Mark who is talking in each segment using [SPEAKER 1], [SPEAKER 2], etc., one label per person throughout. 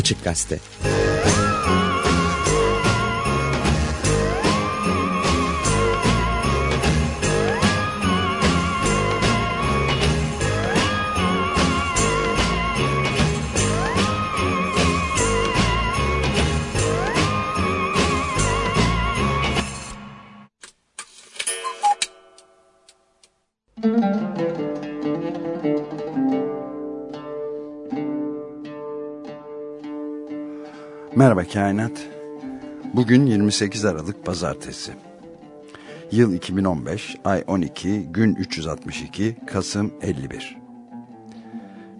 [SPEAKER 1] Açık Gazete
[SPEAKER 2] Kainat. Bugün 28 Aralık Pazartesi. Yıl 2015, ay 12, gün 362, Kasım 51.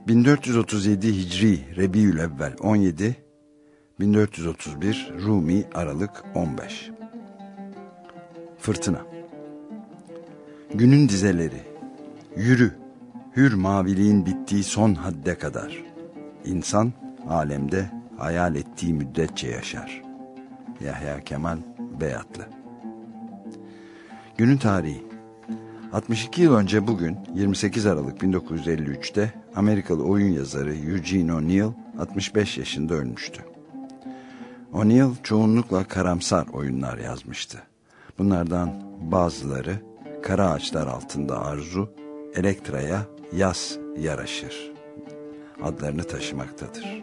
[SPEAKER 2] 1437 Hicri Rebiülevvel 17, 1431 Rumi Aralık 15. Fırtına. Günün dizeleri. Yürü, hür maviliğin bittiği son hadde kadar. İnsan alemde hayal ettiği müddetçe yaşar. Yahya Kemal Beyatlı Günün tarihi 62 yıl önce bugün 28 Aralık 1953'te Amerikalı oyun yazarı Eugene O'Neill 65 yaşında ölmüştü. O'Neill çoğunlukla karamsar oyunlar yazmıştı. Bunlardan bazıları Kara Ağaçlar Altında Arzu, Elektra'ya Yaz Yaraşır adlarını taşımaktadır.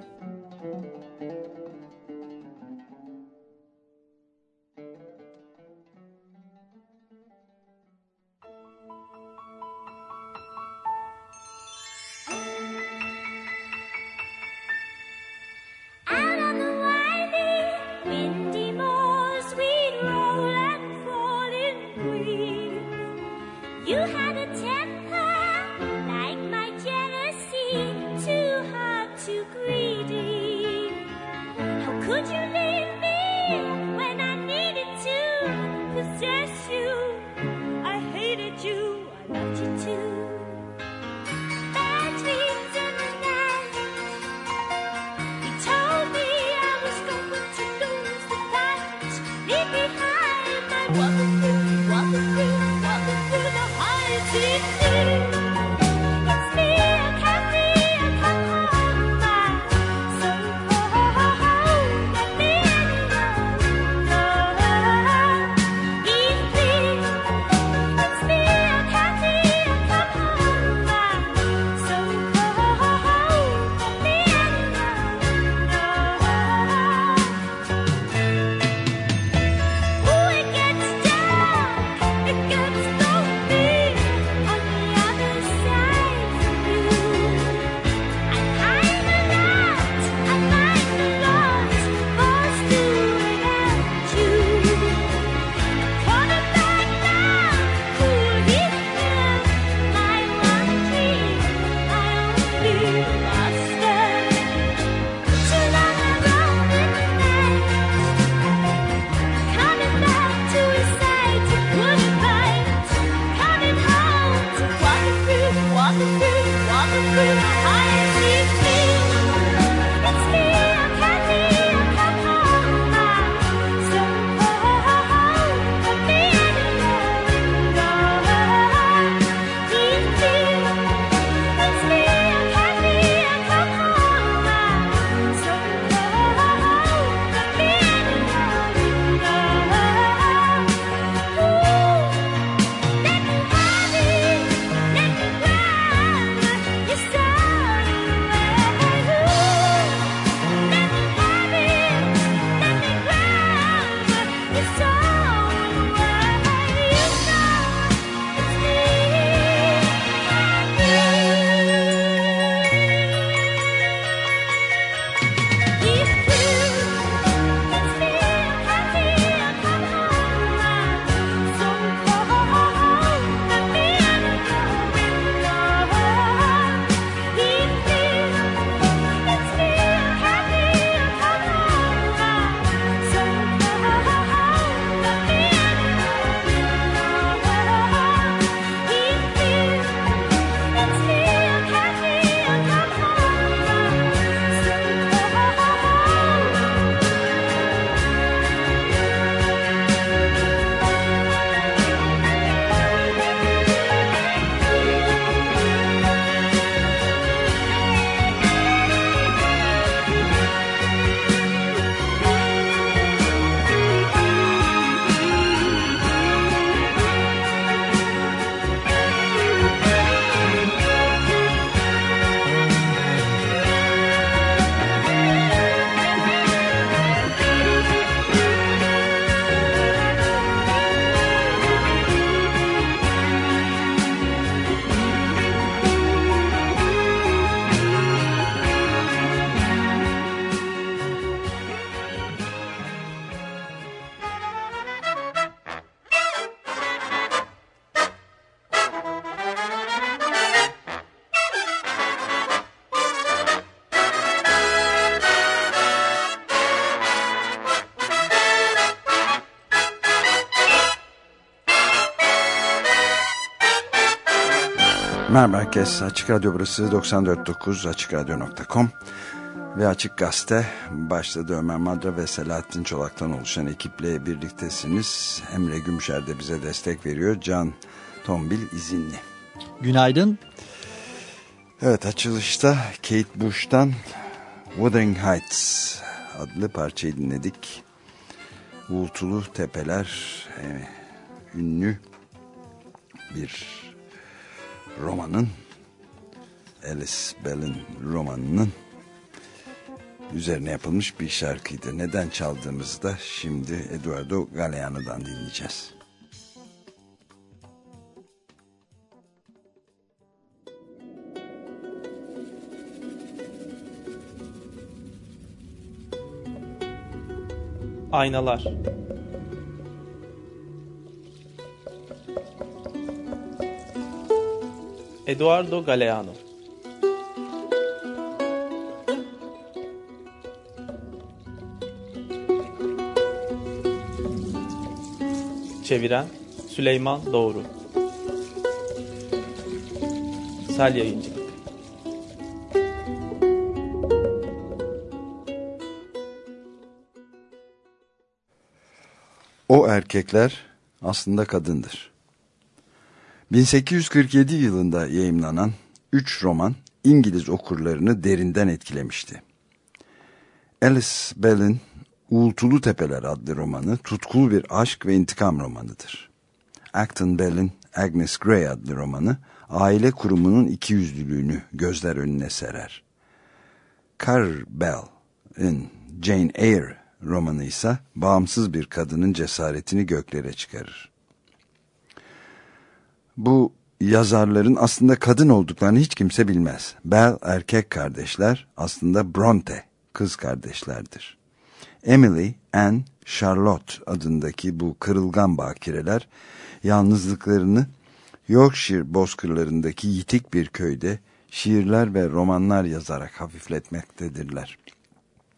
[SPEAKER 3] Merhaba herkes. Açık Radyo burası 94.9 AçıkRadyo.com ve Açık Gazete başladı Ömer Madra ve Selahattin Çolak'tan oluşan ekiple birliktesiniz. Emre Gümüşer de bize destek veriyor. Can Tombil izinli.
[SPEAKER 4] Günaydın.
[SPEAKER 3] Evet açılışta Kate Bush'tan Wuthering Heights adlı parçayı dinledik. Uğultulu Tepeler e, ünlü bir romanın Alice Bell'in romanının üzerine yapılmış bir şarkıydı. Neden çaldığımızı da şimdi Eduardo Galeano'dan dinleyeceğiz.
[SPEAKER 5] Aynalar Eduardo Galeano. Çeviren Süleyman Doğru. Sel Yayıncı
[SPEAKER 3] O erkekler aslında kadındır. 1847 yılında yayımlanan 3 roman İngiliz okurlarını derinden etkilemişti. Alice Bell'in Uğultulu Tepeler adlı romanı tutkulu bir aşk ve intikam romanıdır. Acton Bell'in Agnes Grey adlı romanı aile kurumunun ikiyüzlülüğünü gözler önüne serer. Carr Bell'in Jane Eyre romanı ise bağımsız bir kadının cesaretini göklere çıkarır. Bu yazarların aslında kadın olduklarını hiç kimse bilmez. Bell erkek kardeşler aslında Bronte kız kardeşlerdir. Emily, Anne, Charlotte adındaki bu kırılgan bakireler yalnızlıklarını Yorkshire bozkırlarındaki yitik bir köyde şiirler ve romanlar yazarak hafifletmektedirler.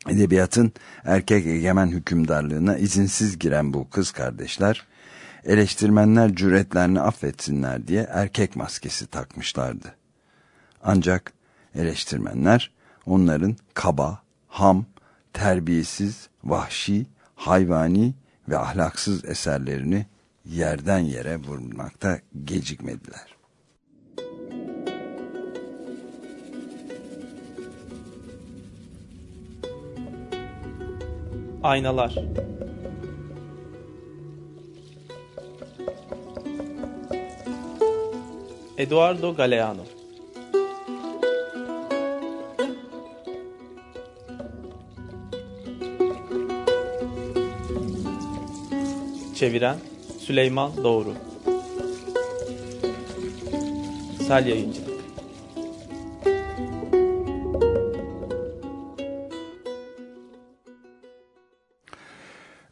[SPEAKER 3] Edebiyatın erkek egemen hükümdarlığına izinsiz giren bu kız kardeşler, eleştirmenler cüretlerini affetsinler diye erkek maskesi takmışlardı. Ancak eleştirmenler onların kaba, ham, terbiyesiz, vahşi, hayvani ve ahlaksız eserlerini yerden yere vurmakta gecikmediler.
[SPEAKER 5] Aynalar Eduardo Galeano. Çeviren Süleyman Doğru. Sel Yayıncı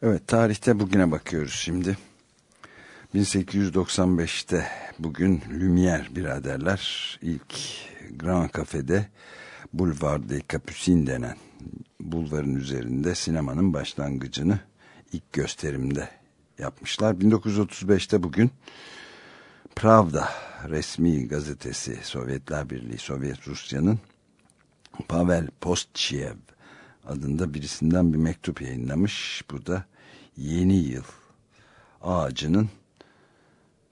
[SPEAKER 3] Evet tarihte bugüne bakıyoruz şimdi. 1895'te bugün Lumière biraderler ilk Grand Cafe'de Boulevard des Capucines denen bulvarın üzerinde sinemanın başlangıcını ilk gösterimde yapmışlar. 1935'te bugün Pravda resmi gazetesi Sovyetler Birliği Sovyet Rusya'nın Pavel Postçiev adında birisinden bir mektup yayınlamış. Bu da yeni yıl ağacının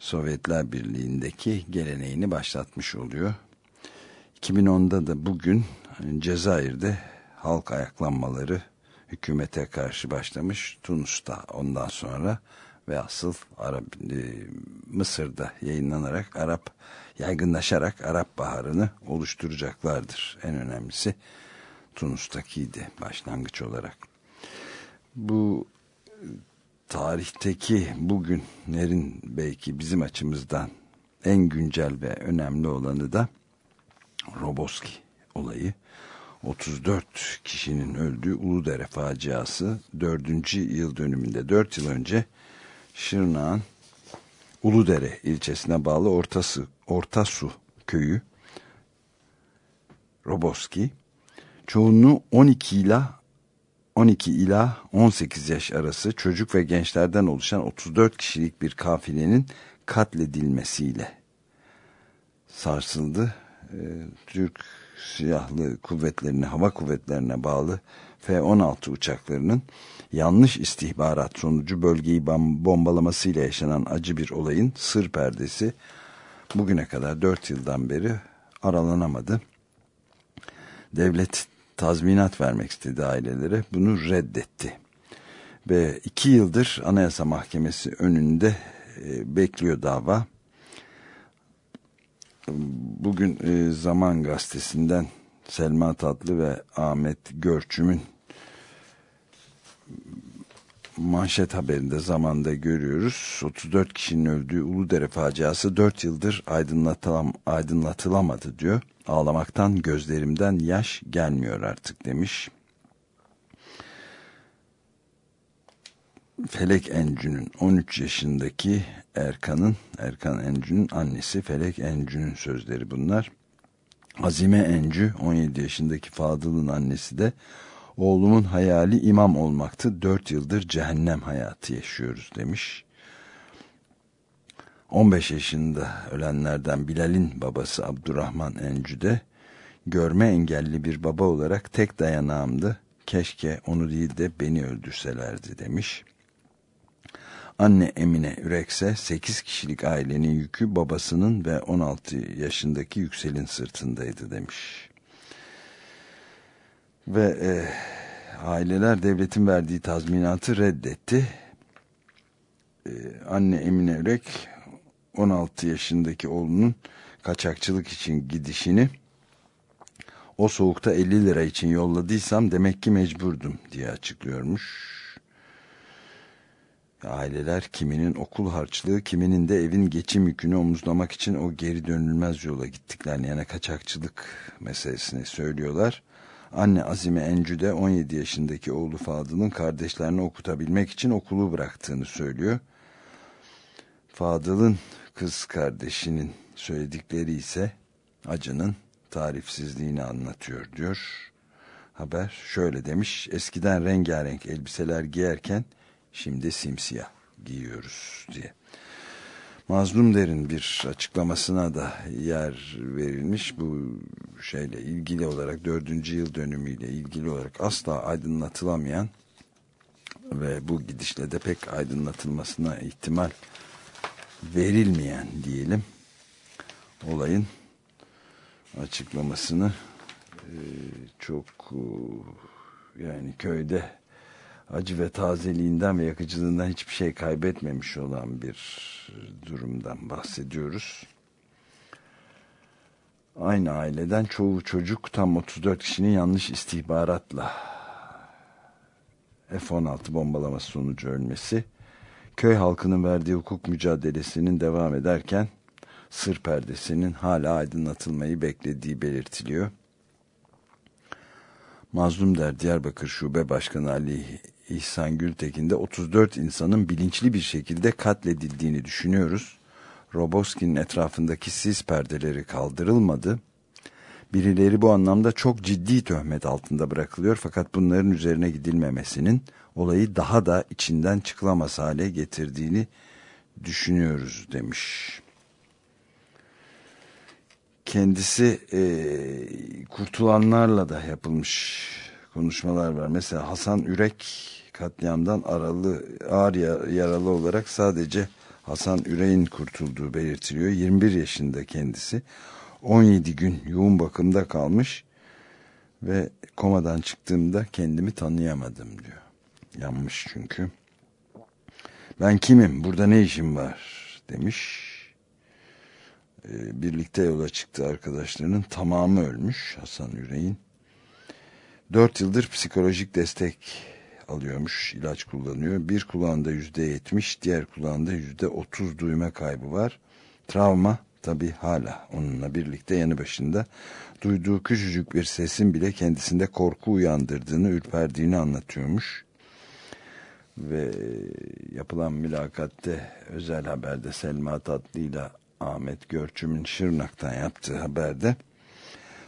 [SPEAKER 3] Sovyetler Birliği'ndeki geleneğini başlatmış oluyor. 2010'da da bugün Cezayir'de halk ayaklanmaları hükümete karşı başlamış. Tunus'ta ondan sonra ve asıl Arap, e, Mısır'da yayınlanarak Arap yaygınlaşarak Arap Baharı'nı oluşturacaklardır. En önemlisi Tunus'takiydi başlangıç olarak. Bu tarihteki bugünlerin belki bizim açımızdan en güncel ve önemli olanı da Roboski olayı. 34 kişinin öldüğü Uludere faciası 4. yıl dönümünde 4 yıl önce Şırnak'ın Uludere ilçesine bağlı Ortası, Ortasu köyü Roboski çoğunluğu 12 ila 12 ila 18 yaş arası çocuk ve gençlerden oluşan 34 kişilik bir kafilenin katledilmesiyle sarsıldı. E, Türk Silahlı Kuvvetlerine, Hava Kuvvetlerine bağlı F-16 uçaklarının yanlış istihbarat sonucu bölgeyi bombalamasıyla yaşanan acı bir olayın sır perdesi bugüne kadar 4 yıldan beri aralanamadı. Devlet tazminat vermek istedi ailelere. Bunu reddetti. Ve iki yıldır Anayasa Mahkemesi önünde e, bekliyor dava. Bugün e, Zaman Gazetesi'nden Selma Tatlı ve Ahmet Görçüm'ün manşet haberinde zamanda görüyoruz. 34 kişinin öldüğü Uludere faciası 4 yıldır aydınlatılam, aydınlatılamadı diyor. Ağlamaktan gözlerimden yaş gelmiyor artık demiş. Felek Encü'nün 13 yaşındaki Erkan'ın, Erkan Encü'nün annesi Felek Encü'nün sözleri bunlar. Azime Encü 17 yaşındaki Fadıl'ın annesi de oğlumun hayali imam olmaktı. Dört yıldır cehennem hayatı yaşıyoruz demiş. 15 yaşında ölenlerden Bilal'in babası Abdurrahman Encü de görme engelli bir baba olarak tek dayanağımdı. Keşke onu değil de beni öldürselerdi demiş. Anne Emine Ürekse 8 kişilik ailenin yükü babasının ve 16 yaşındaki Yüksel'in sırtındaydı demiş. Ve e, aileler devletin verdiği tazminatı reddetti. E, anne Emine Ürek 16 yaşındaki oğlunun kaçakçılık için gidişini o soğukta 50 lira için yolladıysam demek ki mecburdum diye açıklıyormuş. Aileler kiminin okul harçlığı, kiminin de evin geçim yükünü omuzlamak için o geri dönülmez yola gittiklerini yani kaçakçılık meselesini söylüyorlar. Anne Azime Encü de 17 yaşındaki oğlu Fadıl'ın kardeşlerini okutabilmek için okulu bıraktığını söylüyor. Fadıl'ın kız kardeşinin söyledikleri ise acının tarifsizliğini anlatıyor diyor. Haber şöyle demiş. Eskiden rengarenk elbiseler giyerken şimdi simsiyah giyiyoruz diye. Mazlum Der'in bir açıklamasına da yer verilmiş. Bu şeyle ilgili olarak dördüncü yıl dönümüyle ilgili olarak asla aydınlatılamayan ve bu gidişle de pek aydınlatılmasına ihtimal verilmeyen diyelim olayın açıklamasını e, çok e, yani köyde acı ve tazeliğinden ve yakıcılığından hiçbir şey kaybetmemiş olan bir durumdan bahsediyoruz. Aynı aileden çoğu çocuk tam 34 kişinin yanlış istihbaratla F-16 bombalaması sonucu ölmesi, köy halkının verdiği hukuk mücadelesinin devam ederken sır perdesinin hala aydınlatılmayı beklediği belirtiliyor. Mazlum der Diyarbakır Şube Başkanı Ali İhsan Gültekin de 34 insanın bilinçli bir şekilde katledildiğini düşünüyoruz. Roboski'nin etrafındaki sis perdeleri kaldırılmadı. Birileri bu anlamda çok ciddi töhmet altında bırakılıyor fakat bunların üzerine gidilmemesinin olayı daha da içinden çıkılamaz hale getirdiğini düşünüyoruz demiş. Kendisi e, kurtulanlarla da yapılmış konuşmalar var. Mesela Hasan Ürek katliamdan aralı ağır yaralı olarak sadece Hasan Üreyin kurtulduğu belirtiliyor. 21 yaşında kendisi. 17 gün yoğun bakımda kalmış ve komadan çıktığımda kendimi tanıyamadım diyor. Yanmış çünkü. Ben kimim? Burada ne işim var? demiş. Ee, birlikte yola çıktı arkadaşlarının tamamı ölmüş Hasan Üreyin. Dört yıldır psikolojik destek alıyormuş, ilaç kullanıyor. Bir kulağında yüzde yetmiş, diğer kulağında yüzde otuz duyma kaybı var. Travma tabi hala onunla birlikte yanı başında. Duyduğu küçücük bir sesin bile kendisinde korku uyandırdığını, ürperdiğini anlatıyormuş. Ve yapılan mülakatte özel haberde Selma Tatlı ile Ahmet Görçüm'ün Şırnak'tan yaptığı haberde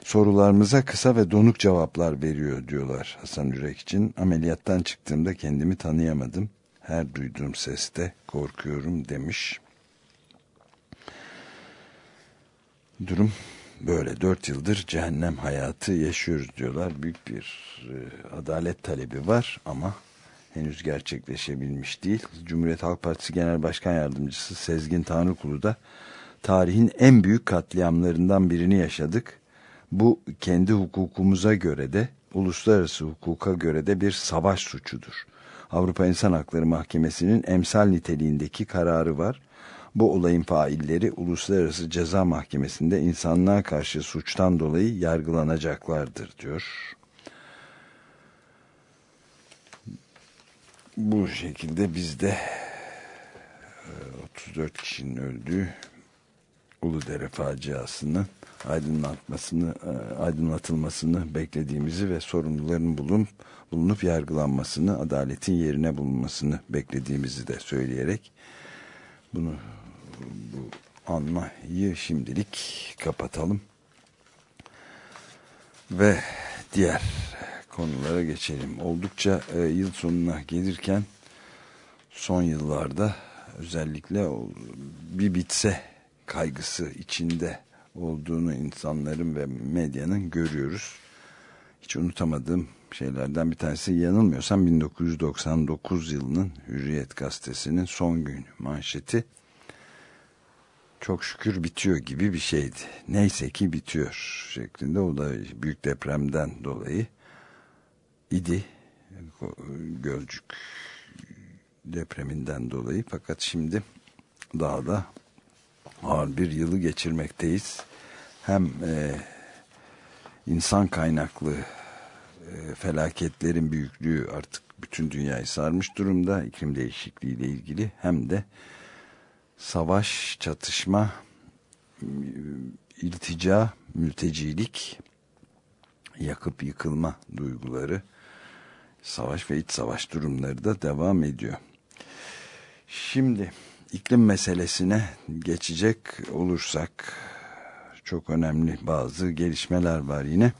[SPEAKER 3] sorularımıza kısa ve donuk cevaplar veriyor diyorlar Hasan Ürek için. Ameliyattan çıktığımda kendimi tanıyamadım. Her duyduğum seste korkuyorum demiş. Durum böyle dört yıldır cehennem hayatı yaşıyoruz diyorlar. Büyük bir e, adalet talebi var ama henüz gerçekleşebilmiş değil. Cumhuriyet Halk Partisi Genel Başkan Yardımcısı Sezgin Tanrıkulu da tarihin en büyük katliamlarından birini yaşadık. Bu kendi hukukumuza göre de uluslararası hukuka göre de bir savaş suçudur. Avrupa İnsan Hakları Mahkemesi'nin emsal niteliğindeki kararı var. Bu olayın failleri Uluslararası Ceza Mahkemesi'nde insanlığa karşı suçtan dolayı yargılanacaklardır diyor. Bu şekilde bizde 34 e, kişinin öldüğü Uludere faciasının aydınlatmasını, e, aydınlatılmasını beklediğimizi ve sorumluların bulunup, bulunup yargılanmasını, adaletin yerine bulunmasını beklediğimizi de söyleyerek bunu bu anmayı şimdilik kapatalım. Ve diğer konulara geçelim. Oldukça e, yıl sonuna gelirken son yıllarda özellikle bir bitse kaygısı içinde olduğunu insanların ve medyanın görüyoruz. Hiç unutamadığım şeylerden bir tanesi yanılmıyorsam 1999 yılının Hürriyet gazetesinin son gün manşeti çok şükür bitiyor gibi bir şeydi. Neyse ki bitiyor şeklinde o da büyük depremden dolayı idi. Gölcük depreminden dolayı fakat şimdi daha da ağır bir yılı geçirmekteyiz. Hem e, insan kaynaklı e, felaketlerin büyüklüğü artık bütün dünyayı sarmış durumda iklim değişikliği ile ilgili hem de savaş, çatışma, iltica, mültecilik, yakıp yıkılma duyguları, savaş ve iç savaş durumları da devam ediyor. Şimdi iklim meselesine geçecek olursak çok önemli bazı gelişmeler var yine.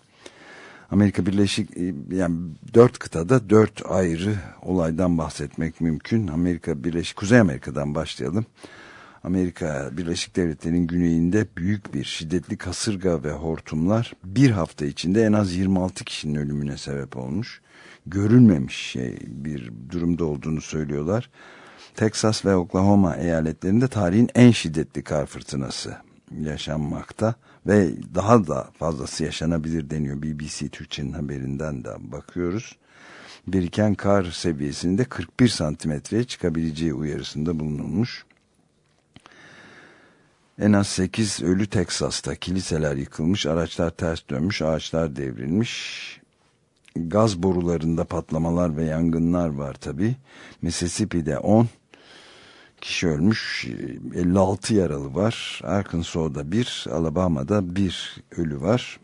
[SPEAKER 3] Amerika Birleşik yani dört kıtada dört ayrı olaydan bahsetmek mümkün. Amerika Birleşik Kuzey Amerika'dan başlayalım. Amerika Birleşik Devletleri'nin güneyinde büyük bir şiddetli kasırga ve hortumlar bir hafta içinde en az 26 kişinin ölümüne sebep olmuş. Görülmemiş şey bir durumda olduğunu söylüyorlar. Texas ve Oklahoma eyaletlerinde tarihin en şiddetli kar fırtınası yaşanmakta ve daha da fazlası yaşanabilir deniyor BBC Türkçe'nin haberinden de bakıyoruz. Biriken kar seviyesinde 41 santimetreye çıkabileceği uyarısında bulunulmuş. En az 8 ölü Teksas'ta kiliseler yıkılmış, araçlar ters dönmüş, ağaçlar devrilmiş. Gaz borularında patlamalar ve yangınlar var tabi. Mississippi'de 10, kişi ölmüş, 56 yaralı var. Arkansas'da bir, Alabama'da bir ölü var.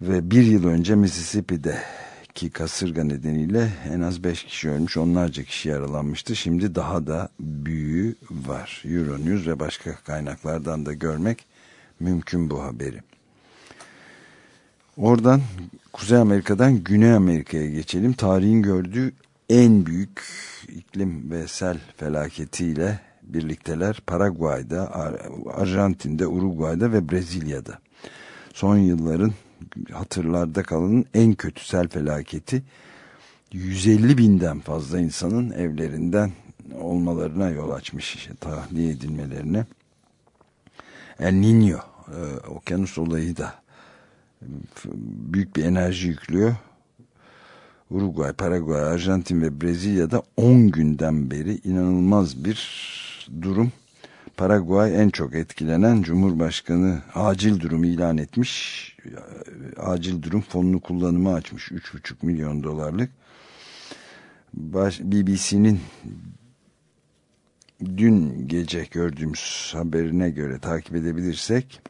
[SPEAKER 3] Ve bir yıl önce Mississippi'de ki kasırga nedeniyle en az 5 kişi ölmüş, onlarca kişi yaralanmıştı. Şimdi daha da büyüğü var. Euronews ve başka kaynaklardan da görmek mümkün bu haberi. Oradan Kuzey Amerika'dan Güney Amerika'ya geçelim. Tarihin gördüğü en büyük iklim ve sel felaketiyle birlikteler Paraguay'da, Arjantin'de, Uruguay'da ve Brezilya'da. Son yılların hatırlarda kalanın en kötü sel felaketi 150 binden fazla insanın evlerinden olmalarına yol açmış tahliye edilmelerine. El Niño e, okyanus olayı da büyük bir enerji yüklüyor Uruguay, Paraguay, Arjantin ve Brezilya'da 10 günden beri inanılmaz bir durum. Paraguay en çok etkilenen Cumhurbaşkanı acil durum ilan etmiş. Acil durum fonunu kullanıma açmış 3,5 milyon dolarlık. BBC'nin dün gece gördüğümüz haberine göre takip edebilirsek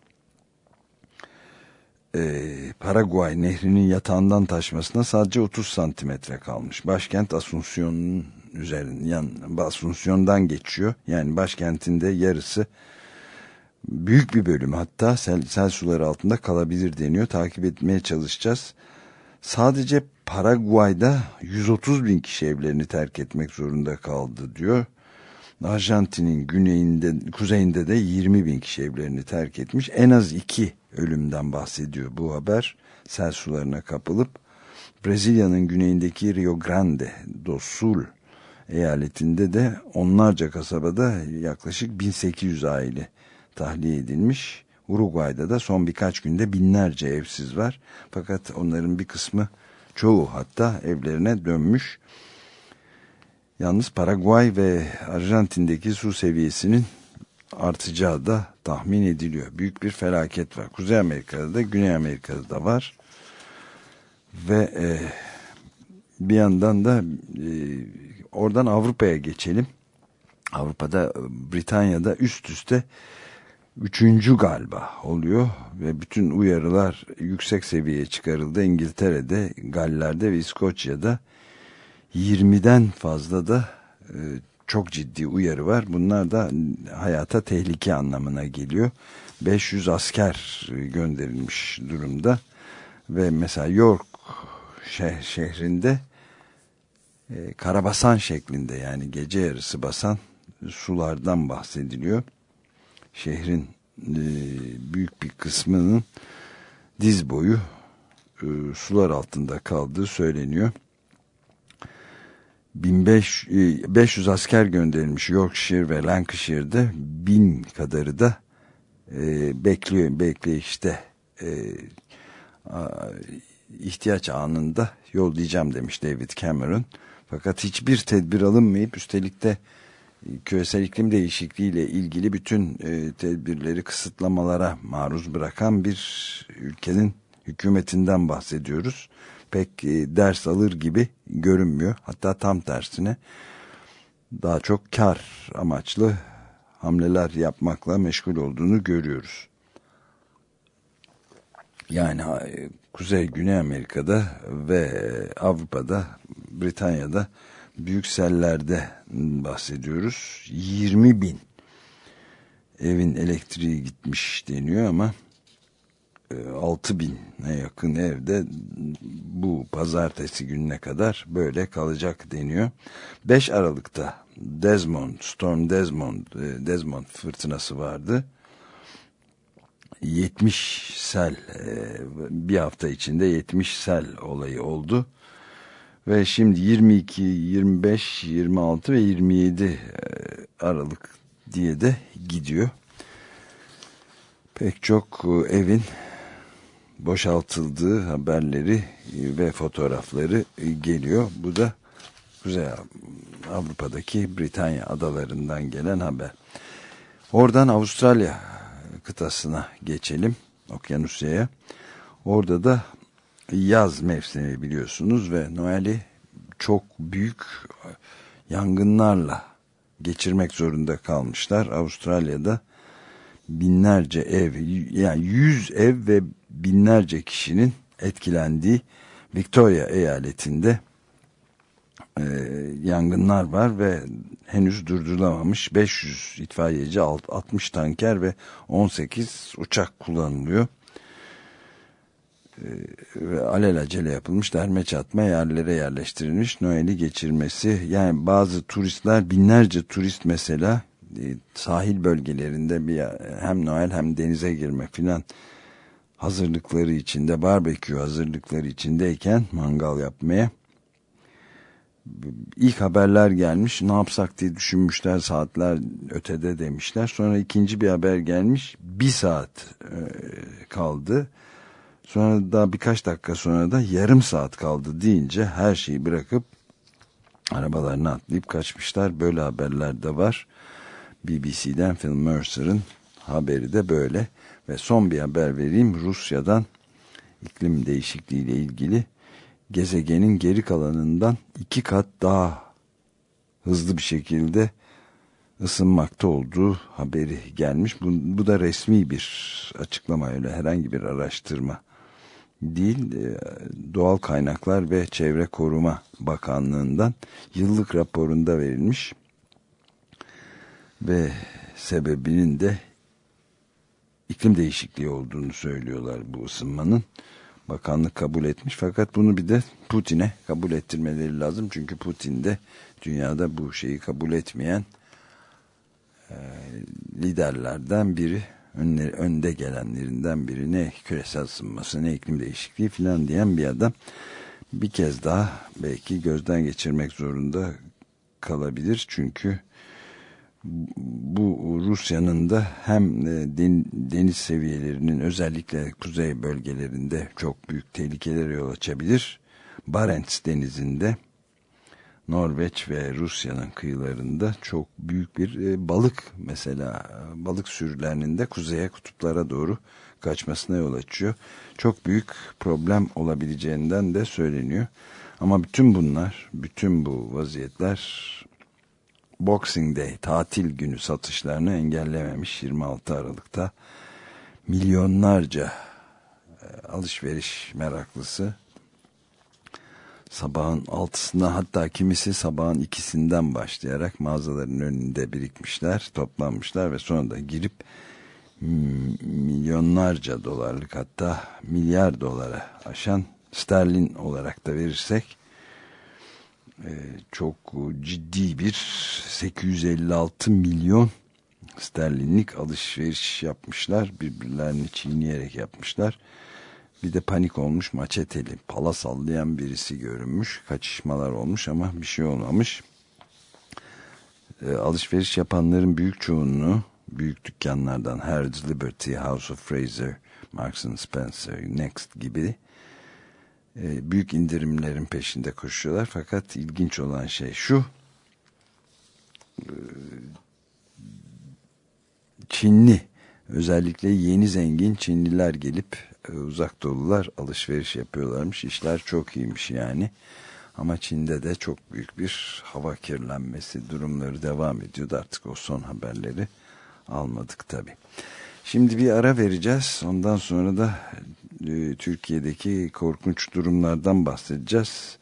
[SPEAKER 3] e, Paraguay nehrinin yatağından taşmasına sadece 30 santimetre kalmış. Başkent Asunción'un üzerinden, Asunción'dan geçiyor. Yani başkentinde yarısı büyük bir bölüm hatta sel, sel suları altında kalabilir deniyor. Takip etmeye çalışacağız. Sadece Paraguay'da 130 bin kişi evlerini terk etmek zorunda kaldı diyor. Arjantin'in güneyinde, kuzeyinde de 20 bin kişi evlerini terk etmiş. En az iki ölümden bahsediyor bu haber. Sel sularına kapılıp Brezilya'nın güneyindeki Rio Grande do Sul eyaletinde de onlarca kasabada yaklaşık 1800 aile tahliye edilmiş. Uruguay'da da son birkaç günde binlerce evsiz var. Fakat onların bir kısmı çoğu hatta evlerine dönmüş. Yalnız Paraguay ve Arjantin'deki su seviyesinin artacağı da tahmin ediliyor. Büyük bir felaket var. Kuzey Amerika'da da Güney Amerika'da da var. Ve e, bir yandan da e, oradan Avrupa'ya geçelim. Avrupa'da Britanya'da üst üste üçüncü galiba oluyor ve bütün uyarılar yüksek seviyeye çıkarıldı. İngiltere'de, Galler'de ve İskoçya'da 20'den fazla da e, çok ciddi uyarı var. Bunlar da hayata tehlike anlamına geliyor. 500 asker gönderilmiş durumda ve mesela York şehrinde e, karabasan şeklinde yani gece yarısı basan sulardan bahsediliyor. Şehrin e, büyük bir kısmının diz boyu e, sular altında kaldığı söyleniyor. 1500 e, asker gönderilmiş Yorkshire ve Lancashire'de bin kadarı da e, bekliyor bekleyişte e, ihtiyaç anında yollayacağım demiş David Cameron. Fakat hiçbir tedbir alınmayıp üstelik de küresel iklim değişikliği ile ilgili bütün e, tedbirleri kısıtlamalara maruz bırakan bir ülkenin hükümetinden bahsediyoruz. Pek e, ders alır gibi görünmüyor. Hatta tam tersine daha çok kar amaçlı hamleler yapmakla meşgul olduğunu görüyoruz. Yani e, Kuzey Güney Amerika'da ve Avrupa'da, Britanya'da büyük sellerde bahsediyoruz. 20 bin evin elektriği gitmiş deniyor ama 6 e, bine yakın evde bu pazartesi gününe kadar böyle kalacak deniyor. 5 Aralık'ta Desmond, Storm Desmond, e, Desmond fırtınası vardı. 70 sel e, bir hafta içinde 70 sel olayı oldu. Ve şimdi 22, 25, 26 ve 27 e, Aralık diye de gidiyor. Pek çok evin boşaltıldığı haberleri ve fotoğrafları geliyor. Bu da Kuzey Avrupa'daki Britanya adalarından gelen haber. Oradan Avustralya kıtasına geçelim. Okyanusya'ya. Orada da yaz mevsimi biliyorsunuz ve Noel'i çok büyük yangınlarla geçirmek zorunda kalmışlar. Avustralya'da binlerce ev yani yüz ev ve binlerce kişinin etkilendiği Victoria eyaletinde e, yangınlar var ve henüz durdurulamamış 500 itfaiyeci 60 tanker ve 18 uçak kullanılıyor. E, ve alelacele yapılmış derme çatma yerlere yerleştirilmiş Noel'i geçirmesi yani bazı turistler binlerce turist mesela e, sahil bölgelerinde bir hem Noel hem denize girme filan hazırlıkları içinde barbekü hazırlıkları içindeyken mangal yapmaya ilk haberler gelmiş ne yapsak? diye düşünmüşler saatler ötede demişler. Sonra ikinci bir haber gelmiş bir saat e, kaldı. Sonra da birkaç dakika sonra da yarım saat kaldı deyince her şeyi bırakıp arabalarına atlayıp kaçmışlar. Böyle haberler de var. BBC'den Phil Mercer'ın haberi de böyle ve son bir haber vereyim Rusya'dan iklim değişikliği ile ilgili gezegenin geri kalanından iki kat daha hızlı bir şekilde ısınmakta olduğu haberi gelmiş. Bu, bu da resmi bir açıklama öyle herhangi bir araştırma değil. E, Doğal Kaynaklar ve Çevre Koruma Bakanlığı'ndan yıllık raporunda verilmiş ve sebebinin de iklim değişikliği olduğunu söylüyorlar bu ısınmanın bakanlık kabul etmiş. Fakat bunu bir de Putin'e kabul ettirmeleri lazım. Çünkü Putin de dünyada bu şeyi kabul etmeyen liderlerden biri önleri, önde gelenlerinden biri ne küresel ısınması ne iklim değişikliği filan diyen bir adam bir kez daha belki gözden geçirmek zorunda kalabilir çünkü bu Rusya'nın da hem e, deniz seviyelerinin özellikle kuzey bölgelerinde çok büyük tehlikelere yol açabilir. Barents denizinde Norveç ve Rusya'nın kıyılarında çok büyük bir e, balık mesela balık sürülerinin de kuzeye kutuplara doğru kaçmasına yol açıyor. Çok büyük problem olabileceğinden de söyleniyor. Ama bütün bunlar, bütün bu vaziyetler Boxing Day tatil günü satışlarını engellememiş 26 Aralık'ta milyonlarca e, alışveriş meraklısı sabahın altısında hatta kimisi sabahın ikisinden başlayarak mağazaların önünde birikmişler, toplanmışlar ve sonra da girip milyonlarca dolarlık hatta milyar dolara aşan sterlin olarak da verirsek çok ciddi bir 856 milyon sterlinlik alışveriş yapmışlar. Birbirlerini çiğneyerek yapmışlar. Bir de panik olmuş maçeteli pala sallayan birisi görünmüş. Kaçışmalar olmuş ama bir şey olmamış. E, alışveriş yapanların büyük çoğunluğu büyük dükkanlardan Harrods Liberty, House of Fraser, Marks Spencer, Next gibi e, büyük indirimlerin peşinde koşuyorlar. Fakat ilginç olan şey şu e, Çinli özellikle yeni zengin Çinliler gelip e, uzak doğulular alışveriş yapıyorlarmış. İşler çok iyiymiş yani. Ama Çin'de de çok büyük bir hava kirlenmesi durumları devam ediyordu. Artık o son haberleri almadık tabi. Şimdi bir ara vereceğiz. Ondan sonra da e, Türkiye'deki korkunç durumlardan bahsedeceğiz.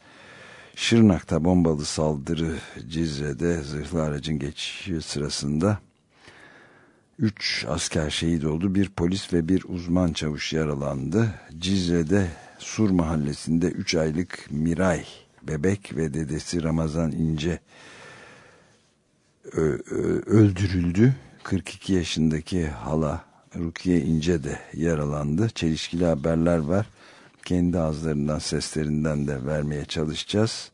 [SPEAKER 3] Şırnak'ta bombalı saldırı Cizre'de zırhlı aracın geçişi sırasında 3 asker şehit oldu. Bir polis ve bir uzman çavuş yaralandı. Cizre'de Sur mahallesinde 3 aylık Miray bebek ve dedesi Ramazan İnce öldürüldü. 42 yaşındaki hala Rukiye İnce de yaralandı. Çelişkili haberler var. Kendi ağızlarından seslerinden de vermeye çalışacağız.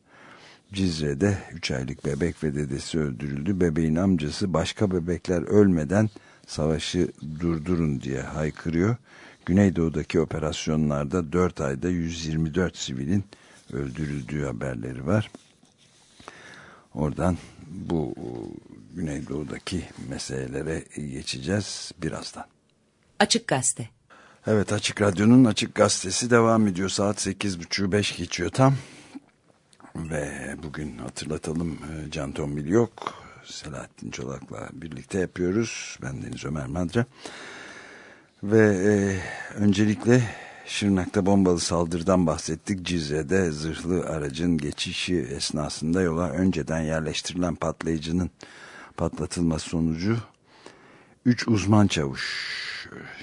[SPEAKER 3] Cizre'de 3 aylık bebek ve dedesi öldürüldü. Bebeğin amcası başka bebekler ölmeden savaşı durdurun diye haykırıyor. Güneydoğu'daki operasyonlarda 4 ayda 124 sivilin öldürüldüğü haberleri var. Oradan bu Güneydoğu'daki meselelere geçeceğiz birazdan.
[SPEAKER 4] Açık Gazete.
[SPEAKER 3] Evet Açık Radyo'nun Açık Gazetesi devam ediyor. Saat 8.30 5 geçiyor tam. Ve bugün hatırlatalım e, Can Tombil yok. Selahattin Çolak'la birlikte yapıyoruz. Ben Deniz Ömer Madra. Ve e, öncelikle Şırnak'ta bombalı saldırıdan bahsettik. Cizre'de zırhlı aracın geçişi esnasında yola önceden yerleştirilen patlayıcının patlatılması sonucu 3 uzman çavuş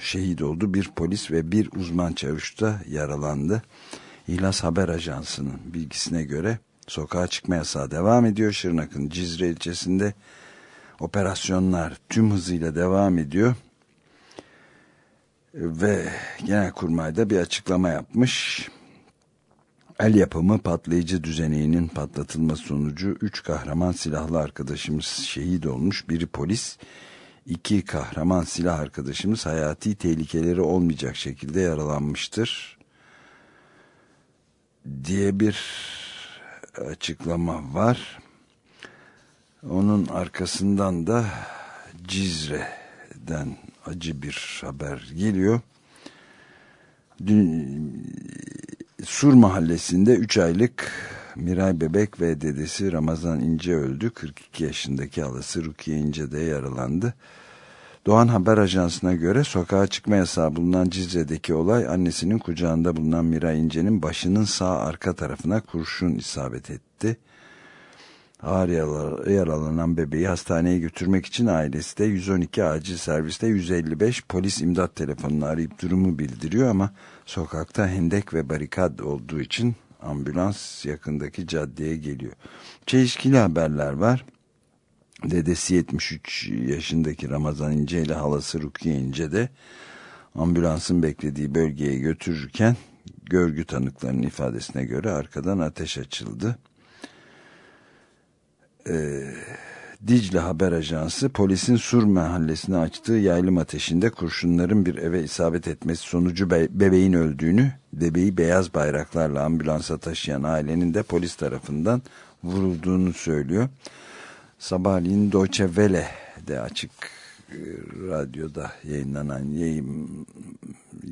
[SPEAKER 3] şehit oldu. Bir polis ve bir uzman çavuş da yaralandı. İhlas Haber Ajansı'nın bilgisine göre sokağa çıkma yasağı devam ediyor. Şırnak'ın Cizre ilçesinde operasyonlar tüm hızıyla devam ediyor. Ve Genelkurmay'da bir açıklama yapmış. El yapımı patlayıcı düzeneğinin patlatılması sonucu 3 kahraman silahlı arkadaşımız şehit olmuş. Biri polis, iki kahraman silah arkadaşımız hayati tehlikeleri olmayacak şekilde yaralanmıştır diye bir açıklama var. Onun arkasından da Cizre'den acı bir haber geliyor. Dün, Sur mahallesinde 3 aylık Miray Bebek ve dedesi Ramazan İnce öldü. 42 yaşındaki halası Rukiye İnce de yaralandı. Doğan Haber Ajansı'na göre sokağa çıkma yasağı bulunan Cizre'deki olay annesinin kucağında bulunan Miray İnce'nin başının sağ arka tarafına kurşun isabet etti. Ağır yaralanan bebeği hastaneye götürmek için ailesi de 112 acil serviste 155 polis imdat telefonunu arayıp durumu bildiriyor ama sokakta hendek ve barikat olduğu için ambulans yakındaki caddeye geliyor. Çelişkili haberler var. Dedesi 73 yaşındaki Ramazan İnce ile halası Rukiye İnce de ambulansın beklediği bölgeye götürürken görgü tanıklarının ifadesine göre arkadan ateş açıldı. Ee, Dicle Haber Ajansı polisin Sur mahallesine açtığı yaylım ateşinde kurşunların bir eve isabet etmesi sonucu be bebeğin öldüğünü, bebeği beyaz bayraklarla ambulansa taşıyan ailenin de polis tarafından vurulduğunu söylüyor. Sabahleyin Deutsche Welle'de açık e, radyoda yayınlanan yayın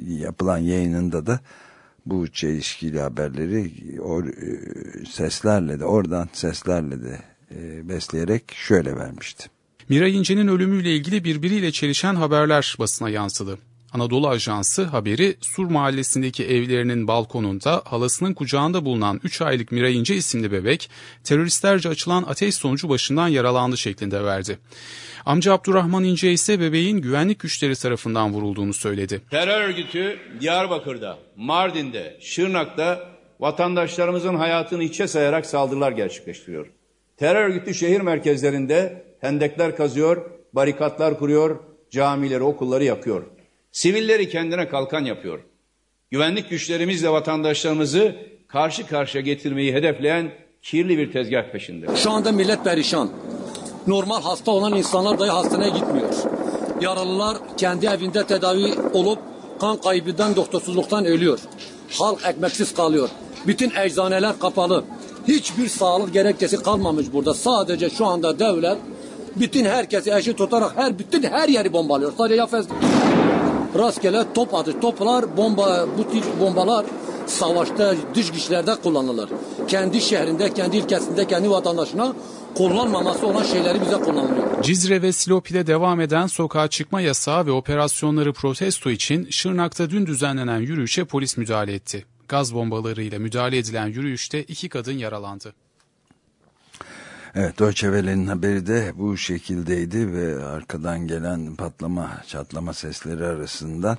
[SPEAKER 3] yapılan yayınında da bu çelişkili haberleri o e, seslerle de oradan seslerle de besleyerek şöyle vermişti.
[SPEAKER 4] Miray İnce'nin ölümüyle ilgili birbiriyle çelişen haberler basına yansıdı. Anadolu Ajansı haberi Sur mahallesindeki evlerinin balkonunda halasının kucağında bulunan 3 aylık Miray İnce isimli bebek teröristlerce açılan ateş sonucu başından yaralandı şeklinde verdi. Amca Abdurrahman İnce ise bebeğin güvenlik güçleri tarafından vurulduğunu söyledi.
[SPEAKER 6] Terör örgütü Diyarbakır'da, Mardin'de, Şırnak'ta vatandaşlarımızın hayatını içe sayarak saldırılar gerçekleştiriyor. Terör örgütü şehir merkezlerinde hendekler kazıyor, barikatlar kuruyor, camileri, okulları yakıyor. Sivilleri kendine kalkan yapıyor. Güvenlik güçlerimizle vatandaşlarımızı karşı karşıya getirmeyi hedefleyen kirli bir tezgah peşinde.
[SPEAKER 7] Şu anda millet perişan. Normal hasta olan insanlar dahi hastaneye gitmiyor. Yaralılar kendi evinde tedavi olup kan kaybından doktorsuzluktan ölüyor. Halk ekmeksiz kalıyor. Bütün eczaneler kapalı. Hiçbir sağlık gerekçesi kalmamış burada. Sadece şu anda devlet bütün herkesi eşit tutarak her bütün her yeri bombalıyor. Sadece Yafes rastgele top atış. Toplar bomba bu tip bombalar savaşta dış güçlerde kullanılır. Kendi şehrinde, kendi ülkesinde, kendi vatandaşına kullanmaması olan şeyleri bize kullanılıyor.
[SPEAKER 4] Cizre ve Silopi'de devam eden sokağa çıkma yasağı ve operasyonları protesto için Şırnak'ta dün düzenlenen yürüyüşe polis müdahale etti. Gaz bombalarıyla müdahale edilen yürüyüşte iki kadın yaralandı.
[SPEAKER 3] Evet Deutsche Welle'nin haberi de bu şekildeydi ve arkadan gelen patlama çatlama sesleri arasından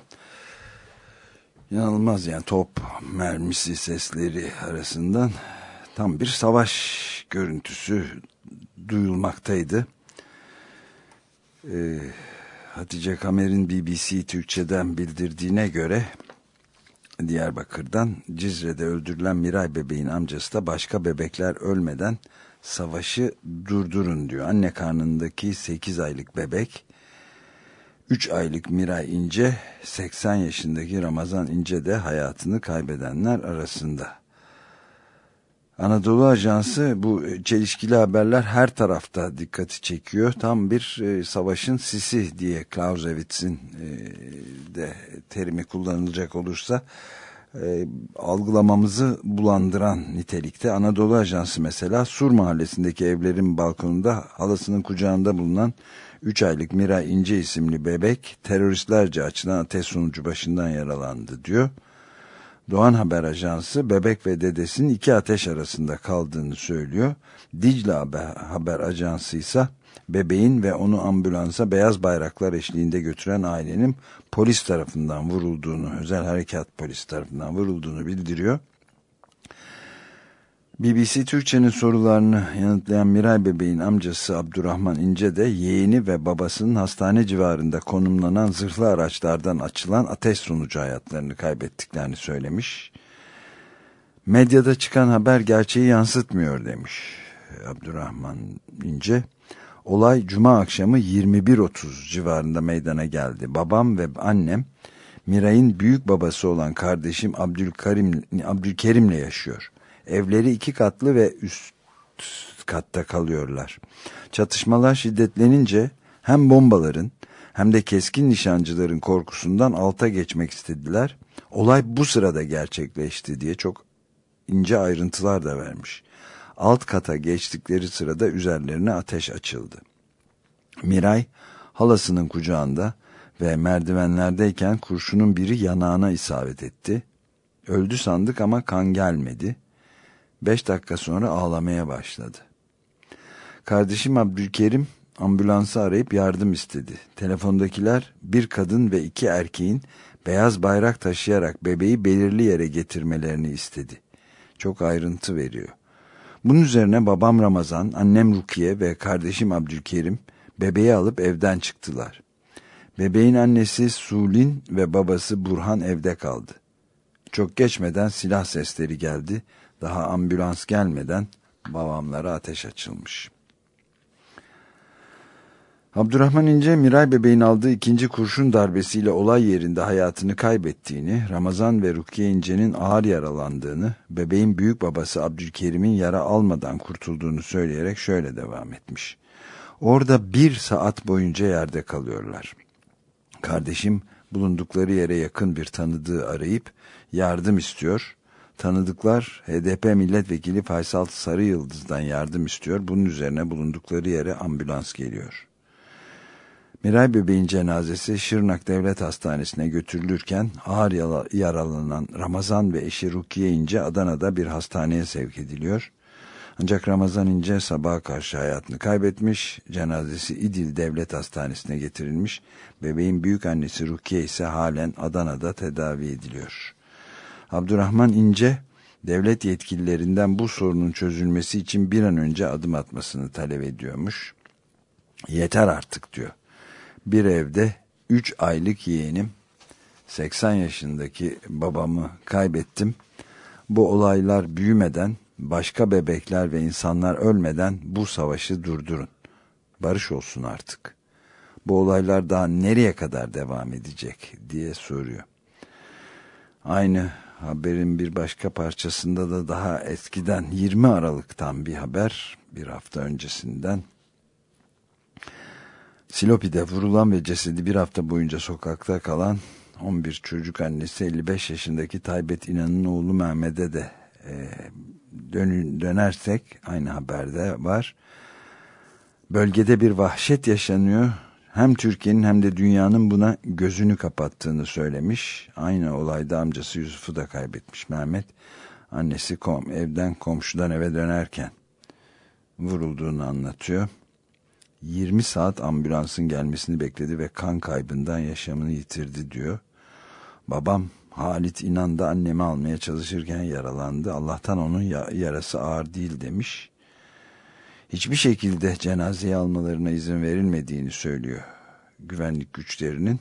[SPEAKER 3] inanılmaz yani top mermisi sesleri arasından tam bir savaş görüntüsü duyulmaktaydı. Ee, Hatice Kamer'in BBC Türkçe'den bildirdiğine göre Diyarbakır'dan Cizre'de öldürülen Miray bebeğin amcası da başka bebekler ölmeden savaşı durdurun diyor. Anne karnındaki 8 aylık bebek 3 aylık Miray İnce 80 yaşındaki Ramazan İnce de hayatını kaybedenler arasında. Anadolu Ajansı bu çelişkili haberler her tarafta dikkati çekiyor. Tam bir e, savaşın sisi diye Clausewitz'in e, de terimi kullanılacak olursa e, algılamamızı bulandıran nitelikte. Anadolu Ajansı mesela Sur mahallesindeki evlerin balkonunda halasının kucağında bulunan 3 aylık Mira İnce isimli bebek teröristlerce açılan ateş sonucu başından yaralandı diyor. Doğan Haber Ajansı bebek ve dedesinin iki ateş arasında kaldığını söylüyor. Dicle Haber, Ajansı ise bebeğin ve onu ambulansa beyaz bayraklar eşliğinde götüren ailenin polis tarafından vurulduğunu, özel harekat polis tarafından vurulduğunu bildiriyor. BBC Türkçe'nin sorularını yanıtlayan Miray Bebeğin amcası Abdurrahman İnce de yeğeni ve babasının hastane civarında konumlanan zırhlı araçlardan açılan ateş sonucu hayatlarını kaybettiklerini söylemiş. Medyada çıkan haber gerçeği yansıtmıyor demiş Abdurrahman İnce. Olay cuma akşamı 21.30 civarında meydana geldi. Babam ve annem Miray'ın büyük babası olan kardeşim Abdülkerim, Abdülkerim'le yaşıyor. Evleri iki katlı ve üst katta kalıyorlar. Çatışmalar şiddetlenince hem bombaların hem de keskin nişancıların korkusundan alta geçmek istediler. Olay bu sırada gerçekleşti diye çok ince ayrıntılar da vermiş. Alt kata geçtikleri sırada üzerlerine ateş açıldı. Miray halasının kucağında ve merdivenlerdeyken kurşunun biri yanağına isabet etti. Öldü sandık ama kan gelmedi. Beş dakika sonra ağlamaya başladı. Kardeşim Abdülkerim ambulansı arayıp yardım istedi. Telefondakiler bir kadın ve iki erkeğin beyaz bayrak taşıyarak bebeği belirli yere getirmelerini istedi. Çok ayrıntı veriyor. Bunun üzerine babam Ramazan, annem Rukiye ve kardeşim Abdülkerim bebeği alıp evden çıktılar. Bebeğin annesi Sulin ve babası Burhan evde kaldı. Çok geçmeden silah sesleri geldi. Daha ambulans gelmeden babamlara ateş açılmış. Abdurrahman İnce, Miray bebeğin aldığı ikinci kurşun darbesiyle olay yerinde hayatını kaybettiğini, Ramazan ve Rukiye İnce'nin ağır yaralandığını, bebeğin büyük babası Abdülkerim'in yara almadan kurtulduğunu söyleyerek şöyle devam etmiş. Orada bir saat boyunca yerde kalıyorlar. Kardeşim bulundukları yere yakın bir tanıdığı arayıp yardım istiyor. Tanıdıklar HDP milletvekili Faysal Sarı Yıldız'dan yardım istiyor. Bunun üzerine bulundukları yere ambulans geliyor. Miray bebeğin cenazesi Şırnak Devlet Hastanesi'ne götürülürken ağır yaralanan Ramazan ve eşi Rukiye İnce Adana'da bir hastaneye sevk ediliyor. Ancak Ramazan İnce sabaha karşı hayatını kaybetmiş, cenazesi İdil Devlet Hastanesi'ne getirilmiş, bebeğin büyük annesi Rukiye ise halen Adana'da tedavi ediliyor. Abdurrahman İnce, devlet yetkililerinden bu sorunun çözülmesi için bir an önce adım atmasını talep ediyormuş. Yeter artık diyor. Bir evde 3 aylık yeğenim, 80 yaşındaki babamı kaybettim. Bu olaylar büyümeden başka bebekler ve insanlar ölmeden bu savaşı durdurun. Barış olsun artık. Bu olaylar daha nereye kadar devam edecek diye soruyor. Aynı haberin bir başka parçasında da daha eskiden 20 Aralık'tan bir haber bir hafta öncesinden Silopi'de vurulan ve cesedi bir hafta boyunca sokakta kalan 11 çocuk annesi 55 yaşındaki Taybet İnan'ın oğlu Mehmet'e de e, dön, dönersek aynı haberde var. Bölgede bir vahşet yaşanıyor. Hem Türkiye'nin hem de dünyanın buna gözünü kapattığını söylemiş. Aynı olayda amcası Yusuf'u da kaybetmiş Mehmet. Annesi kom, evden komşudan eve dönerken vurulduğunu anlatıyor. 20 saat ambulansın gelmesini bekledi ve kan kaybından yaşamını yitirdi diyor. Babam Halit İnan da annemi almaya çalışırken yaralandı. Allah'tan onun yarası ağır değil demiş. Hiçbir şekilde cenazeyi almalarına izin verilmediğini söylüyor güvenlik güçlerinin.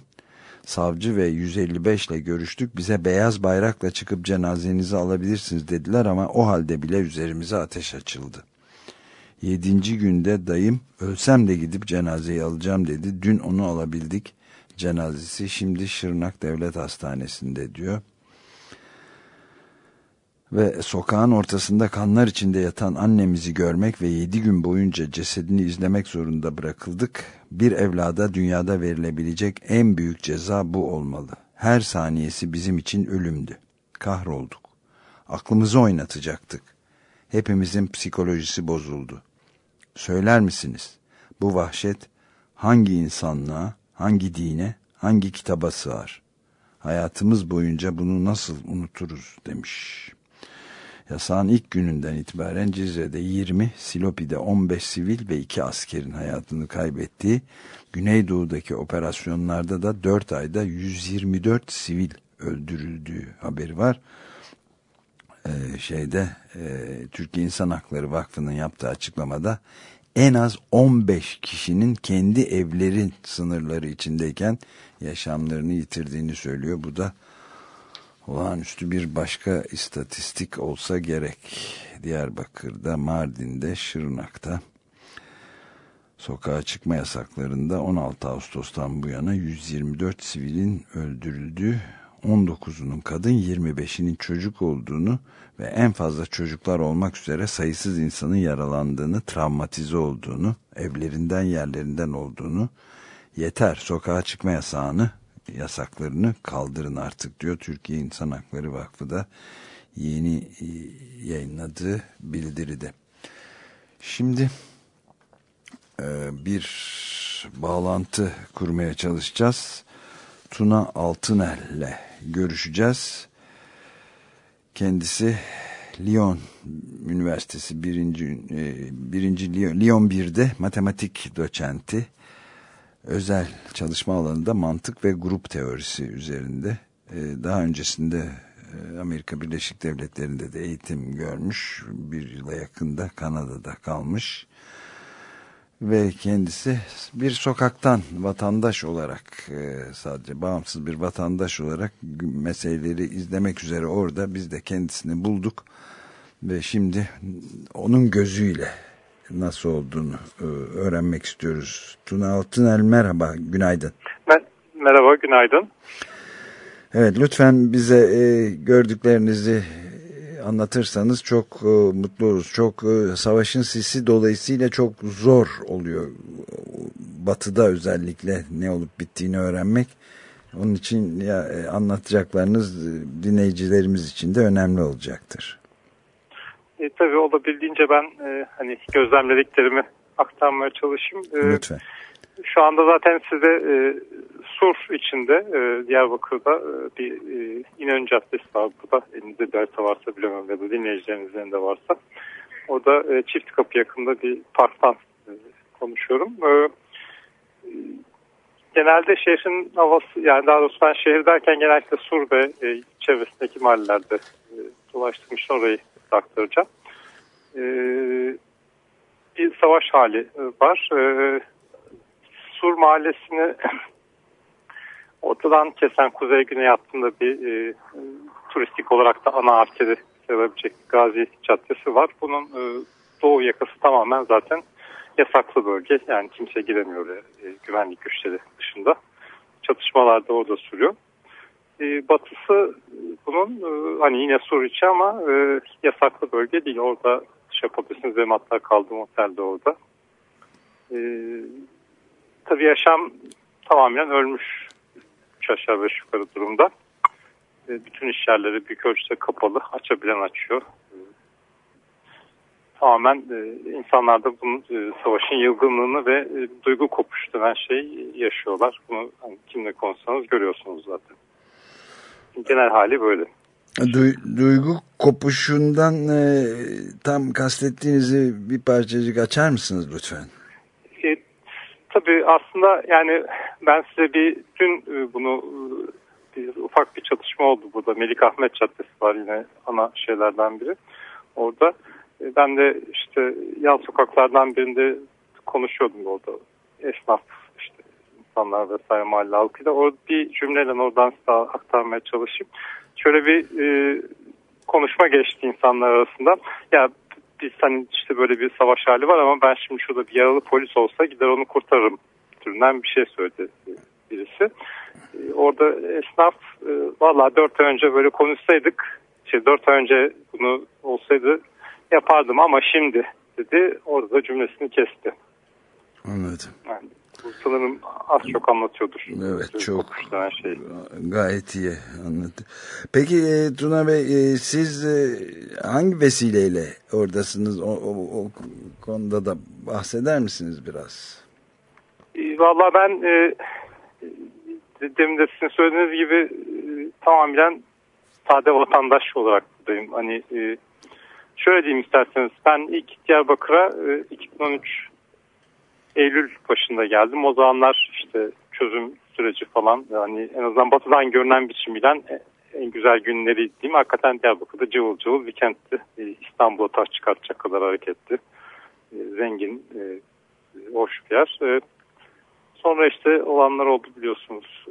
[SPEAKER 3] Savcı ve 155 ile görüştük. Bize beyaz bayrakla çıkıp cenazenizi alabilirsiniz dediler ama o halde bile üzerimize ateş açıldı. Yedinci günde dayım ölsem de gidip cenazeyi alacağım dedi. Dün onu alabildik cenazesi şimdi Şırnak Devlet Hastanesi'nde diyor. Ve sokağın ortasında kanlar içinde yatan annemizi görmek ve yedi gün boyunca cesedini izlemek zorunda bırakıldık. Bir evlada dünyada verilebilecek en büyük ceza bu olmalı. Her saniyesi bizim için ölümdü. Kahrolduk. Aklımızı oynatacaktık. Hepimizin psikolojisi bozuldu. Söyler misiniz? Bu vahşet hangi insanlığa, hangi dine, hangi kitaba sığar? Hayatımız boyunca bunu nasıl unuturuz demiş. Yasağın ilk gününden itibaren Cizre'de 20, Silopi'de 15 sivil ve 2 askerin hayatını kaybettiği, Güneydoğu'daki operasyonlarda da 4 ayda 124 sivil öldürüldüğü haberi var. Ee, şeyde e, Türkiye İnsan Hakları Vakfı'nın yaptığı açıklamada en az 15 kişinin kendi evlerin sınırları içindeyken yaşamlarını yitirdiğini söylüyor. Bu da olağanüstü bir başka istatistik olsa gerek. Diyarbakır'da, Mardin'de, Şırnak'ta sokağa çıkma yasaklarında 16 Ağustos'tan bu yana 124 sivilin öldürüldüğü 19'unun kadın 25'inin çocuk olduğunu ve en fazla çocuklar olmak üzere sayısız insanın yaralandığını, travmatize olduğunu, evlerinden yerlerinden olduğunu, yeter sokağa çıkma yasağını, yasaklarını kaldırın artık diyor Türkiye İnsan Hakları Vakfı da yeni e, yayınladığı bildiride. Şimdi e, bir bağlantı kurmaya çalışacağız. Tuna Altınel'le görüşeceğiz. Kendisi Lyon Üniversitesi birinci, e, birinci Lyon, Lyon 1'de matematik doçenti. Özel çalışma alanında mantık ve grup teorisi üzerinde. E, daha öncesinde E, Amerika Birleşik Devletleri'nde de eğitim görmüş. Bir yıla yakında Kanada'da kalmış. Ve kendisi bir sokaktan vatandaş olarak e, sadece bağımsız bir vatandaş olarak meseleleri izlemek üzere orada biz de kendisini bulduk. Ve şimdi onun gözüyle nasıl olduğunu e, öğrenmek istiyoruz. Tuna Altınel merhaba, günaydın.
[SPEAKER 8] Merhaba, günaydın.
[SPEAKER 3] Evet, lütfen bize e, gördüklerinizi anlatırsanız çok e, mutlu oluruz. Çok e, savaşın sisi dolayısıyla çok zor oluyor. Batı'da özellikle ne olup bittiğini öğrenmek. Onun için ya, anlatacaklarınız dinleyicilerimiz için de önemli olacaktır.
[SPEAKER 8] E, tabii olabildiğince ben e, hani gözlemlediklerimi aktarmaya çalışayım.
[SPEAKER 3] E, Lütfen.
[SPEAKER 8] Şu anda zaten size e, Sur içinde e, Diyarbakır'da e, bir e, İnönü Caddesi var. Burada elinizde bir harita varsa bilemem ya da dinleyicilerinizin elinde varsa. Orada e, çift kapı yakında bir parktan e, konuşuyorum. E, genelde şehrin havası yani daha doğrusu ben şehir derken genellikle Sur ve e, çevresindeki mahallelerde e, dolaştığım için orayı aktaracağım. E, bir savaş hali var. E, Sur mahallesini ortadan kesen kuzey güney hattında bir e, turistik olarak da ana arteri sayılabilecek Gazi Caddesi var. Bunun e, doğu yakası tamamen zaten yasaklı bölge. Yani kimse giremiyor e, güvenlik güçleri dışında. Çatışmalar da orada sürüyor. E, batısı bunun e, hani yine Suriçi ama e, yasaklı bölge değil. Orada şey yapabilirsiniz. Benim hatta kaldığım otel de orada. E, tabii yaşam tamamen ölmüş. Üç aşağı beş yukarı durumda. E, bütün iş yerleri büyük ölçüde kapalı. Açabilen açıyor. E, tamamen e, insanlar da bunun e, savaşın yılgınlığını ve e, duygu kopuşu denen şey yaşıyorlar. Bunu hani, kimle konuşsanız görüyorsunuz zaten. Genel hali böyle.
[SPEAKER 3] Du duygu kopuşundan e, tam kastettiğinizi bir parçacık açar mısınız lütfen?
[SPEAKER 8] E, tabii aslında yani ben size bir dün e, bunu e, bir, ufak bir çatışma oldu burada. Melik Ahmet Caddesi var yine ana şeylerden biri. Orada e, ben de işte yan sokaklardan birinde konuşuyordum orada. Esnaf insanlar vesaire mahalle halkıyla. Orada bir cümleyle oradan size aktarmaya çalışayım. Şöyle bir e, konuşma geçti insanlar arasında. Ya biz hani işte böyle bir savaş hali var ama ben şimdi şurada bir yaralı polis olsa gider onu kurtarırım türünden bir şey söyledi birisi. E, orada esnaf e, valla dört ay önce böyle konuşsaydık şey dört ay önce bunu olsaydı yapardım ama şimdi dedi orada da cümlesini kesti.
[SPEAKER 3] Anladım.
[SPEAKER 8] Yani, bu sanırım az çok anlatıyordur.
[SPEAKER 3] Evet çok
[SPEAKER 8] şey.
[SPEAKER 3] gayet iyi anlattı. Peki e, Tuna Bey e, siz e, hangi vesileyle oradasınız o, o, o konuda da bahseder misiniz biraz?
[SPEAKER 8] E, Valla ben e, demin de sizin söylediğiniz gibi e, tamamen sade vatandaş olarak buradayım. Hani e, şöyle diyeyim isterseniz ben ilk Diyarbakır'a e, 2013 Eylül başında geldim. O zamanlar işte çözüm süreci falan yani en azından batıdan görünen biçimiyle en güzel günleri diyeyim. Hakikaten Diyarbakır'da cıvıl cıvıl bir kentti. İstanbul'a taş çıkartacak kadar hareketli. Zengin, hoş bir yer. Sonra işte olanlar oldu biliyorsunuz.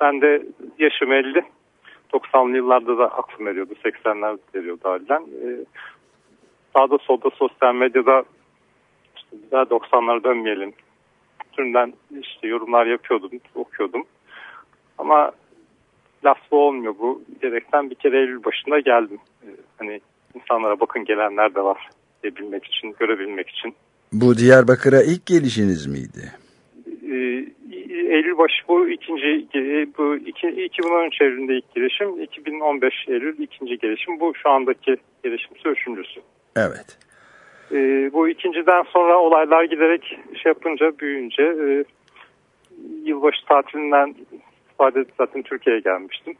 [SPEAKER 8] Ben de yaşım 50. 90'lı yıllarda da aklım veriyordu. 80'lerde veriyordu halinden. Sağda solda sosyal medyada bir daha 90'lara dönmeyelim. Türünden işte yorumlar yapıyordum, okuyordum. Ama laflı olmuyor bu. Gerekten bir kere Eylül başında geldim. Hani insanlara bakın gelenler de var diyebilmek için, görebilmek için.
[SPEAKER 3] Bu Diyarbakır'a ilk gelişiniz miydi?
[SPEAKER 8] Eylül başı bu ikinci bu iki, 2013 Eylül'de ilk gelişim, 2015 Eylül ikinci gelişim. Bu şu andaki gelişim üçüncüsü.
[SPEAKER 3] Evet.
[SPEAKER 8] E, bu ikinciden sonra olaylar giderek şey yapınca büyüyünce e, yılbaşı tatilinden ifade zaten Türkiye'ye gelmiştim.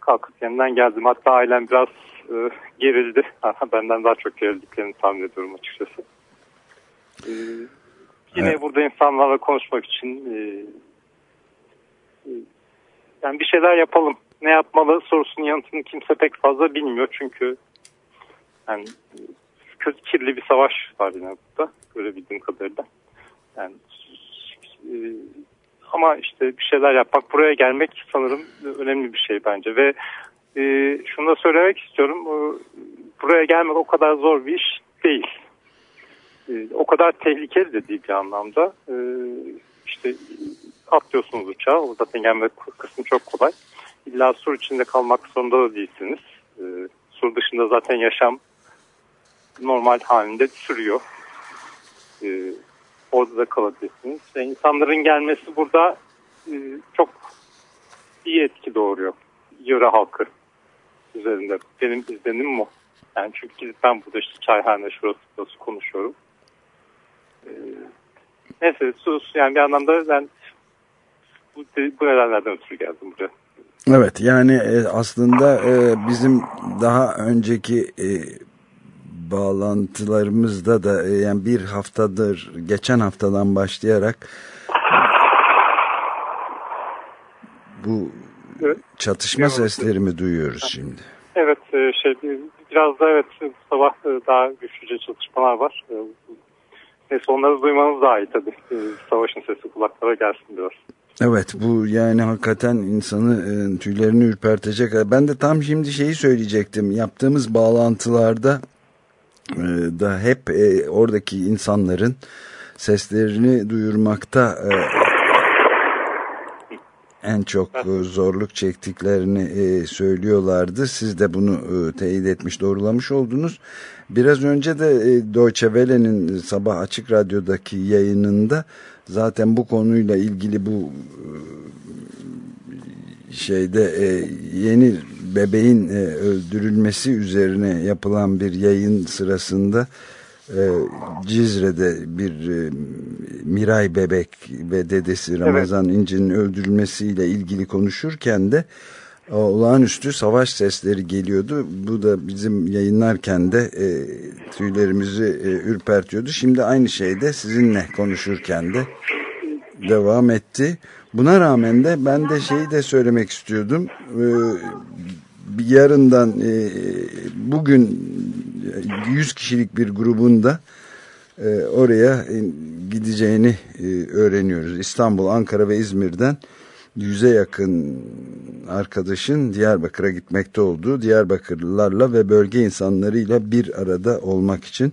[SPEAKER 8] Kalkıp yeniden geldim. Hatta ailem biraz e, gerildi. Benden daha çok gerildiklerini tahmin ediyorum açıkçası. E, yine evet. burada insanlarla konuşmak için e, e, yani bir şeyler yapalım ne yapmalı sorusunun yanıtını kimse pek fazla bilmiyor. Çünkü yani kötü kirli bir savaş var yine burada görebildiğim kadarıyla. Yani e, ama işte bir şeyler yapmak, buraya gelmek sanırım önemli bir şey bence ve e, şunu da söylemek istiyorum. Buraya gelmek o kadar zor bir iş değil. E, o kadar tehlikeli de değil bir anlamda. E, işte atlıyorsunuz uçağa, o zaten gelmek kısmı çok kolay. İlla sur içinde kalmak zorunda da değilsiniz. E, sur dışında zaten yaşam normal halinde sürüyor. E, orada da kalabilirsiniz. Ve insanların gelmesi burada e, çok iyi etki doğuruyor. Yöre halkı üzerinde. Benim izlenim mu? Yani çünkü ben burada işte çayhane şurası burası konuşuyorum. E, neyse sus yani bir anlamda ben bu, bu nedenlerden ötürü geldim buraya.
[SPEAKER 3] Evet yani e, aslında e, bizim daha önceki e, bağlantılarımızda da e, yani bir haftadır geçen haftadan başlayarak bu
[SPEAKER 8] Evet.
[SPEAKER 3] çatışma
[SPEAKER 8] Evet.
[SPEAKER 3] sesleri mi duyuyoruz şimdi?
[SPEAKER 8] Evet e, şey biraz da evet bu sabah e, daha güçlüce çatışmalar var. Neyse onları duymanız daha iyi tabii. Savaşın sesi kulaklara gelsin biraz.
[SPEAKER 3] Evet bu yani hakikaten insanı tüylerini ürpertecek. Ben de tam şimdi şeyi söyleyecektim. Yaptığımız bağlantılarda da hep e, oradaki insanların seslerini duyurmakta e, en çok e, zorluk çektiklerini e, söylüyorlardı. Siz de bunu e, teyit etmiş, doğrulamış oldunuz. Biraz önce de e, Deutsche Welle'nin sabah açık radyodaki yayınında zaten bu konuyla ilgili bu e, şeyde e, yeni bebeğin e, öldürülmesi üzerine yapılan bir yayın sırasında e, Cizre'de bir e, Miray bebek ve dedesi Ramazan İnci'nin öldürülmesiyle ilgili konuşurken de o olağanüstü savaş sesleri geliyordu. Bu da bizim yayınlarken de e, tüylerimizi e, ürpertiyordu. Şimdi aynı şey de sizinle konuşurken de devam etti. Buna rağmen de ben de şeyi de söylemek istiyordum. E, bir yarından e, bugün 100 kişilik bir grubun da e, oraya e, gideceğini e, öğreniyoruz. İstanbul, Ankara ve İzmir'den yüze yakın arkadaşın Diyarbakır'a gitmekte olduğu Diyarbakırlılarla ve bölge insanlarıyla bir arada olmak için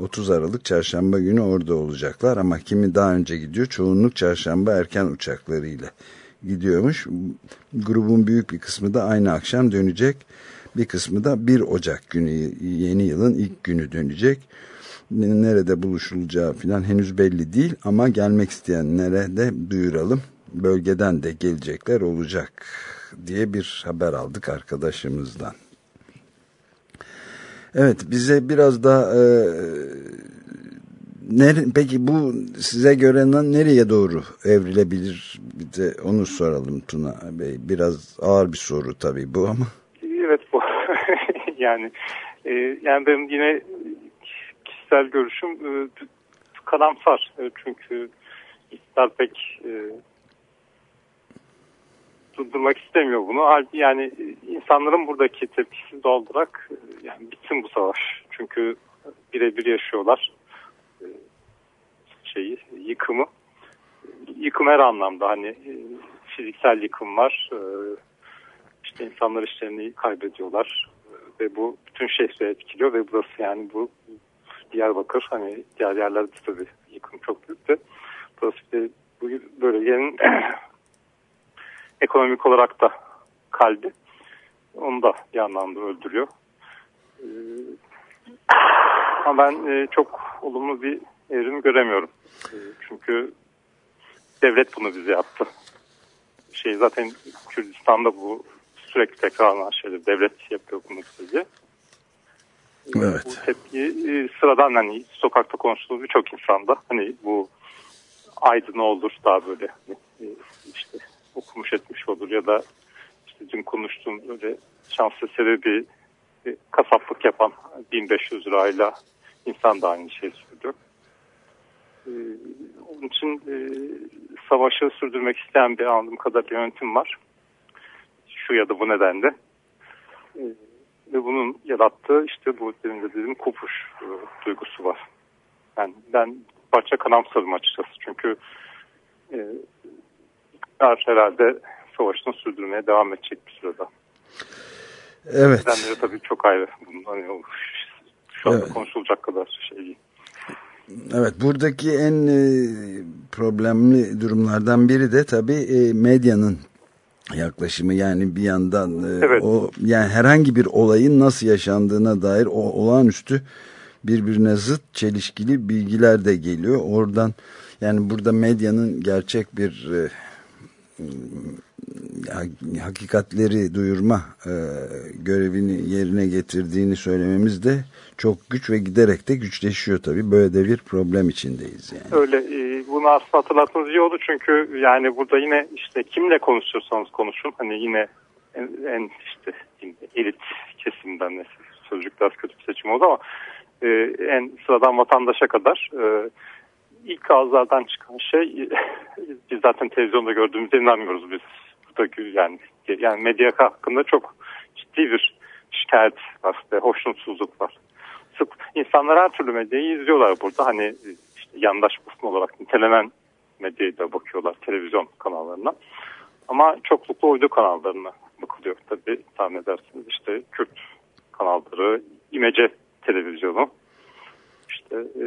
[SPEAKER 3] 30 Aralık çarşamba günü orada olacaklar ama kimi daha önce gidiyor çoğunluk çarşamba erken uçaklarıyla gidiyormuş. Grubun büyük bir kısmı da aynı akşam dönecek. Bir kısmı da 1 Ocak günü yeni yılın ilk günü dönecek. Nerede buluşulacağı falan henüz belli değil ama gelmek isteyenlere de duyuralım. Bölgeden de gelecekler olacak diye bir haber aldık arkadaşımızdan. Evet bize biraz da e, nere, peki bu size göre nereye doğru evrilebilir? Bir de onu soralım Tuna Bey. Biraz ağır bir soru tabii bu ama.
[SPEAKER 8] Evet bu yani e, yani benim yine kişisel görüşüm e, karamsar e, çünkü ister pek e, durdurmak istemiyor bunu. Yani insanların buradaki tepkisi doğal olarak e, yani bitsin bu savaş. Çünkü birebir yaşıyorlar e, şeyi yıkımı. Yıkım her anlamda hani e, fiziksel yıkım var. İşte insanlar işlerini kaybediyorlar ve bu bütün şehri etkiliyor ve burası yani bu Diyarbakır hani diğer yerlerde tabii yıkım çok büyüktü. Burası bir de bu bölgenin ekonomik olarak da kalbi. Onu da bir anlamda öldürüyor. Ee, ama ben e, çok olumlu bir evrim göremiyorum. E, çünkü devlet bunu bize yaptı. Şey zaten Kürdistan'da bu sürekli tekrarlanan şeyler. Devlet yapıyor bunu bize.
[SPEAKER 3] Evet.
[SPEAKER 8] Bu tepki e, sıradan hani sokakta konuştuğumuz birçok insanda hani bu aydın olur daha böyle hani, e, işte okumuş etmiş olur ya da işte dün konuştuğum böyle şans eseri bir, bir kasaplık yapan 1500 lirayla insan da aynı şeyi söylüyor. Ee, onun için e, savaşı sürdürmek isteyen bir anladığım kadar bir yönetim var. şu ya da bu nedenle. E, ve bunun yarattığı işte bu demin de dediğim kopuş e, duygusu var. Yani ben parça kanamsarım açıkçası. Çünkü e, herhalde savaşını sürdürmeye devam edecek bir sürede.
[SPEAKER 3] Evet.
[SPEAKER 8] Nedenleri tabii çok ayrı. Bunun, hani, şu anda
[SPEAKER 3] Evet.
[SPEAKER 8] konuşulacak kadar şey değil.
[SPEAKER 3] Evet buradaki en e, problemli durumlardan biri de tabii e, medyanın yaklaşımı yani bir yandan e,
[SPEAKER 8] Evet.
[SPEAKER 3] o yani herhangi bir olayın nasıl yaşandığına dair o olağanüstü birbirine zıt çelişkili bilgiler de geliyor. Oradan yani burada medyanın gerçek bir e, hakikatleri duyurma e, görevini yerine getirdiğini söylememiz de çok güç ve giderek de güçleşiyor tabii. Böyle de bir problem içindeyiz yani.
[SPEAKER 8] Öyle e, bunu aslında hatırlatmanız iyi oldu çünkü yani burada yine işte kimle konuşuyorsanız konuşun hani yine en, en işte elit kesimden ne sözcük biraz kötü bir seçim oldu ama e, en sıradan vatandaşa kadar e, ilk ağızlardan çıkan şey biz zaten televizyonda gördüğümüzde inanmıyoruz biz buradaki yani yani medya hakkında çok ciddi bir şikayet var hoşnutsuzluk var. Sık insanlar her türlü medyayı izliyorlar burada. Hani işte yandaş basın olarak nitelenen medyayı da bakıyorlar televizyon kanallarına. Ama çoklukla uydu kanallarına bakılıyor. Tabii tahmin edersiniz işte Kürt kanalları, İmece televizyonu işte e,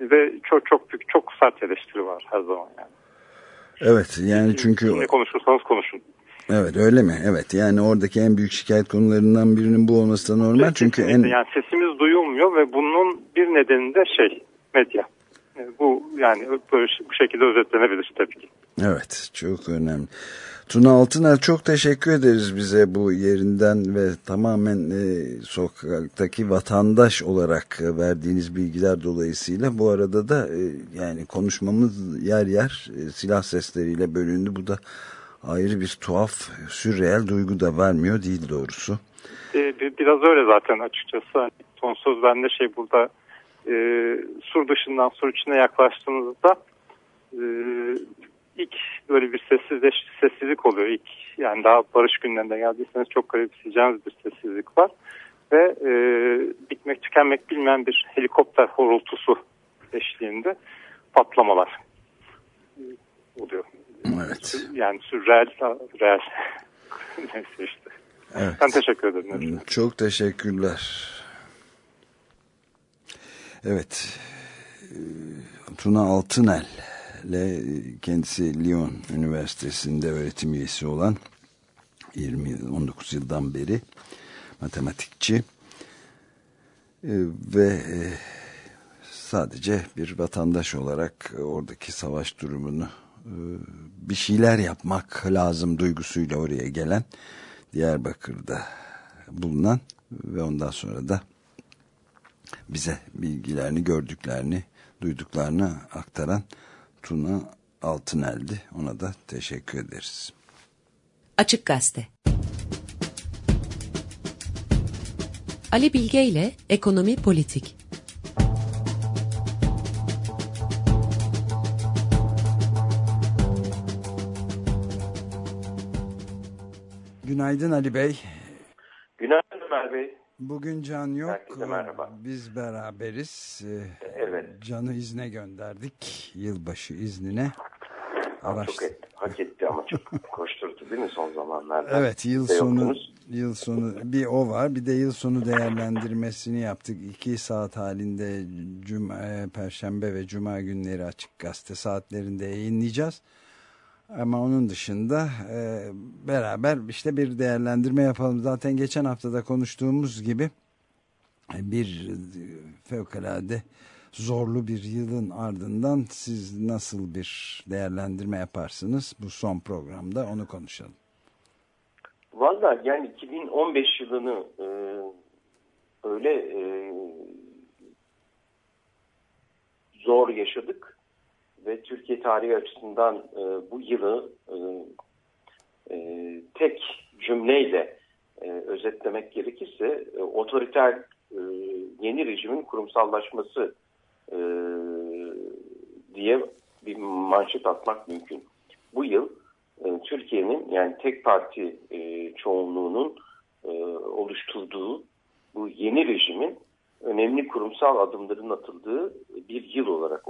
[SPEAKER 8] ve çok çok büyük çok sert eleştiri var her zaman yani.
[SPEAKER 3] Evet yani çünkü
[SPEAKER 8] Ne konuşursanız konuşun.
[SPEAKER 3] evet öyle mi? Evet yani oradaki en büyük şikayet konularından birinin bu olması da normal. Çünkü en
[SPEAKER 8] yani sesimiz duyulmuyor ve bunun bir nedeni de şey medya. E, Bu yani böyle bu şekilde özetlenebilir tabii ki.
[SPEAKER 3] Evet çok önemli. Tuna Altınel çok teşekkür ederiz bize bu yerinden ve tamamen e, sokaktaki vatandaş olarak e, verdiğiniz bilgiler dolayısıyla bu arada da e, yani konuşmamız yer yer e, silah sesleriyle bölündü. Bu da ayrı bir tuhaf, sürreel duygu da vermiyor değil doğrusu.
[SPEAKER 8] E, bir- biraz öyle zaten açıkçası. Hani Son söz şey burada e, sur dışından sur içine yaklaştığınızda e, ilk böyle bir sessizleş, sessizlik oluyor. İlk yani daha barış günlerinde geldiyseniz çok garipseyeceğiniz bir sessizlik var. Ve e, bitmek tükenmek bilmeyen bir helikopter horultusu eşliğinde patlamalar oluyor.
[SPEAKER 3] Evet.
[SPEAKER 8] Yani sürreel, real. Neyse işte.
[SPEAKER 3] Evet.
[SPEAKER 8] Ben teşekkür ederim.
[SPEAKER 3] Çok teşekkürler. Evet. Tuna Altınel ile kendisi Lyon Üniversitesi'nde öğretim üyesi olan 20 19 yıldan beri matematikçi Ee, ve e, sadece bir vatandaş olarak oradaki savaş durumunu e, bir şeyler yapmak lazım duygusuyla oraya gelen Diyarbakır'da bulunan ve ondan sonra da bize bilgilerini, gördüklerini, duyduklarını aktaran Tuna Altınel'di. Ona da teşekkür ederiz.
[SPEAKER 1] Açık Gazete Ali Bilge ile Ekonomi Politik
[SPEAKER 3] Günaydın Ali Bey.
[SPEAKER 9] Günaydın Ömer Bey.
[SPEAKER 3] Bugün Can yok.
[SPEAKER 9] Herkese merhaba.
[SPEAKER 3] Biz beraberiz. Ee,
[SPEAKER 9] Evet.
[SPEAKER 3] Can'ı izne gönderdik. Yılbaşı iznine.
[SPEAKER 9] Ama
[SPEAKER 3] Araş-
[SPEAKER 9] çok et, hak etti ama çok koşturdu değil mi son zamanlarda?
[SPEAKER 3] Evet yıl
[SPEAKER 9] de
[SPEAKER 3] sonu
[SPEAKER 9] yoktunuz.
[SPEAKER 3] yıl sonu bir o var bir de yıl sonu değerlendirmesini yaptık. iki saat halinde Cuma, e, Perşembe ve Cuma günleri açık gazete saatlerinde yayınlayacağız. Ama onun dışında e, beraber işte bir değerlendirme yapalım. Zaten geçen haftada konuştuğumuz gibi e, bir e, fevkalade zorlu bir yılın ardından siz nasıl bir değerlendirme yaparsınız? Bu son programda onu konuşalım.
[SPEAKER 9] Valla yani 2015 yılını e, öyle e, zor yaşadık ve Türkiye tarihi açısından e, bu yılı e, e, tek cümleyle e, özetlemek gerekirse e, otoriter e, yeni rejimin kurumsallaşması e, diye bir manşet atmak mümkün. Bu yıl e, Türkiye'nin yani tek parti e, çoğunluğunun e, oluşturduğu bu yeni rejimin önemli kurumsal adımların atıldığı bir yıl olarak.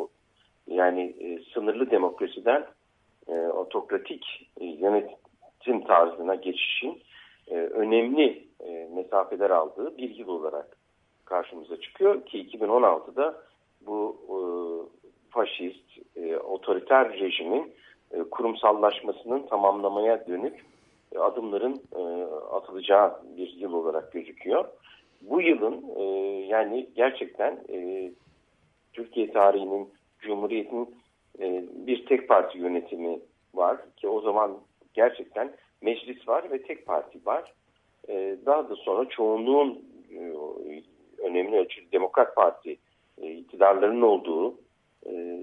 [SPEAKER 9] Yani e, sınırlı demokrasiden e, otokratik e, yönetim tarzına geçişin e, önemli e, mesafeler aldığı bir yıl olarak karşımıza çıkıyor ki 2016'da bu e, faşist, e, otoriter rejimin e, kurumsallaşmasının tamamlamaya dönük e, adımların e, atılacağı bir yıl olarak gözüküyor. Bu yılın e, yani gerçekten e, Türkiye tarihinin Cumhuriyet'in e, bir tek parti yönetimi var ki o zaman gerçekten meclis var ve tek parti var. E, daha da sonra çoğunluğun e, önemli ölçüde Demokrat Parti e, iktidarlarının olduğu e,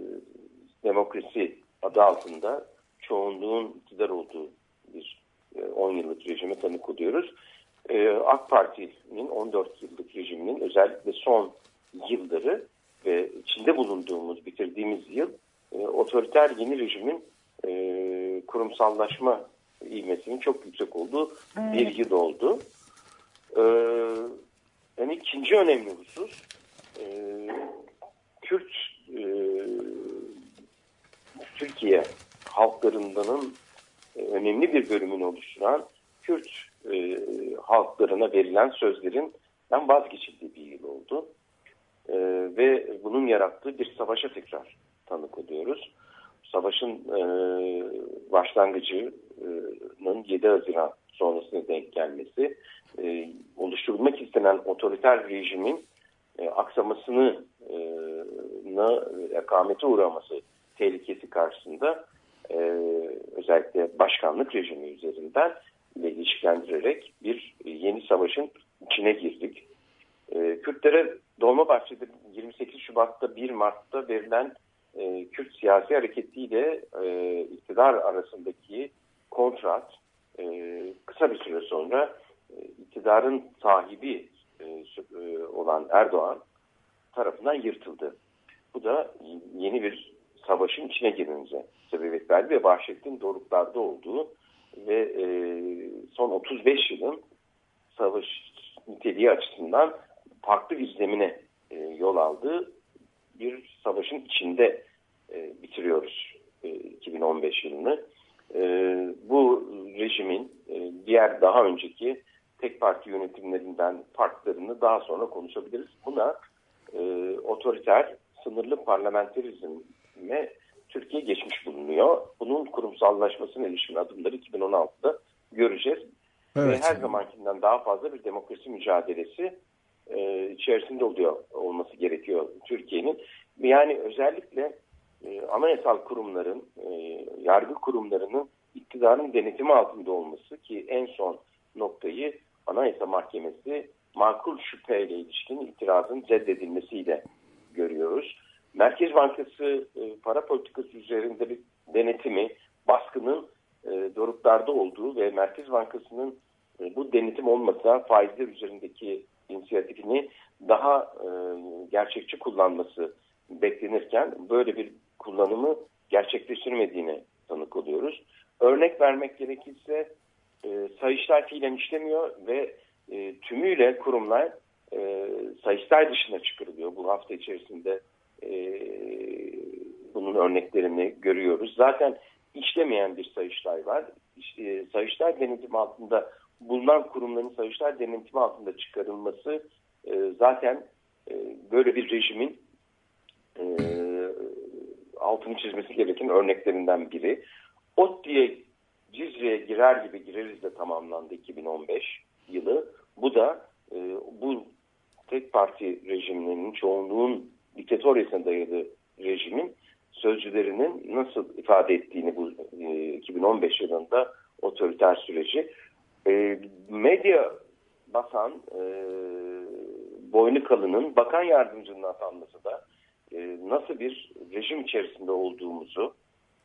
[SPEAKER 9] demokrasi adı altında çoğunluğun iktidar olduğu bir e, 10 yıllık rejime tanık oluyoruz. E, AK Parti'nin 14 yıllık rejiminin özellikle son yılları ve içinde bulunduğumuz, bitirdiğimiz yıl e, otoriter yeni rejimin e, kurumsallaşma ivmesinin çok yüksek olduğu bir yıl oldu. E, yani ikinci önemli husus e, Kürt e, Türkiye halklarındanın e, önemli bir bölümünü oluşturan Kürt e, halklarına verilen sözlerin vazgeçildiği bir yıl oldu. E, ve bunun yarattığı bir savaşa tekrar tanık oluyoruz. Savaşın e, başlangıcının 7 Haziran sonrasına denk gelmesi, e, oluşturulmak istenen otoriter rejimin e, aksamasını e, ekamete uğraması tehlikesi karşısında e, özellikle başkanlık rejimi üzerinden ile ilişkilendirerek bir yeni savaşın içine girdik. E, Kürtlere Dolmabahçe'de 28 Şubat'ta 1 Mart'ta verilen e, Kürt siyasi hareketiyle e, iktidar arasındaki kontrat e, kısa bir süre sonra e, iktidarın sahibi e, e olan Erdoğan tarafından yırtıldı. Bu da yeni bir savaşın içine girmemize sebebiyet verdi ve Bahşettin doruklarda olduğu ve e, son 35 yılın savaş niteliği açısından farklı bir zemine e, yol aldığı bir savaşın içinde e, bitiriyoruz e, 2015 yılını. E, bu rejimin e, diğer daha önceki tek parti yönetimlerinden farklarını daha sonra konuşabiliriz. Buna e, otoriter, sınırlı parlamenterizme Türkiye geçmiş bulunuyor. Bunun kurumsallaşmasına ilişkin adımları 2016'da göreceğiz. Evet. Ve her zamankinden daha fazla bir demokrasi mücadelesi e, içerisinde oluyor olması gerekiyor Türkiye'nin. Yani özellikle e, anayasal kurumların, e, yargı kurumlarının iktidarın denetimi altında olması ki en son noktayı Anayasa Mahkemesi makul şüpheyle ilişkin itirazın reddedilmesiyle görüyoruz. Merkez Bankası e, para politikası üzerinde bir denetimi, baskının e, doruklarda olduğu ve Merkez Bankası'nın e, bu denetim olmasa faizler üzerindeki inisiyatifini daha e, gerçekçi kullanması beklenirken böyle bir kullanımı gerçekleştirmediğine tanık oluyoruz. Örnek vermek gerekirse e, Sayıştay fiilen işlemiyor ve e, tümüyle kurumlar e, Sayıştay dışına çıkarılıyor. Bu hafta içerisinde e, bunun örneklerini görüyoruz. Zaten işlemeyen bir Sayıştay var. İşte, Sayıştay denetim altında bulunan kurumların Sayıştay denetimi altında çıkarılması e, zaten e, böyle bir rejimin e, altını çizmesi gereken örneklerinden biri. OT diye Cizre'ye girer gibi gireriz de tamamlandı 2015 yılı. Bu da e, bu tek parti rejimlerinin çoğunluğun diktatöryesine dayalı rejimin sözcülerinin nasıl ifade ettiğini bu e, 2015 yılında otoriter süreci. E, medya basan e, boynu kalının bakan yardımcının atanması da e, nasıl bir rejim içerisinde olduğumuzu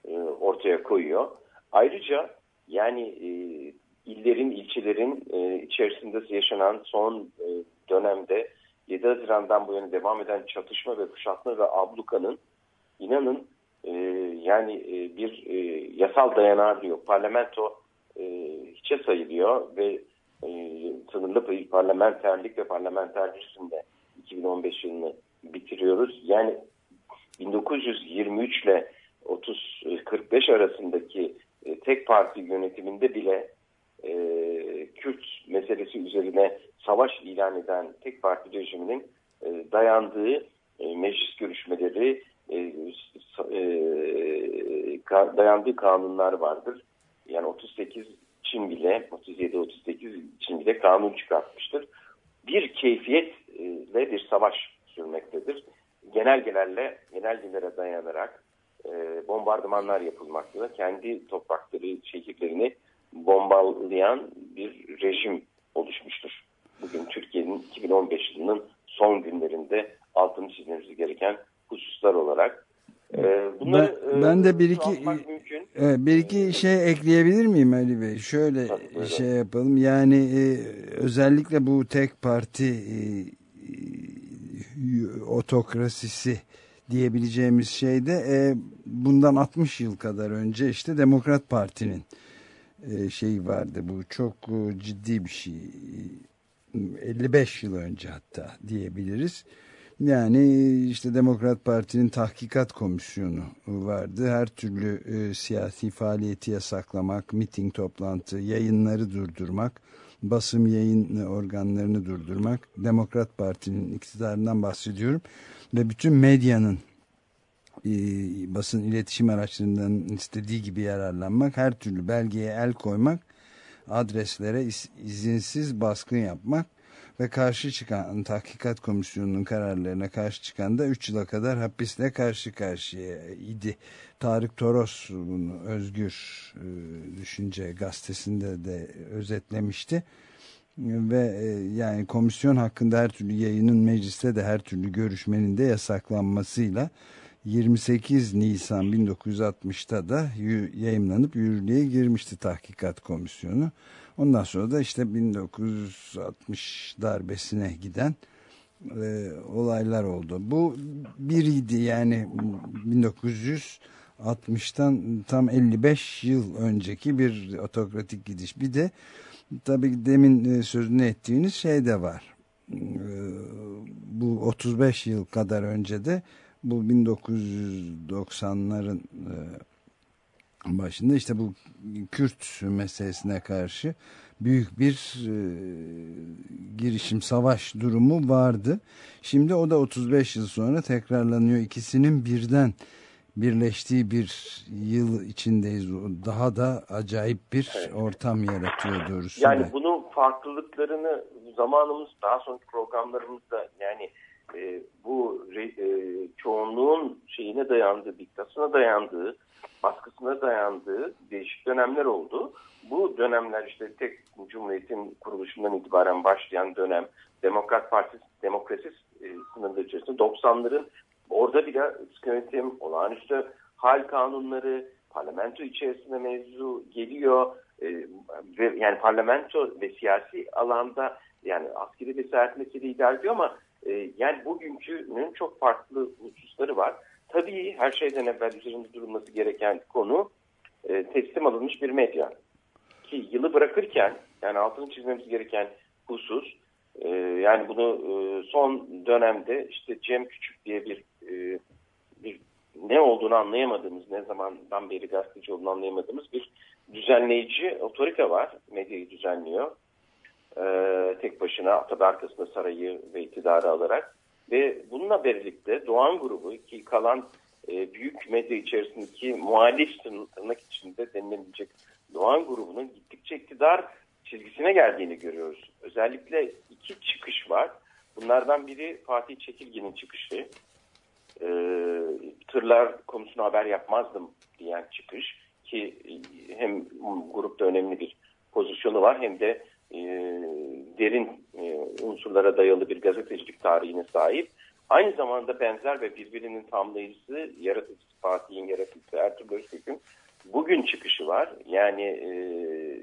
[SPEAKER 9] e, ortaya koyuyor. Ayrıca yani e, illerin, ilçelerin e, içerisinde yaşanan son e, dönemde 7 Haziran'dan bu yana devam eden çatışma ve kuşatma ve ablukanın inanın e, yani e, bir e, yasal dayanağı yok. Parlamento e, hiçe sayılıyor ve bir parlamenterlik ve parlamenterizm de 2015 yılını bitiriyoruz. Yani 1923 ile 30-45 arasındaki e, tek parti yönetiminde bile e, Kürt meselesi üzerine savaş ilan eden tek parti rejiminin e, dayandığı e, meclis görüşmeleri, e, e, ka, dayandığı kanunlar vardır. Yani 38 için bile, 37-38 bile kanun çıkartmıştır. Bir keyfiyetle bir savaş sürmektedir. Genelgelerle, genelgelere dayanarak e, bombardımanlar yapılmaktadır. Kendi toprakları, şehirlerini bombalayan bir rejim oluşmuştur. Bugün Türkiye'nin 2015 yılının son günlerinde altını çizmemiz gereken hususlar olarak.
[SPEAKER 3] Ee, bunları, ben, ben de bir iki evet, bir iki şey ekleyebilir miyim Ali Bey? Şöyle Tabii, şey yapalım. Yani e, özellikle bu tek parti e, otokrasisi diyebileceğimiz şeyde e, bundan 60 yıl kadar önce işte Demokrat Parti'nin e, şeyi vardı. Bu çok e, ciddi bir şey. 55 yıl önce hatta diyebiliriz. Yani işte Demokrat Parti'nin tahkikat komisyonu vardı. Her türlü e, siyasi faaliyeti yasaklamak, miting toplantı, yayınları durdurmak, basım yayın organlarını durdurmak. Demokrat Parti'nin iktidarından bahsediyorum. Ve bütün medyanın e, basın iletişim araçlarından istediği gibi yararlanmak, her türlü belgeye el koymak, adreslere iz, izinsiz baskın yapmak ve karşı çıkan tahkikat komisyonunun kararlarına karşı çıkan da 3 yıla kadar hapisle karşı karşıya idi. Tarık Toros bunu Özgür e, Düşünce gazetesinde de özetlemişti. Ve e, yani komisyon hakkında her türlü yayının mecliste de her türlü görüşmenin de yasaklanmasıyla 28 Nisan 1960'ta da yayınlanıp yürürlüğe girmişti tahkikat komisyonu. Ondan sonra da işte 1960 darbesine giden e, olaylar oldu. Bu biriydi yani 1960'tan tam 55 yıl önceki bir otokratik gidiş. Bir de tabii demin e, sözünü ettiğiniz şey de var. E, bu 35 yıl kadar önce de bu 1990'ların e, başında işte bu Kürt meselesine karşı büyük bir e, girişim savaş durumu vardı. Şimdi o da 35 yıl sonra tekrarlanıyor. İkisinin birden birleştiği bir yıl içindeyiz. Daha da acayip bir evet. ortam yaratıyor doğrusu.
[SPEAKER 9] Yani bunun farklılıklarını zamanımız daha sonraki programlarımızda yani e, bu e, çoğunluğun şeyine dayandığı, diktasına dayandığı baskısına dayandığı değişik dönemler oldu. Bu dönemler işte tek Cumhuriyet'in kuruluşundan itibaren başlayan dönem Demokrat Parti demokrasi e, sınırları içerisinde 90'ların orada bile yönetim, olağanüstü hal kanunları, parlamento içerisinde mevzu geliyor e, ve yani parlamento ve siyasi alanda yani askeri vesaret meseleyi ilerliyor ama e, yani bugünkünün çok farklı hususları var. Tabii her şeyden evvel üzerinde durulması gereken konu e, teslim alınmış bir medya. Ki yılı bırakırken yani altını çizmemiz gereken husus e, yani bunu e, son dönemde işte Cem Küçük diye bir, e, bir ne olduğunu anlayamadığımız ne zamandan beri gazeteci olduğunu anlayamadığımız bir düzenleyici otorite var. Medyayı düzenliyor. E, tek başına tabi arkasında sarayı ve iktidarı alarak ve bununla birlikte Doğan grubu ki kalan e, büyük medya içerisindeki muhalif tırnak içinde denilebilecek Doğan grubunun gittikçe iktidar çizgisine geldiğini görüyoruz. Özellikle iki çıkış var. Bunlardan biri Fatih Çekilgin'in çıkışı. E, tırlar konusuna haber yapmazdım diyen çıkış ki hem grupta önemli bir pozisyonu var hem de e, derin e, unsurlara dayalı bir gazetecilik tarihine sahip. Aynı zamanda benzer ve birbirinin tamlayıcısı yaratıcısı Fatih'in yaratıcısı Ertuğrul Özkök'ün bugün çıkışı var. Yani e,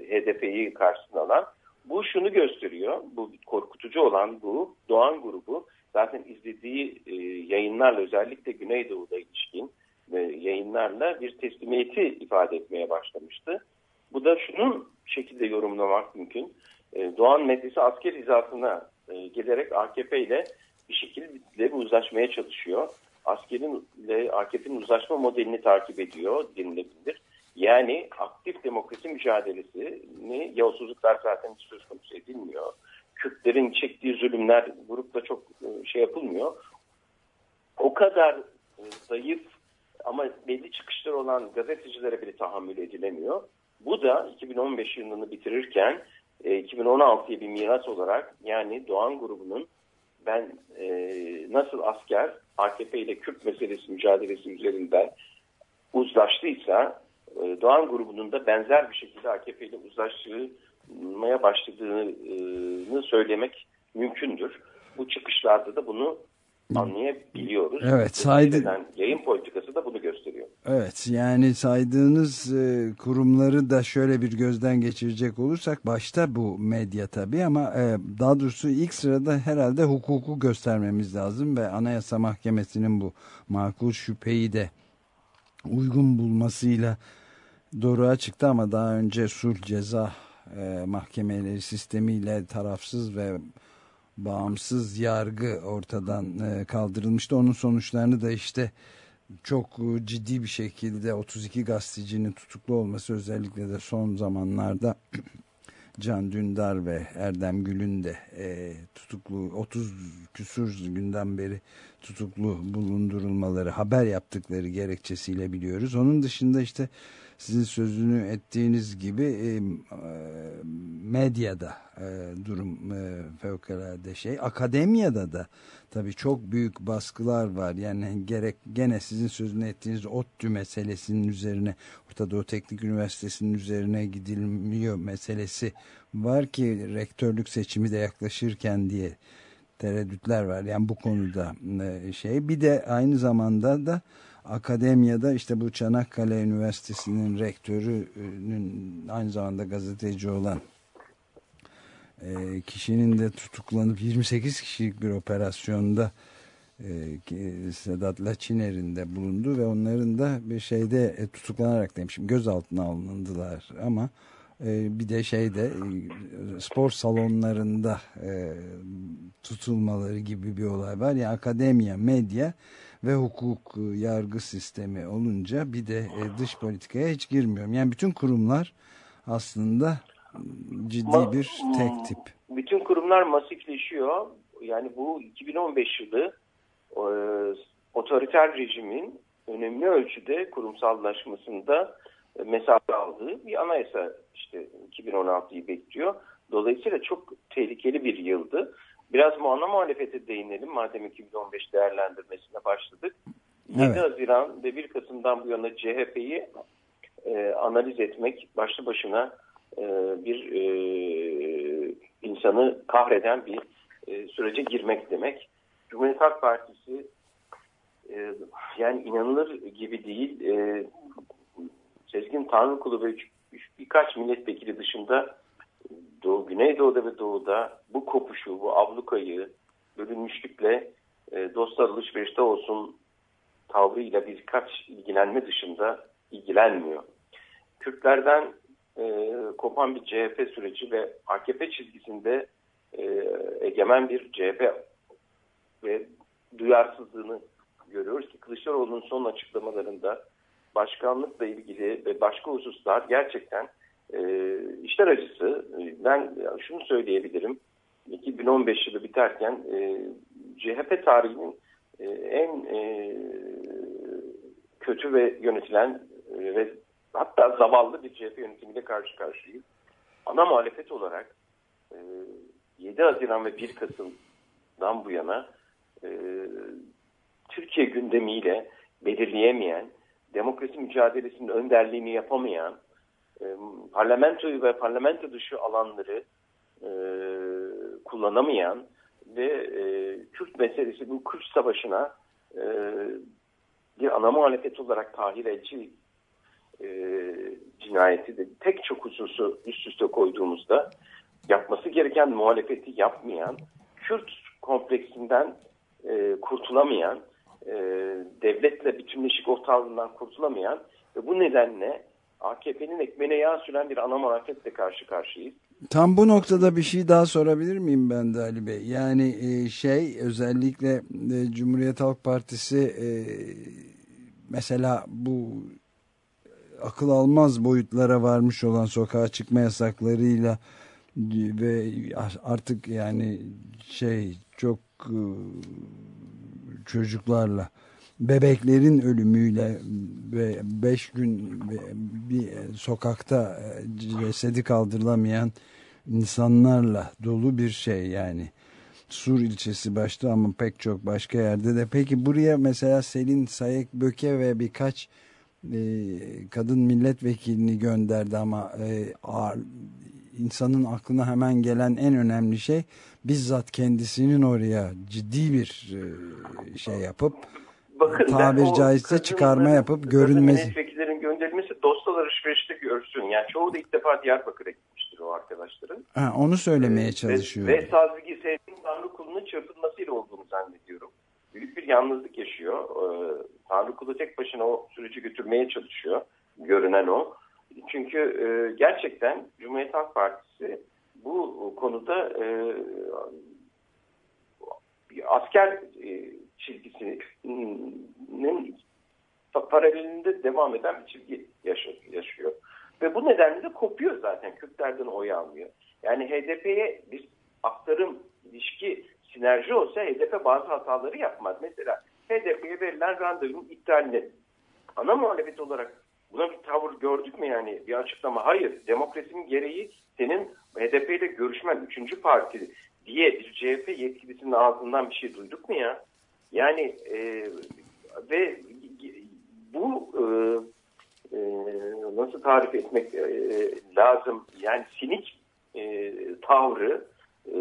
[SPEAKER 9] HDP'yi karşısına alan. Bu şunu gösteriyor. Bu korkutucu olan bu Doğan grubu zaten izlediği e, yayınlarla özellikle Güneydoğu'da ilişkin ve yayın oyunlarla bir teslimiyeti ifade etmeye başlamıştı. Bu da şunun şekilde yorumlamak mümkün. E, Doğan medyası asker hizasına e, gelerek AKP ile bir şekilde bir uzlaşmaya çalışıyor. Askerin ile AKP'nin uzlaşma modelini takip ediyor denilebilir. Yani aktif demokrasi mücadelesini yolsuzluklar zaten söz konusu edilmiyor. Kürtlerin çektiği zulümler grupta çok e, şey yapılmıyor. O kadar e, zayıf ama belli çıkışları olan gazetecilere bile tahammül edilemiyor. Bu da 2015 yılını bitirirken 2016'ya e, bir miras olarak yani Doğan grubunun ben e, nasıl asker AKP ile Kürt meselesi mücadelesi üzerinden uzlaştıysa e, Doğan grubunun da benzer bir şekilde AKP ile uzlaşmaya başladığını söylemek mümkündür. Bu çıkışlarda da bunu anlayabiliyoruz.
[SPEAKER 3] Evet saydı.
[SPEAKER 9] Yayın politikası da bunu gösteriyor.
[SPEAKER 3] Evet yani saydığınız e, kurumları da şöyle bir gözden geçirecek olursak başta bu medya tabii ama e, daha doğrusu ilk sırada herhalde hukuku göstermemiz lazım ve Anayasa Mahkemesi'nin bu makul şüpheyi de uygun bulmasıyla doğruğa çıktı ama daha önce sulh ceza e, mahkemeleri sistemiyle tarafsız ve bağımsız yargı ortadan e, kaldırılmıştı. Onun sonuçlarını da işte çok e, ciddi bir şekilde 32 gazetecinin tutuklu olması özellikle de son zamanlarda Can Dündar ve Erdem Gül'ün de e, tutuklu 30 küsur günden beri tutuklu bulundurulmaları haber yaptıkları gerekçesiyle biliyoruz. Onun dışında işte sizin sözünü ettiğiniz gibi e, medyada e, durum e, fevkalade şey. Akademiyada da tabii çok büyük baskılar var. Yani gerek gene sizin sözünü ettiğiniz ODTÜ meselesinin üzerine Orta Doğu Teknik Üniversitesi'nin üzerine gidilmiyor meselesi var ki rektörlük seçimi de yaklaşırken diye tereddütler var. Yani bu konuda e, şey. Bir de aynı zamanda da akademiyada işte bu Çanakkale Üniversitesi'nin rektörünün aynı zamanda gazeteci olan e, kişinin de tutuklanıp 28 kişilik bir operasyonda e, Sedat Laçiner'in de bulundu ve onların da bir şeyde e, tutuklanarak demişim gözaltına alındılar. Ama e, bir de şeyde e, spor salonlarında e, tutulmaları gibi bir olay var. Ya akademiya, medya ve hukuk e, yargı sistemi olunca bir de e, dış politikaya hiç girmiyorum. Yani bütün kurumlar aslında ciddi bir tek tip.
[SPEAKER 9] Bütün kurumlar masifleşiyor. Yani bu 2015 yılı e, otoriter rejimin önemli ölçüde kurumsallaşmasında e, mesafe aldığı bir anayasa işte 2016'yı bekliyor. Dolayısıyla çok tehlikeli bir yıldı. Biraz mu ana muhalefete değinelim madem 2015 değerlendirmesine başladık. Evet. 7 Haziran ve 1 Kasım'dan bu yana CHP'yi e, analiz etmek başlı başına e, bir e, insanı kahreden bir e, sürece girmek demek. Cumhuriyet Halk Partisi e, yani inanılır gibi değil e, Sezgin Tanrıkulu ve birkaç milletvekili dışında Doğu, Güneydoğu'da ve Doğu'da bu kopuşu, bu ablukayı bölünmüşlükle e, dostlar alışverişte olsun tavrıyla birkaç ilgilenme dışında ilgilenmiyor. Kürtlerden e, kopan bir CHP süreci ve AKP çizgisinde e, egemen bir CHP ve duyarsızlığını görüyoruz ki Kılıçdaroğlu'nun son açıklamalarında başkanlıkla ilgili ve başka hususlar gerçekten e, işler acısı. Ben şunu söyleyebilirim. 2015 yılı biterken e, CHP tarihinin e, en e, kötü ve yönetilen ve hatta zavallı bir CHP yönetimiyle karşı karşıyayız. Ana muhalefet olarak e, 7 Haziran ve 1 Kasım'dan bu yana Türkiye gündemiyle belirleyemeyen, demokrasi mücadelesinin önderliğini yapamayan, e, parlamentoyu ve parlamento dışı alanları e, kullanamayan ve e, Kürt meselesi bu Kürt savaşına e, bir ana muhalefet olarak Tahir Elçi e, cinayeti de pek çok hususu üst üste koyduğumuzda yapması gereken muhalefeti yapmayan, Kürt kompleksinden e, kurtulamayan e, devletle bütünleşik ortağından kurtulamayan ve bu nedenle AKP'nin ekmeğine yağ süren bir ana muhalefetle karşı karşıyayız.
[SPEAKER 3] Tam bu noktada bir şey daha sorabilir miyim ben de Ali Bey? Yani e, şey özellikle e, Cumhuriyet Halk Partisi e, mesela bu akıl almaz boyutlara varmış olan sokağa çıkma yasaklarıyla ve artık yani şey çok çocuklarla bebeklerin ölümüyle ve beş gün bir sokakta e, cesedi kaldırılamayan insanlarla dolu bir şey yani. Sur ilçesi başta ama pek çok başka yerde de. Peki buraya mesela Selin Sayek Böke ve birkaç e, kadın milletvekilini gönderdi ama e, ağır, insanın aklına hemen gelen en önemli şey bizzat kendisinin oraya ciddi bir e, şey yapıp Bakın, tabir caizse çıkarma yapıp görünmesi.
[SPEAKER 9] Milletvekillerin gönderilmesi dostlar alışverişte görsün. Yani çoğu da ilk defa Diyarbakır'a gitmiştir o arkadaşların.
[SPEAKER 3] Ha, onu söylemeye ee, çalışıyor.
[SPEAKER 9] Ve, ve Sazlıgi Sevdiğim Tanrı Kulu'nun çırpınmasıyla olduğunu zannediyorum. Büyük bir yalnızlık yaşıyor. Ee, Tanrı Kulu tek başına o süreci götürmeye çalışıyor. Görünen o. Çünkü e, gerçekten Cumhuriyet Halk Partisi bu konuda e, asker e, çizgisinin paralelinde devam eden bir çizgi yaşıyor. Ve bu nedenle de kopuyor zaten. Kürtlerden oy almıyor. Yani HDP'ye bir aktarım, ilişki, sinerji olsa HDP bazı hataları yapmaz. Mesela HDP'ye verilen randevunun iptalini ana muhalefet olarak buna bir tavır gördük mü yani bir açıklama? Hayır. Demokrasinin gereği senin HDP ile görüşmen üçüncü parti diye bir CHP yetkilisinin ağzından bir şey duyduk mu ya? Yani e, ve bu e, e, nasıl tarif etmek e, lazım? Yani sinik e, tavrı e,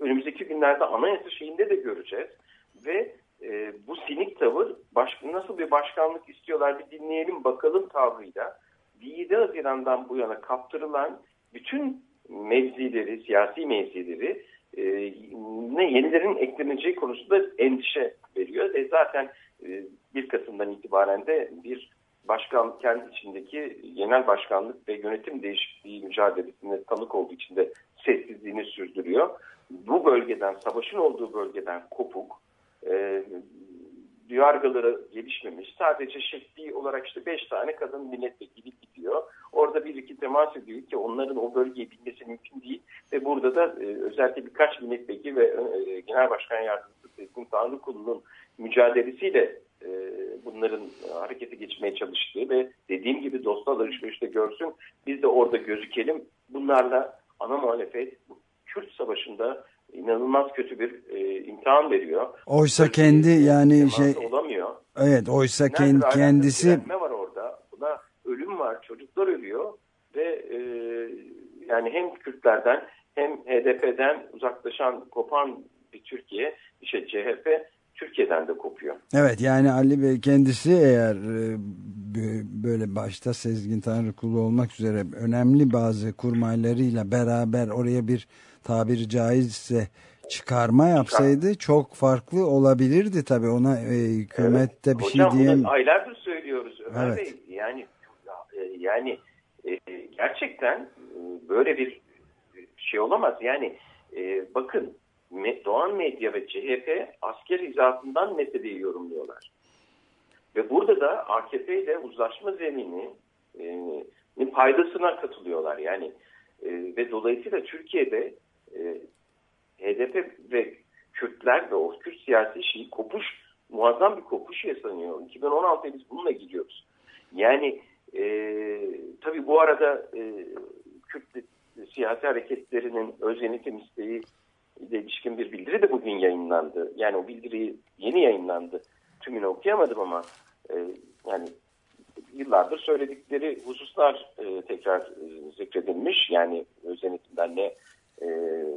[SPEAKER 9] önümüzdeki günlerde anayasa şeyinde de göreceğiz ve e, bu sinik tavır baş, nasıl bir başkanlık istiyorlar bir dinleyelim bakalım tavrıyla 7 Haziran'dan bu yana kaptırılan bütün mevzileri, siyasi mevzileri e, ne yenilerin ekleneceği konusunda endişe veriyor. E zaten e, 1 Kasım'dan itibaren de bir başkan kendi içindeki genel başkanlık ve yönetim değişikliği mücadelesine tanık olduğu için de sessizliğini sürdürüyor. Bu bölgeden, savaşın olduğu bölgeden kopuk, e, yargıları gelişmemiş. Sadece şekli olarak işte beş tane kadın milletvekili gidiyor. Orada bir iki temas ediyor ki onların o bölgeyi bilmesi mümkün değil. Ve burada da e, özellikle birkaç milletvekili ve e, genel başkan yardımcısı Sezgin Tanrıkulu'nun mücadelesiyle e, bunların harekete geçmeye çalıştığı ve dediğim gibi dostlar alışverişte görsün biz de orada gözükelim. Bunlarla ana muhalefet Kürt Savaşı'nda inanılmaz kötü bir e, imtihan veriyor.
[SPEAKER 3] Oysa Böyle kendi yani şey
[SPEAKER 9] olamıyor.
[SPEAKER 3] Evet, oysa kendi kendisi
[SPEAKER 9] ne var orada? Buna ölüm var, çocuklar ölüyor ve e, yani hem Kürtlerden hem HDP'den uzaklaşan, kopan bir Türkiye, işte CHP Türkiye'den de kopuyor.
[SPEAKER 3] Evet yani Ali Bey kendisi eğer e, böyle başta Sezgin Tanrıkulu olmak üzere önemli bazı kurmaylarıyla beraber oraya bir tabiri caizse çıkarma yapsaydı çok farklı olabilirdi tabii ona e, hükümette evet. bir
[SPEAKER 9] Hocam,
[SPEAKER 3] şey diyeyim.
[SPEAKER 9] aylardır söylüyoruz Ömer evet. Bey. Yani e, yani e, gerçekten böyle bir şey olamaz. Yani bakın Doğan Medya ve CHP asker izahından meseleyi yorumluyorlar. Ve burada da AKP ile uzlaşma zemini e, paydasına katılıyorlar. Yani e, ve dolayısıyla Türkiye'de e, HDP ve Kürtler ve o Kürt siyasi şeyi kopuş, muazzam bir kopuş yaşanıyor. 2016'ya biz bununla gidiyoruz. Yani e, tabii bu arada e, Kürt siyasi hareketlerinin öz yönetim isteği ile ilişkin bir bildiri de bugün yayınlandı. Yani o bildiri yeni yayınlandı. Tümünü okuyamadım ama e, yani yıllardır söyledikleri hususlar e, tekrar e, zikredilmiş. Yani öz yönetimden ne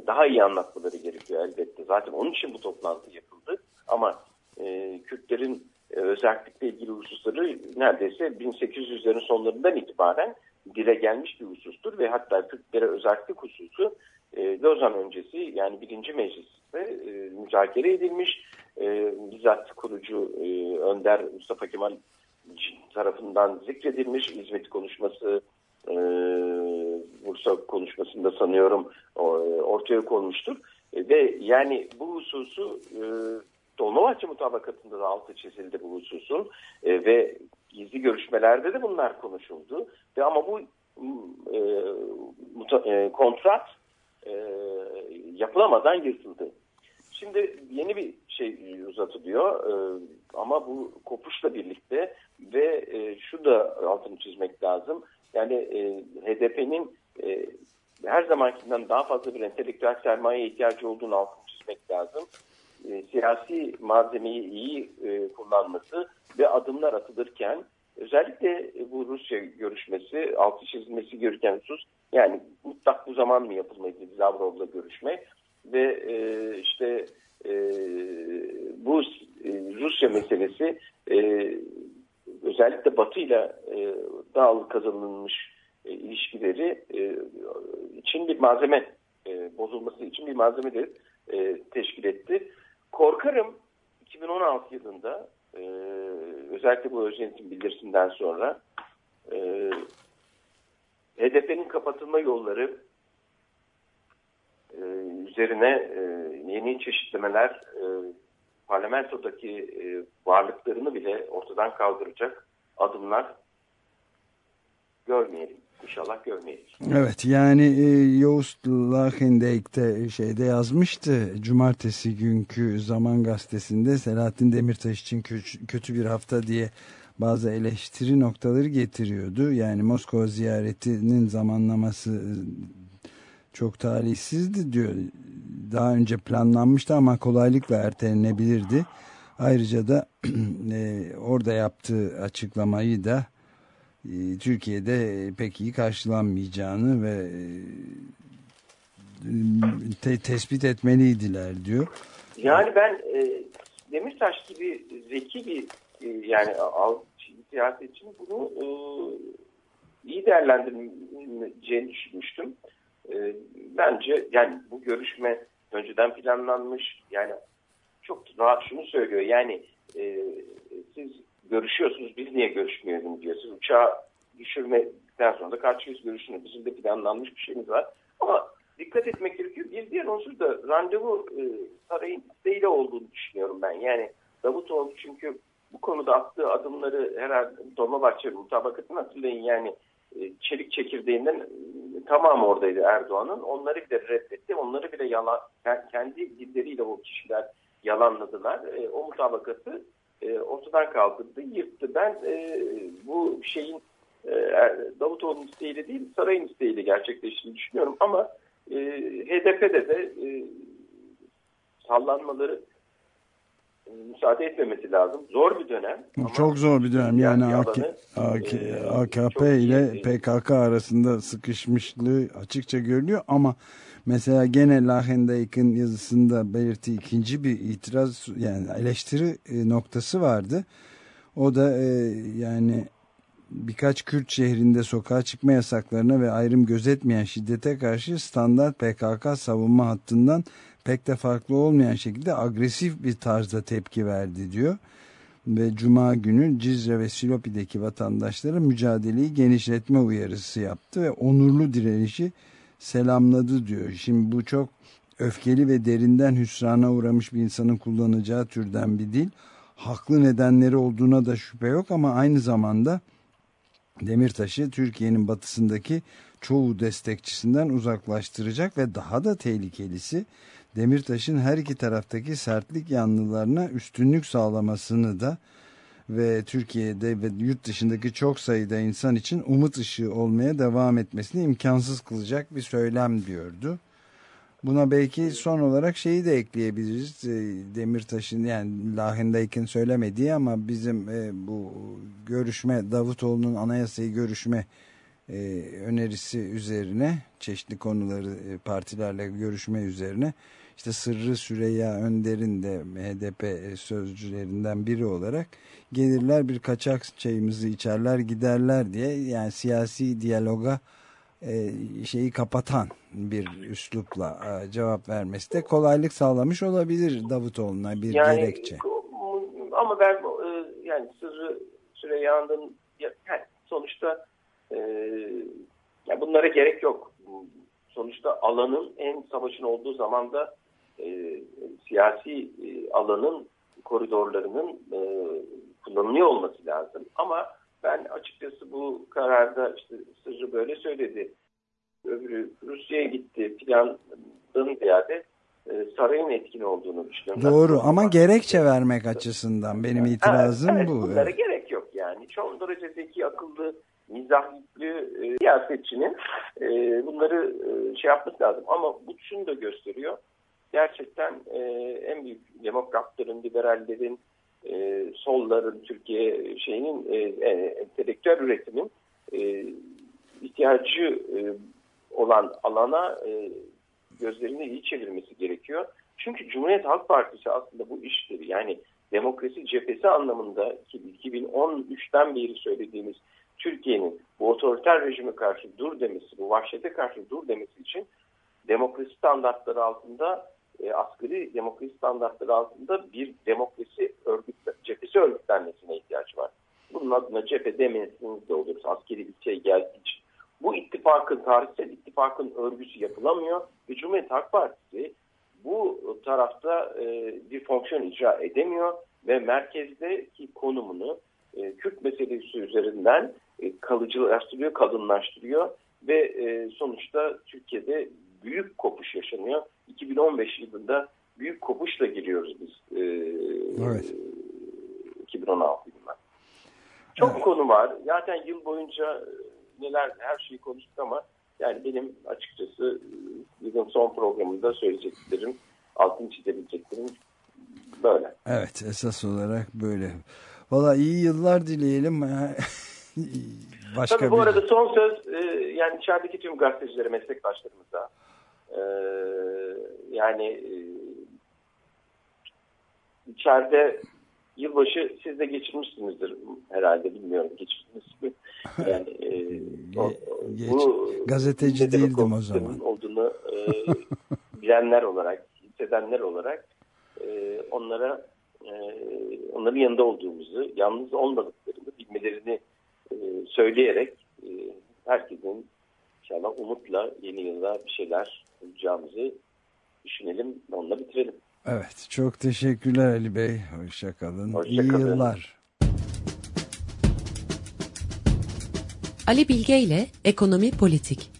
[SPEAKER 9] daha iyi anlatmaları gerekiyor elbette. Zaten onun için bu toplantı yapıldı. Ama e, Kürtlerin özellikle ilgili hususları neredeyse 1800'lerin sonlarından itibaren dile gelmiş bir husustur ve hatta Kürtlere özellik hususu e, Lozan öncesi yani birinci mecliste müzakere edilmiş. E, bizzat kurucu e, Önder Mustafa Kemal tarafından zikredilmiş hizmet konuşması e, Bursa konuşmasında sanıyorum e, ortaya konmuştur. E, ve yani bu hususu e, Dolmabahçe mutabakatında da altı çizildi bu hususun e, ve gizli görüşmelerde de bunlar konuşuldu. Ve ama bu e, e, kontrat e, yapılamadan yırtıldı. Şimdi yeni bir şey uzatılıyor e, ama bu kopuşla birlikte ve e, şu da altını çizmek lazım. Yani e, HDP'nin e, her zamankinden daha fazla bir entelektüel sermaye ihtiyacı olduğunu altını çizmek lazım. E, siyasi malzemeyi iyi e, kullanması ve adımlar atılırken özellikle bu Rusya görüşmesi, altı çizilmesi gereken husus yani mutlak bu zaman mı yapılmalıydı Lavrov'la görüşme ve e, işte e, bu e, Rusya meselesi e, özellikle Batı ile dağıl kazanılmış e, ilişkileri e, için bir malzeme e, bozulması için bir malzeme de e, teşkil etti. Korkarım 2016 yılında e, özellikle bu Özdenet'in bildirisinden sonra e, HDP'nin kapatılma yolları üzerine e, yeni çeşitlemeler e, parlamentodaki e, varlıklarını bile ortadan kaldıracak adımlar görmeyelim. İnşallah görmeyiz.
[SPEAKER 3] Evet yani e, Joost Lachendijk şeyde yazmıştı cumartesi günkü Zaman Gazetesi'nde Selahattin Demirtaş için kötü bir hafta diye bazı eleştiri noktaları getiriyordu. Yani Moskova ziyaretinin zamanlaması çok talihsizdi diyor. Daha önce planlanmıştı ama kolaylıkla ertelenebilirdi. Ayrıca da e, orada yaptığı açıklamayı da e, Türkiye'de pek iyi karşılanmayacağını ve e, te tespit etmeliydiler diyor.
[SPEAKER 9] Yani ben e, Demirtaş gibi zeki bir e, yani siyasetçinin bunu e, iyi değerlendireceğini düşünmüştüm. E, bence yani bu görüşme önceden planlanmış yani çok rahat şunu söylüyor yani e, siz görüşüyorsunuz biz niye görüşmeyelim diyor. Siz uçağı düşürmeden sonra da karşı yüz görüşünü bizim de planlanmış bir şeyimiz var. Ama dikkat etmek gerekiyor. Bir diğer unsur da randevu e, sarayın isteğiyle olduğunu düşünüyorum ben. Yani Davutoğlu çünkü bu konuda attığı adımları herhalde Dolmabahçe mutabakatını hatırlayın yani çelik çekirdeğinden e, tamamı oradaydı Erdoğan'ın. Onları bile reddetti. Onları bile yalan, kendi dilleriyle o kişiler yalanladılar. E, o mutabakatı e, ortadan kaldırdı, yırttı. Ben e, bu şeyin e, Davutoğlu'nun isteğiyle değil, sarayın isteğiyle gerçekleştiğini düşünüyorum. Ama e, HDP'de de e, sallanmaları e, müsaade etmemesi lazım. Zor bir dönem.
[SPEAKER 3] Çok zor bir dönem. Yani AKP e, ile PKK arasında sıkışmışlığı açıkça görülüyor ama Mesela gene Lahendijk'in yazısında belirttiği ikinci bir itiraz yani eleştiri e, noktası vardı. O da e, yani birkaç Kürt şehrinde sokağa çıkma yasaklarına ve ayrım gözetmeyen şiddete karşı standart PKK savunma hattından pek de farklı olmayan şekilde agresif bir tarzda tepki verdi diyor. Ve Cuma günü Cizre ve Silopi'deki vatandaşlara mücadeleyi genişletme uyarısı yaptı ve onurlu direnişi selamladı diyor. Şimdi bu çok öfkeli ve derinden hüsrana uğramış bir insanın kullanacağı türden bir dil. Haklı nedenleri olduğuna da şüphe yok ama aynı zamanda Demirtaş'ı Türkiye'nin batısındaki çoğu destekçisinden uzaklaştıracak ve daha da tehlikelisi Demirtaş'ın her iki taraftaki sertlik yanlılarına üstünlük sağlamasını da ve Türkiye'de ve yurt dışındaki çok sayıda insan için umut ışığı olmaya devam etmesini imkansız kılacak bir söylem diyordu. Buna belki son olarak şeyi de ekleyebiliriz. E, Demirtaş'ın yani Lahindayken söylemediği ama bizim e, bu görüşme Davutoğlu'nun anayasayı görüşme e, önerisi üzerine çeşitli konuları e, partilerle görüşme üzerine işte Sırrı Süreyya Önder'in de HDP sözcülerinden biri olarak gelirler bir kaçak çayımızı içerler giderler diye yani siyasi diyaloga e, şeyi kapatan bir üslupla e, cevap vermesi de kolaylık sağlamış olabilir Davutoğlu'na bir
[SPEAKER 9] yani,
[SPEAKER 3] gerekçe.
[SPEAKER 9] Ama ben e, yani sırrı Süreyya'nın yani sonuçta e, yani bunlara gerek yok. Sonuçta alanın en savaşın olduğu zaman da e, siyasi e, alanın koridorlarının e, kullanılıyor olması lazım. Ama ben açıkçası bu kararda işte sırrı böyle söyledi. Öbürü Rusya'ya gitti plandan ziyade e, sarayın etkin olduğunu düşünüyorum.
[SPEAKER 3] Doğru ama gerekçe vermek açısından benim itirazım
[SPEAKER 9] evet,
[SPEAKER 3] bu.
[SPEAKER 9] Bunlara evet. gerek yok yani. Çok derece zeki, akıllı, mizahlı e, siyasetçinin e, bunları e, şey yapması lazım. Ama bu şunu da gösteriyor. Gerçekten e, en büyük demokratların, liberallerin, e, solların, Türkiye şeyinin e, e, entelektüel üretimin e, ihtiyacı e, olan alana e, gözlerini iyi çevirmesi gerekiyor. Çünkü Cumhuriyet Halk Partisi aslında bu işleri yani demokrasi cephesi anlamında 2013'ten beri söylediğimiz Türkiye'nin bu otoriter rejime karşı dur demesi, bu vahşete karşı dur demesi için demokrasi standartları altında e, asgari demokrasi standartları altında bir demokrasi örgüt, cephesi örgütlenmesine ihtiyaç var. Bunun adına cephe demesiniz de olur. Askeri bir geldiği için. Bu ittifakın, tarihsel ittifakın örgüsü yapılamıyor ve Cumhuriyet Halk Partisi bu tarafta e, bir fonksiyon icra edemiyor ve merkezdeki konumunu e, Kürt meselesi üzerinden e, kalıcılaştırıyor, kadınlaştırıyor ve e, sonuçta Türkiye'de büyük kopuş yaşanıyor. 2015 yılında büyük kopuşla giriyoruz biz. E, evet. 2016 yılında. Çok evet. konu var. Zaten yıl boyunca neler her şeyi konuştuk ama yani benim açıkçası yılın son programında söyleyeceklerim, altın çizebileceklerim böyle.
[SPEAKER 3] Evet esas olarak böyle. Valla iyi yıllar dileyelim.
[SPEAKER 9] Başka Tabii bu bir... arada son söz e, yani içerideki tüm gazetecilere, meslektaşlarımıza e, yani e, içeride yılbaşı siz de geçirmişsinizdir herhalde bilmiyorum geçirdiniz mi? Yani e, o,
[SPEAKER 3] Geç. bu gazeteci değildim o zaman.
[SPEAKER 9] olduğunu e, bilenler olarak, hissedenler olarak e, onlara e, onların yanında olduğumuzu, yalnız olmadıklarını bilmelerini e, söyleyerek e, herkesin inşallah umutla yeni yılda bir şeyler bulacağımızı düşünelim, onunla bitirelim.
[SPEAKER 3] Evet, çok teşekkürler Ali Bey. Hoşçakalın. Hoşça İyi kalın. yıllar.
[SPEAKER 1] Ali Bilge ile Ekonomi Politik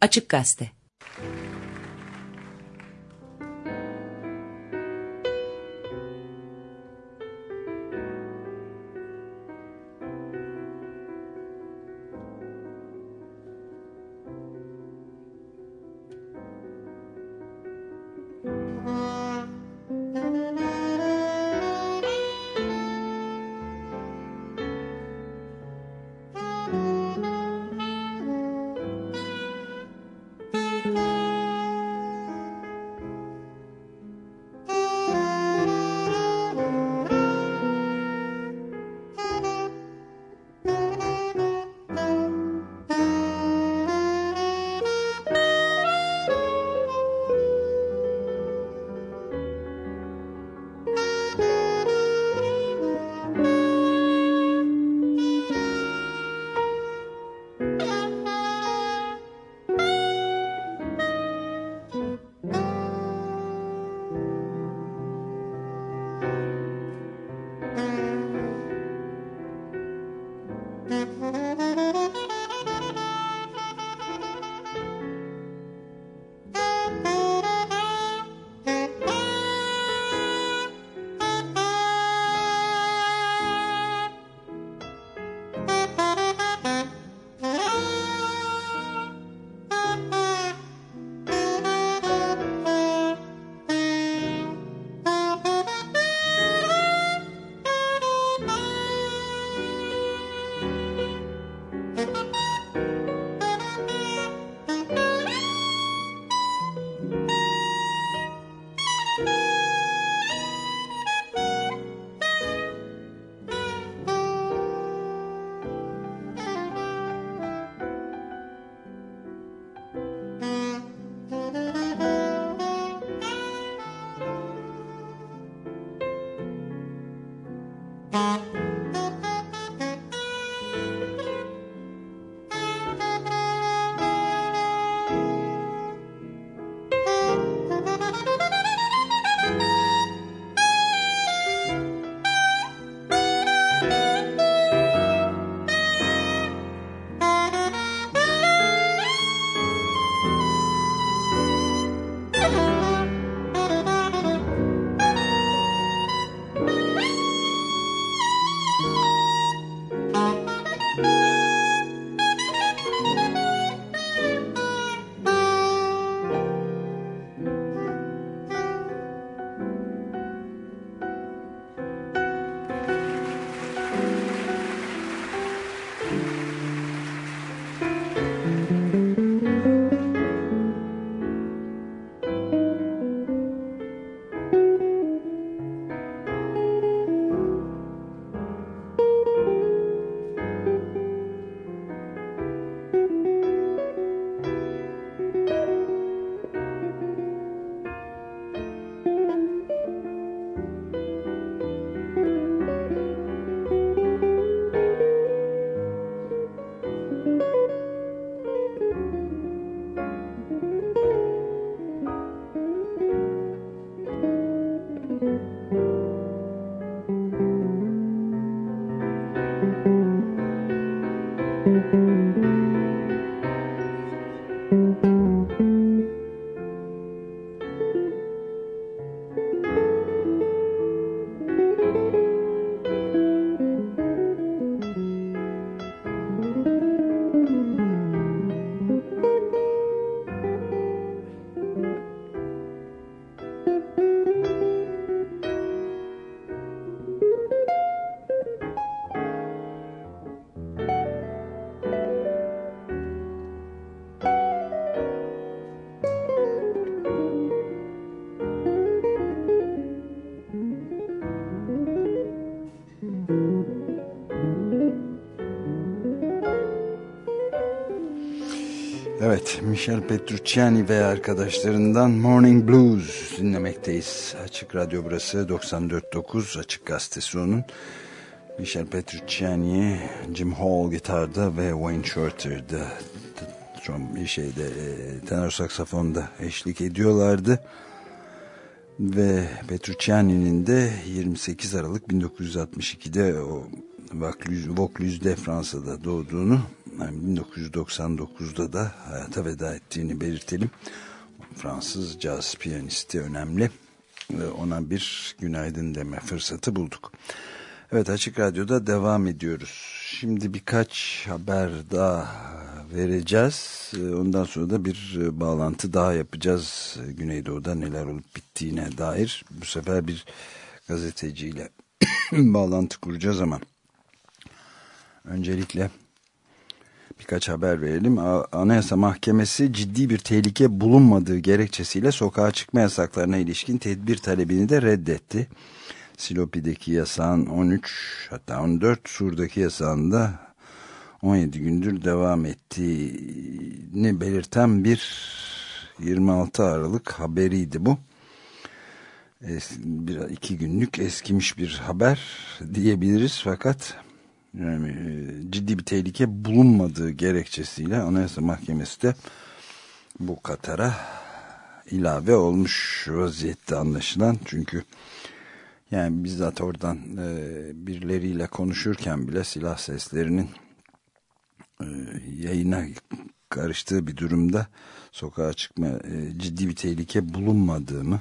[SPEAKER 1] Açık Gazete
[SPEAKER 3] Michel Petrucciani ve arkadaşlarından Morning Blues dinlemekteyiz. Açık Radyo burası 94.9 Açık Gazetesi onun. Michel Petrucciani, Jim Hall gitarda ve Wayne Shorter'da bir şeyde e, tenor saksafonda eşlik ediyorlardı. Ve Petrucciani'nin de 28 Aralık 1962'de o Vaucluse'de Fransa'da doğduğunu 1999'da da hayata veda ettiğini belirtelim. Fransız caz piyanisti önemli. Ona bir günaydın deme fırsatı bulduk. Evet Açık Radyo'da devam ediyoruz. Şimdi birkaç haber daha vereceğiz. Ondan sonra da bir bağlantı daha yapacağız. Güneydoğu'da neler olup bittiğine dair. Bu sefer bir gazeteciyle bağlantı kuracağız ama öncelikle birkaç haber verelim. Anayasa Mahkemesi ciddi bir tehlike bulunmadığı gerekçesiyle sokağa çıkma yasaklarına ilişkin tedbir talebini de reddetti. Silopi'deki yasağın 13 hatta 14 Sur'daki yasağında 17 gündür devam ettiğini belirten bir 26 Aralık haberiydi bu. Bir, iki günlük eskimiş bir haber diyebiliriz fakat yani e, ciddi bir tehlike bulunmadığı gerekçesiyle Anayasa Mahkemesi de bu Katar'a ilave olmuş vaziyette anlaşılan. Çünkü yani bizzat oradan e, birileriyle konuşurken bile silah seslerinin e, yayına karıştığı bir durumda sokağa çıkma ciddi bir tehlike bulunmadığımı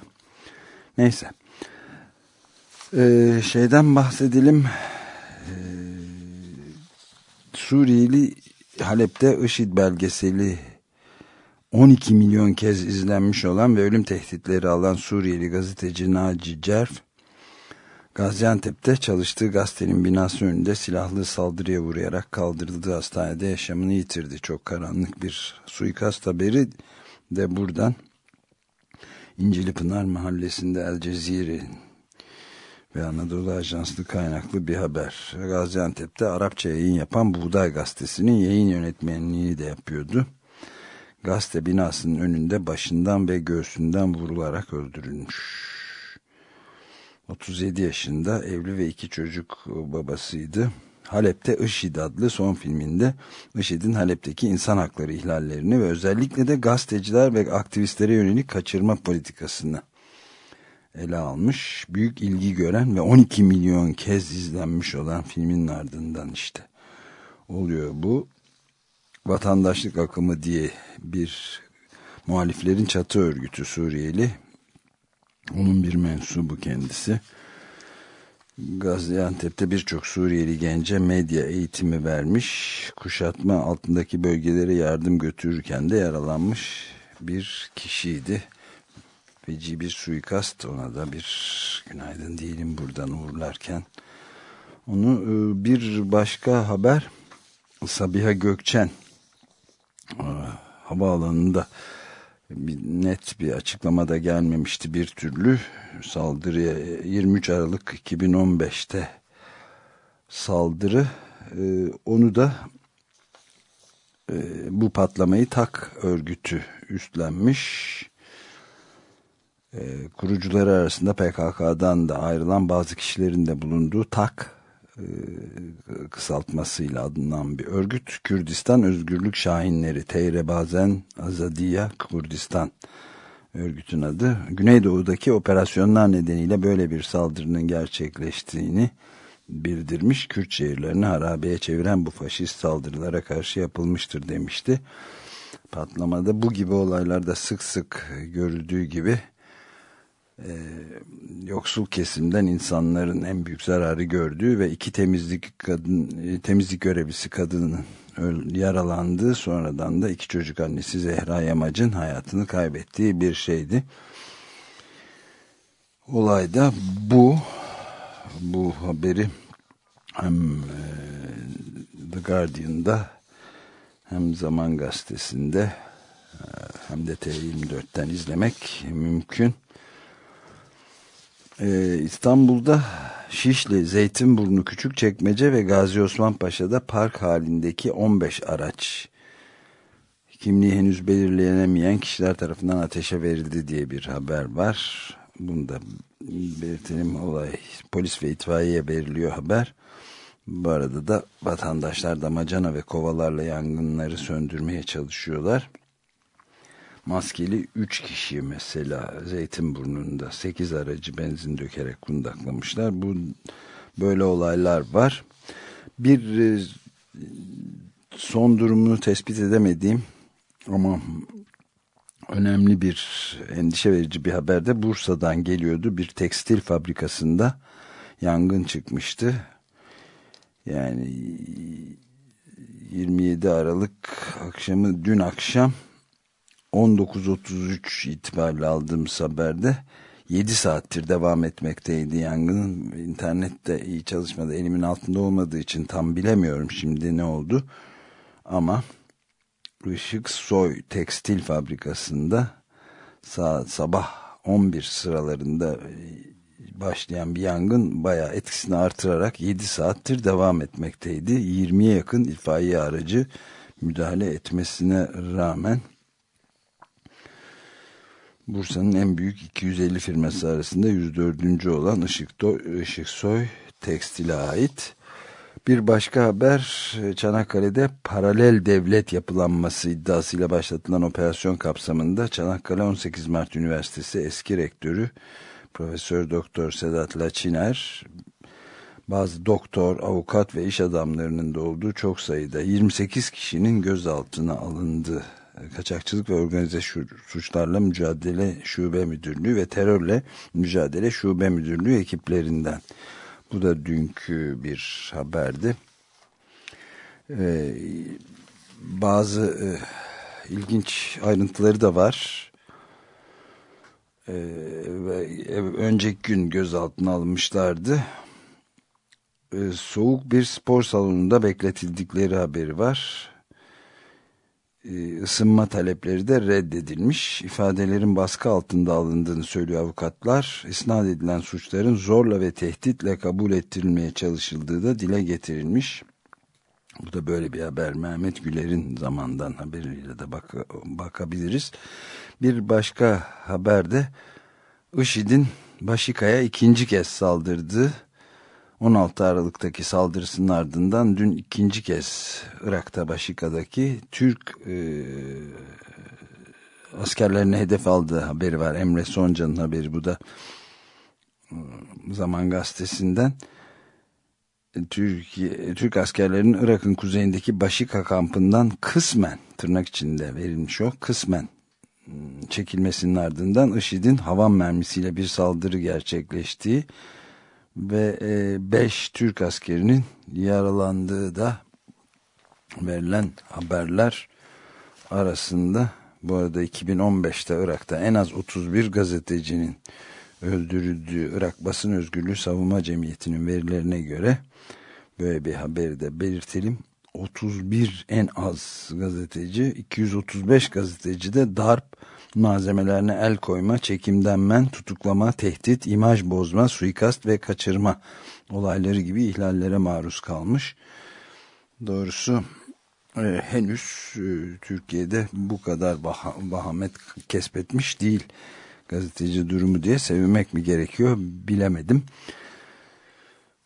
[SPEAKER 3] neyse. E, şeyden bahsedelim. E, Suriyeli Halep'te IŞİD belgeseli 12 milyon kez izlenmiş olan ve ölüm tehditleri alan Suriyeli gazeteci Naci Cerf, Gaziantep'te çalıştığı gazetenin binası önünde silahlı saldırıya uğrayarak kaldırıldığı hastanede yaşamını yitirdi. Çok karanlık bir suikast haberi de buradan İncili Pınar mahallesinde El Cezire ve Anadolu Ajanslı kaynaklı bir haber. Gaziantep'te Arapça yayın yapan Buğday Gazetesi'nin yayın yönetmenliğini de yapıyordu. Gazete binasının önünde başından ve göğsünden vurularak öldürülmüş. 37 yaşında evli ve iki çocuk babasıydı. Halep'te IŞİD adlı son filminde IŞİD'in Halep'teki insan hakları ihlallerini ve özellikle de gazeteciler ve aktivistlere yönelik kaçırma politikasını ele almış. Büyük ilgi gören ve 12 milyon kez izlenmiş olan filmin ardından işte oluyor bu. Vatandaşlık akımı diye bir muhaliflerin çatı örgütü Suriyeli. Onun bir mensubu kendisi. Gaziantep'te birçok Suriyeli gence medya eğitimi vermiş. Kuşatma altındaki bölgelere yardım götürürken de yaralanmış bir kişiydi feci bir suikast ona da bir günaydın diyelim buradan uğurlarken. Onu e, bir başka haber Sabiha Gökçen e, havaalanında bir net bir açıklama da gelmemişti bir türlü saldırıya 23 Aralık 2015'te saldırı e, onu da bu patlamayı tak örgütü üstlenmiş e, kurucuları arasında PKK'dan da ayrılan bazı kişilerin de bulunduğu TAK e, kısaltmasıyla adlanan bir örgüt. Kürdistan Özgürlük Şahinleri Teyre Bazen Azadiya Kurdistan örgütün adı. Güneydoğu'daki operasyonlar nedeniyle böyle bir saldırının gerçekleştiğini bildirmiş. Kürt şehirlerini harabeye çeviren bu faşist saldırılara karşı yapılmıştır demişti. Patlamada bu gibi olaylarda sık sık görüldüğü gibi e, yoksul kesimden insanların en büyük zararı gördüğü ve iki temizlik kadın e, temizlik görevlisi kadının yaralandığı sonradan da iki çocuk annesi Zehra Yamac'ın hayatını kaybettiği bir şeydi. Olayda bu bu haberi hem e, The Guardian'da hem Zaman Gazetesi'nde e, hem de T24'ten izlemek mümkün. Ee, İstanbul'da Şişli, Zeytinburnu, Küçükçekmece ve Gazi Osman Paşa'da park halindeki 15 araç kimliği henüz belirlenemeyen kişiler tarafından ateşe verildi diye bir haber var. Bunu da belirtelim olay polis ve itfaiye veriliyor haber. Bu arada da vatandaşlar damacana ve kovalarla yangınları söndürmeye çalışıyorlar. Maskeli 3 kişi mesela Zeytinburnu'nda 8 aracı benzin dökerek kundaklamışlar. Bu böyle olaylar var. Bir e, son durumunu tespit edemediğim ama önemli bir endişe verici bir haber de Bursa'dan geliyordu. Bir tekstil fabrikasında yangın çıkmıştı. Yani 27 Aralık akşamı dün akşam 19.33 itibariyle aldığımız haberde 7 saattir devam etmekteydi yangının. internette iyi çalışmadı. Elimin altında olmadığı için tam bilemiyorum şimdi ne oldu. Ama Işık Soy Tekstil Fabrikası'nda sabah 11 sıralarında e, başlayan bir yangın bayağı etkisini artırarak 7 saattir devam etmekteydi. 20'ye yakın itfaiye aracı müdahale etmesine rağmen Bursa'nın en büyük 250 firması arasında 104. olan Işık, Soy Tekstil'e ait. Bir başka haber Çanakkale'de paralel devlet yapılanması iddiasıyla başlatılan operasyon kapsamında Çanakkale 18 Mart Üniversitesi eski rektörü Profesör Doktor Sedat Laçiner bazı doktor, avukat ve iş adamlarının da olduğu çok sayıda 28 kişinin gözaltına alındı. Kaçakçılık ve organize suçlarla mücadele şube müdürlüğü ve terörle mücadele şube müdürlüğü ekiplerinden. Bu da dünkü bir haberdi. Ee, bazı e, ilginç ayrıntıları da var. Ee, önceki gün gözaltına alınmışlardı. Ee, soğuk bir spor salonunda bekletildikleri haberi var. Ee, ısınma talepleri de reddedilmiş. İfadelerin baskı altında alındığını söylüyor avukatlar. İsnat edilen suçların zorla ve tehditle kabul ettirilmeye çalışıldığı da dile getirilmiş. Bu da böyle bir haber. Mehmet Güler'in zamandan haberiyle de bak bakabiliriz. Bir başka haberde IŞİD'in Başika'ya ikinci kez saldırdığı 16 Aralık'taki saldırısının ardından dün ikinci kez Irak'ta Başika'daki Türk e, askerlerine hedef aldığı haberi var. Emre Soncan'ın haberi bu da e, Zaman Gazetesi'nden. Türkiye, Türk askerlerinin Irak'ın kuzeyindeki Başika kampından kısmen tırnak içinde verilmiş o kısmen çekilmesinin ardından IŞİD'in havan mermisiyle bir saldırı gerçekleştiği ve 5 e, Türk askerinin yaralandığı da verilen haberler arasında bu arada 2015'te Irak'ta en az 31 gazetecinin öldürüldüğü Irak Basın Özgürlüğü Savunma Cemiyeti'nin verilerine göre böyle bir haberi de belirtelim. 31 en az gazeteci, 235 gazeteci de darp malzemelerine el koyma, çekimden men, tutuklama, tehdit, imaj bozma, suikast ve kaçırma olayları gibi ihlallere maruz kalmış. Doğrusu e, henüz e, Türkiye'de bu kadar bah bahamet kesbetmiş değil gazeteci durumu diye sevinmek mi gerekiyor bilemedim.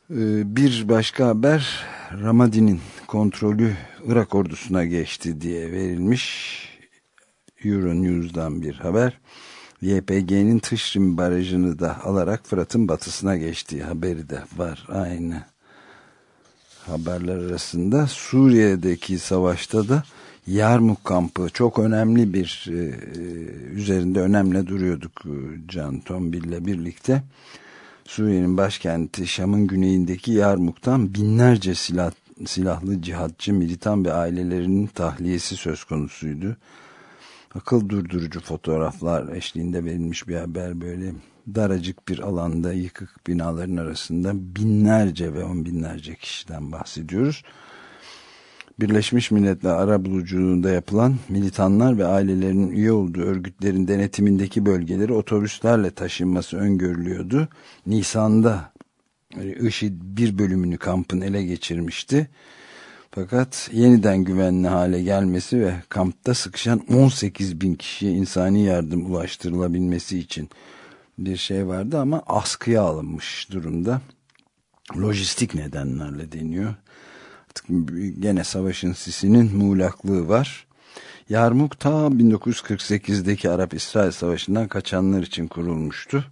[SPEAKER 3] E, bir başka haber Ramadi'nin kontrolü Irak ordusuna geçti diye verilmiş Euronews'dan bir haber. YPG'nin Tışrim Barajı'nı da alarak Fırat'ın batısına geçtiği haberi de var. Aynı haberler arasında. Suriye'deki savaşta da Yarmuk kampı çok önemli bir e, üzerinde önemli duruyorduk e, Can Tombil ile birlikte. Suriye'nin başkenti Şam'ın güneyindeki Yarmuk'tan binlerce silah, silahlı cihatçı, militan ve ailelerinin tahliyesi söz konusuydu akıl durdurucu fotoğraflar eşliğinde verilmiş bir haber böyle daracık bir alanda yıkık binaların arasında binlerce ve on binlerce kişiden bahsediyoruz. Birleşmiş Milletler ara buluculuğunda yapılan militanlar ve ailelerinin üye olduğu örgütlerin denetimindeki bölgeleri otobüslerle taşınması öngörülüyordu. Nisan'da IŞİD bir bölümünü kampın ele geçirmişti. Fakat yeniden güvenli hale gelmesi ve kampta sıkışan 18 bin kişiye insani yardım ulaştırılabilmesi için bir şey vardı ama askıya alınmış durumda. Lojistik nedenlerle deniyor. Artık gene savaşın sisinin muğlaklığı var. Yarmuk ta 1948'deki Arap-İsrail Savaşı'ndan kaçanlar için kurulmuştu.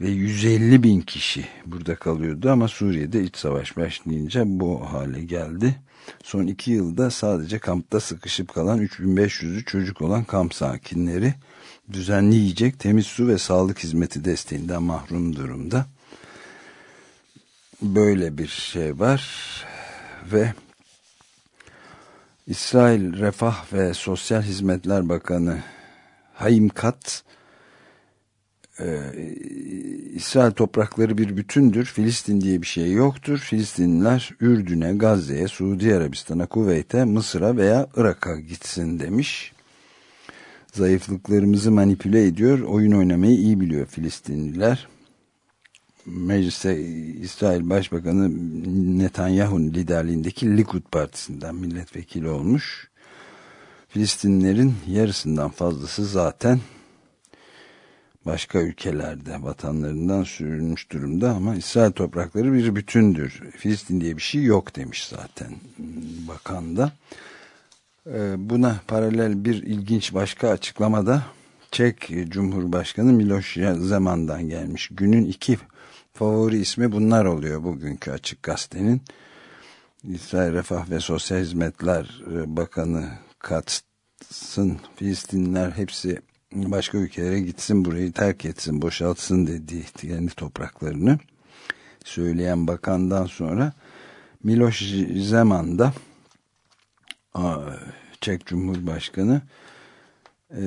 [SPEAKER 3] Ve 150 bin kişi burada kalıyordu ama Suriye'de iç savaş başlayınca bu hale geldi. Son iki yılda sadece kampta sıkışıp kalan 3500'ü çocuk olan kamp sakinleri düzenli yiyecek, temiz su ve sağlık hizmeti desteğinden mahrum durumda. Böyle bir şey var ve İsrail Refah ve Sosyal Hizmetler Bakanı Haim Kat e, İsrail toprakları bir bütündür. Filistin diye bir şey yoktur. Filistinliler Ürdün'e, Gazze'ye, Suudi Arabistan'a, Kuveyt'e, Mısır'a veya Irak'a gitsin demiş. Zayıflıklarımızı manipüle ediyor. Oyun oynamayı iyi biliyor Filistinliler. Meclise İsrail Başbakanı Netanyahu'nun liderliğindeki Likud Partisi'nden milletvekili olmuş. Filistinlerin yarısından fazlası zaten başka ülkelerde vatanlarından sürülmüş durumda ama İsrail toprakları bir bütündür. Filistin diye bir şey yok demiş zaten bakan da. Ee, buna paralel bir ilginç başka açıklamada Çek Cumhurbaşkanı Miloš Zeman'dan gelmiş. Günün iki favori ismi bunlar oluyor bugünkü Açık Gazete'nin. İsrail Refah ve Sosyal Hizmetler e, Bakanı Katz'ın Filistinliler hepsi başka ülkelere gitsin burayı terk etsin boşaltsın dediği kendi topraklarını söyleyen bakandan sonra Miloš Zeman da Çek Cumhurbaşkanı e,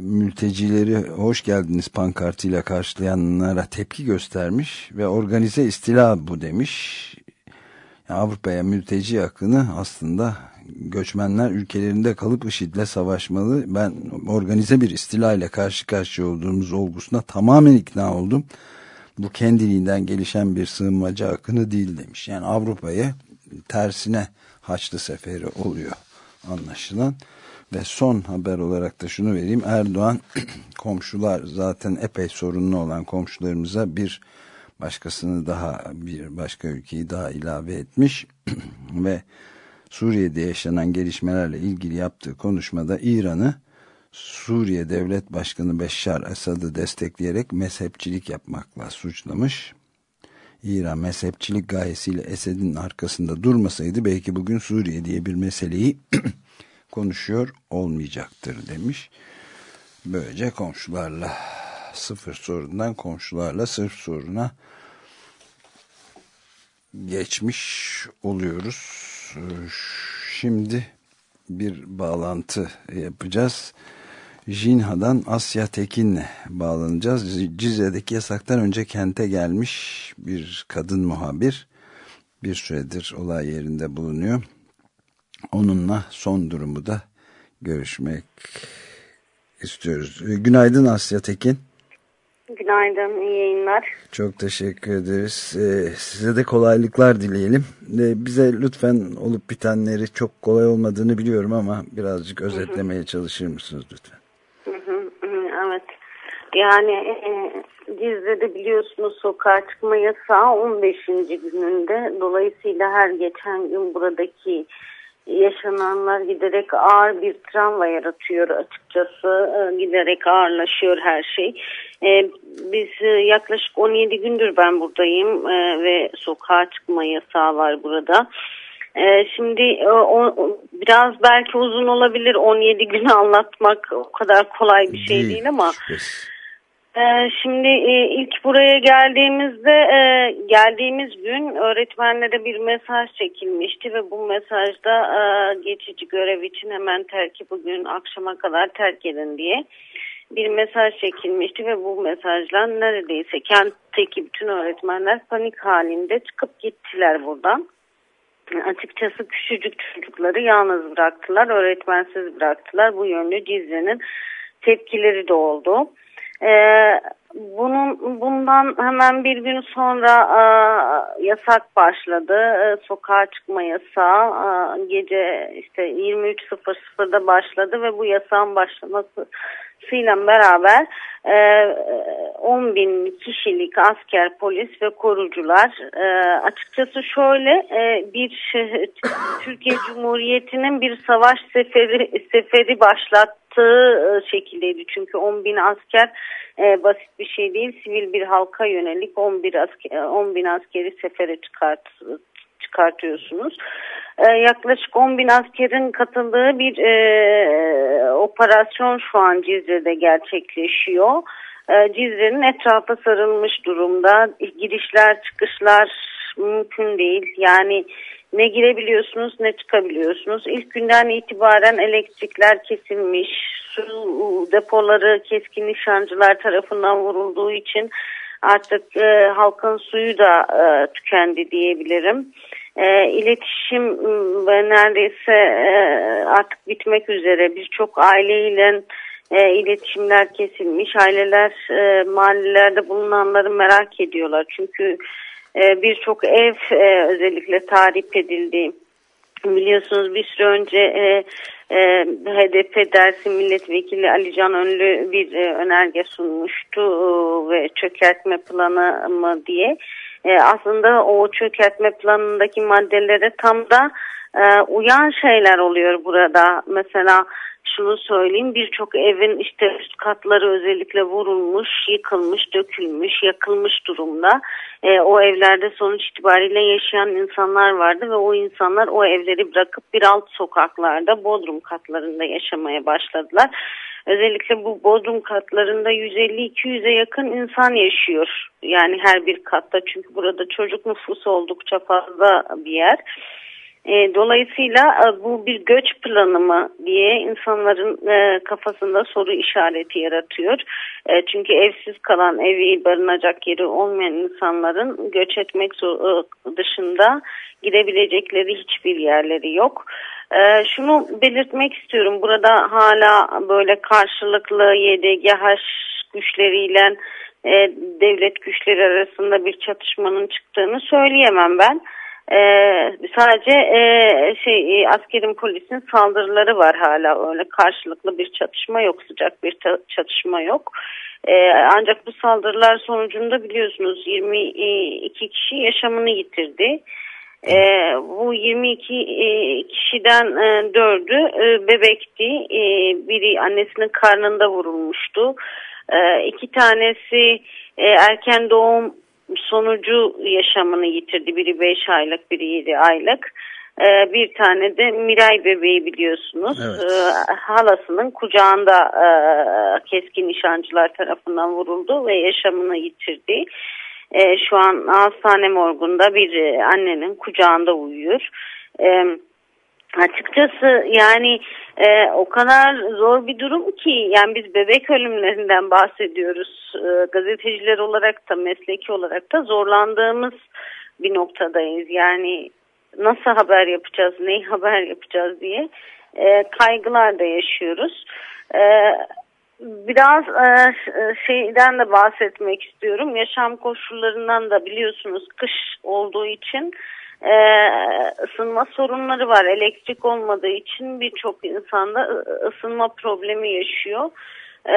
[SPEAKER 3] mültecileri hoş geldiniz pankartıyla karşılayanlara tepki göstermiş ve organize istila bu demiş. Avrupa'ya mülteci akını aslında göçmenler ülkelerinde kalıp IŞİD'le savaşmalı. Ben organize bir istila ile karşı karşıya olduğumuz olgusuna tamamen ikna oldum. Bu kendiliğinden gelişen bir sığınmacı akını değil demiş. Yani Avrupa'ya tersine Haçlı Seferi oluyor anlaşılan. Ve son haber olarak da şunu vereyim. Erdoğan komşular zaten epey sorunlu olan komşularımıza bir başkasını daha bir başka ülkeyi daha ilave etmiş ve Suriye'de yaşanan gelişmelerle ilgili yaptığı konuşmada İran'ı Suriye Devlet Başkanı Beşşar Esad'ı destekleyerek mezhepçilik yapmakla suçlamış. İran mezhepçilik gayesiyle Esed'in arkasında durmasaydı belki bugün Suriye diye bir meseleyi konuşuyor olmayacaktır demiş. Böylece komşularla sıfır sorundan komşularla sırf soruna geçmiş oluyoruz. Şimdi bir bağlantı yapacağız. Jinha'dan Asya Tekin'le bağlanacağız. Cize'deki yasaktan önce kente gelmiş bir kadın muhabir bir süredir olay yerinde bulunuyor. Onunla son durumu da görüşmek istiyoruz. Günaydın Asya Tekin.
[SPEAKER 10] Günaydın, iyi yayınlar.
[SPEAKER 3] Çok teşekkür ederiz. Ee, size de kolaylıklar dileyelim. Ee, bize lütfen olup bitenleri çok kolay olmadığını biliyorum ama birazcık özetlemeye hı hı. çalışır mısınız lütfen?
[SPEAKER 10] Hı hı, evet. Yani e, Cizre'de biliyorsunuz sokağa çıkma yasağı 15. gününde. Dolayısıyla her geçen gün buradaki yaşananlar giderek ağır bir travma yaratıyor açıkçası. E, giderek ağırlaşıyor her şey. E, biz e, yaklaşık 17 gündür ben buradayım ve sokağa çıkma yasağı var burada. Şimdi o, biraz belki uzun olabilir 17 günü anlatmak o kadar kolay bir şey değil, değil ama... Yes. Ee, şimdi e, ilk buraya geldiğimizde e, geldiğimiz gün öğretmenlere bir mesaj çekilmişti ve bu mesajda e, geçici görev için hemen terki bugün akşama kadar terk edin diye bir mesaj çekilmişti ve bu mesajla neredeyse kentteki bütün öğretmenler panik halinde çıkıp gittiler buradan. Açıkçası küçücük çocukları yalnız bıraktılar, öğretmensiz bıraktılar. Bu yönlü Cizre'nin tepkileri de oldu. Ee, bunun bundan hemen bir gün sonra e, yasak başladı. E, sokağa çıkma yasağı e, gece işte 23.00'da başladı ve bu yasağın başlamasıyla beraber e, 10 bin kişilik asker, polis ve korucular e, açıkçası şöyle e, bir Türkiye Cumhuriyeti'nin bir savaş seferi seferi başlattığı e, şekildeydi. Çünkü 10 bin asker e, basit bir şey değil. Sivil bir halka yönelik 11 asker, 10 bin askeri sefere çıkart, çıkartıyorsunuz. E, yaklaşık 10 bin askerin katıldığı bir e, operasyon şu an Cizre'de gerçekleşiyor. E, Cizre'nin etrafı sarılmış durumda. Girişler çıkışlar mümkün değil. Yani ne girebiliyorsunuz ne çıkabiliyorsunuz. İlk günden itibaren elektrikler kesilmiş, su depoları keskin nişancılar tarafından vurulduğu için artık e, halkın suyu da e, tükendi diyebilirim. E, iletişim e, neredeyse e, artık bitmek üzere birçok aileyle e, iletişimler kesilmiş. Aileler e, mahallelerde bulunanları merak ediyorlar. Çünkü e, birçok ev e, özellikle tahrip edildi. Biliyorsunuz bir süre önce e, e, HDP dersi milletvekili Ali Can Önlü bir önerge sunmuştu ve çökertme planı mı diye. Aslında o çökertme planındaki maddelere tam da e, uyan şeyler oluyor burada. Mesela şunu söyleyeyim birçok evin işte üst katları özellikle vurulmuş, yıkılmış, dökülmüş, yakılmış durumda. E, o evlerde sonuç itibariyle yaşayan insanlar vardı ve o insanlar o evleri bırakıp bir alt sokaklarda Bodrum katlarında yaşamaya başladılar. Özellikle bu Bodrum katlarında 150-200'e yakın insan yaşıyor. Yani her bir katta çünkü burada çocuk nüfusu oldukça fazla bir yer. E, dolayısıyla e, bu bir göç planı mı diye insanların e, kafasında soru işareti yaratıyor. E, çünkü evsiz kalan, evi barınacak yeri olmayan insanların göç etmek e, dışında gidebilecekleri hiçbir yerleri yok. E, şunu belirtmek istiyorum. Burada hala böyle karşılıklı YDGH güçleriyle e, devlet güçleri arasında bir çatışmanın çıktığını söyleyemem ben. Ee, sadece e, şey e, askerin polisin saldırıları var hala öyle karşılıklı bir çatışma yok sıcak bir çatışma yok. Ee, ancak bu saldırılar sonucunda biliyorsunuz 22 kişi yaşamını yitirdi. Ee, bu 22 e, kişiden e, 4'ü e, bebekti. E, biri annesinin karnında vurulmuştu. E, iki tanesi e, erken doğum sonucu yaşamını yitirdi. Biri 5 aylık, biri 7 aylık. Ee, bir tane de Miray bebeği biliyorsunuz. Evet. Ee, halasının kucağında e, keskin nişancılar tarafından vuruldu ve yaşamını yitirdi. Ee, şu an hastane morgunda bir e, annenin kucağında uyuyor. Evet Açıkçası yani e, o kadar zor bir durum ki yani biz bebek ölümlerinden bahsediyoruz. E, gazeteciler olarak da mesleki olarak da zorlandığımız bir noktadayız. Yani nasıl haber yapacağız, neyi haber yapacağız diye e, kaygılar da yaşıyoruz. E, biraz e, şeyden de bahsetmek istiyorum. Yaşam koşullarından da biliyorsunuz kış olduğu için e, ısınma sorunları var. Elektrik olmadığı için birçok insanda ısınma problemi yaşıyor. E,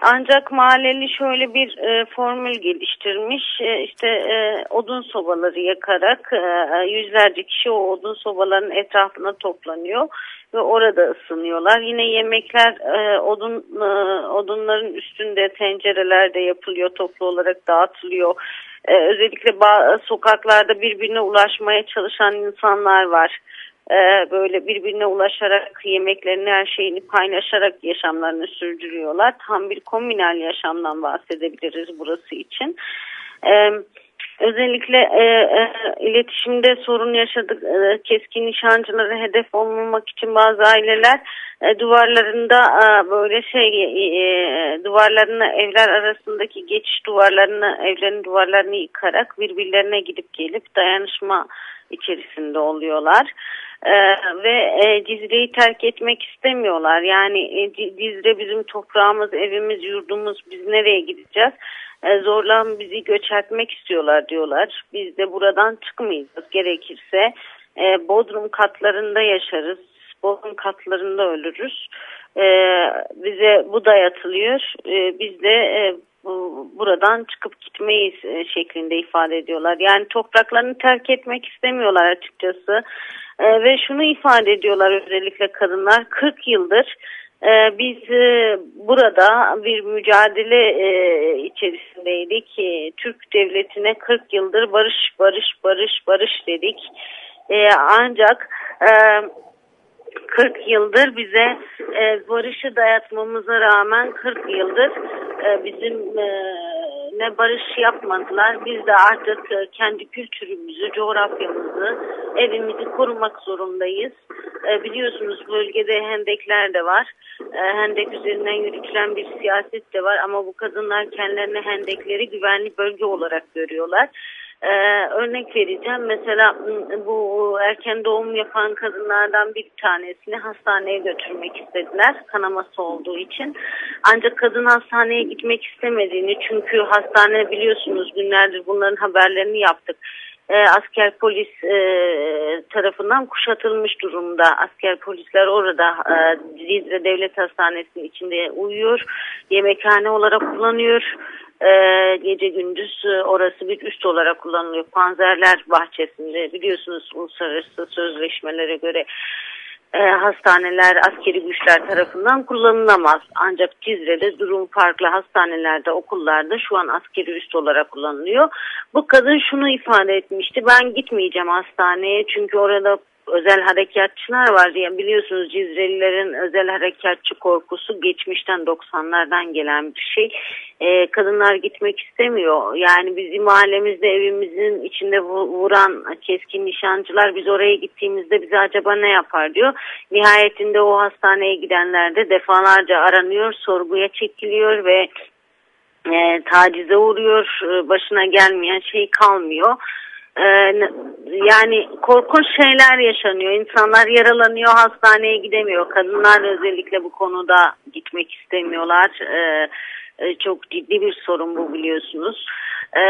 [SPEAKER 10] ancak mahalleli şöyle bir e, formül geliştirmiş. E, işte e, odun sobaları yakarak e, yüzlerce kişi o odun sobaların etrafına toplanıyor ve orada ısınıyorlar. Yine yemekler e, odun e, odunların üstünde tencerelerde yapılıyor, toplu olarak dağıtılıyor. E, özellikle sokaklarda birbirine ulaşmaya çalışan insanlar var. E, böyle birbirine ulaşarak yemeklerini her şeyini paylaşarak yaşamlarını sürdürüyorlar. Tam bir komünal yaşamdan bahsedebiliriz burası için. Evet Özellikle e, e, iletişimde sorun yaşadık. E, keskin nişancılara hedef olmamak için bazı aileler e, duvarlarında e, böyle şey e, e, duvarlarını evler arasındaki geçiş duvarlarını evlerin duvarlarını yıkarak birbirlerine gidip gelip dayanışma içerisinde oluyorlar. E, ve e, Cizre'yi terk etmek istemiyorlar. Yani e, Cizre bizim toprağımız, evimiz, yurdumuz biz nereye gideceğiz? E, zorlan bizi göç etmek istiyorlar diyorlar. Biz de buradan çıkmayacağız gerekirse. E, Bodrum katlarında yaşarız. Bodrum katlarında ölürüz. E, bize bu dayatılıyor. E, biz de e, buradan çıkıp gitmeyiz e, şeklinde ifade ediyorlar. Yani topraklarını terk etmek istemiyorlar açıkçası. E, ve şunu ifade ediyorlar özellikle kadınlar 40 yıldır e, biz e, burada bir mücadele e, içerisindeydik. E, Türk devletine 40 yıldır barış barış barış barış dedik. E, ancak e, 40 yıldır bize e, barışı dayatmamıza rağmen 40 yıldır e, bizim e, ne barış yapmadılar. Biz de artık e, kendi kültürümüzü, coğrafyamızı, evimizi korumak zorundayız. E, biliyorsunuz bölgede hendekler de var. E, hendek üzerinden yürütülen bir siyaset de var ama bu kadınlar kendilerine hendekleri güvenli bölge olarak görüyorlar. Ee, örnek vereceğim. Mesela bu erken doğum yapan kadınlardan bir tanesini hastaneye götürmek istediler. Kanaması olduğu için. Ancak kadın hastaneye gitmek istemediğini çünkü hastane biliyorsunuz günlerdir bunların haberlerini yaptık. E, asker polis e, tarafından kuşatılmış durumda. Asker polisler orada e, Cizre Devlet Hastanesi'nin içinde uyuyor. Yemekhane olarak kullanıyor e, gece gündüz e, orası bir üst olarak kullanılıyor. Panzerler bahçesinde biliyorsunuz uluslararası sözleşmelere göre e, hastaneler askeri güçler tarafından kullanılamaz. Ancak Cizre'de durum farklı hastanelerde okullarda şu an askeri üst olarak kullanılıyor. Bu kadın şunu ifade etmişti ben gitmeyeceğim hastaneye çünkü orada özel harekatçılar var diye biliyorsunuz Cizrelilerin özel harekatçı korkusu geçmişten 90'lardan gelen bir şey. Ee, kadınlar gitmek istemiyor. Yani bizim mahallemizde evimizin içinde vuran keskin nişancılar biz oraya gittiğimizde bize acaba ne yapar diyor. Nihayetinde o hastaneye gidenler de defalarca aranıyor, sorguya çekiliyor ve e, tacize uğruyor. Başına gelmeyen şey kalmıyor. Ee, yani korkunç şeyler yaşanıyor. İnsanlar yaralanıyor, hastaneye gidemiyor. Kadınlar özellikle bu konuda gitmek istemiyorlar. Ee, e, çok ciddi bir sorun bu biliyorsunuz. Ee,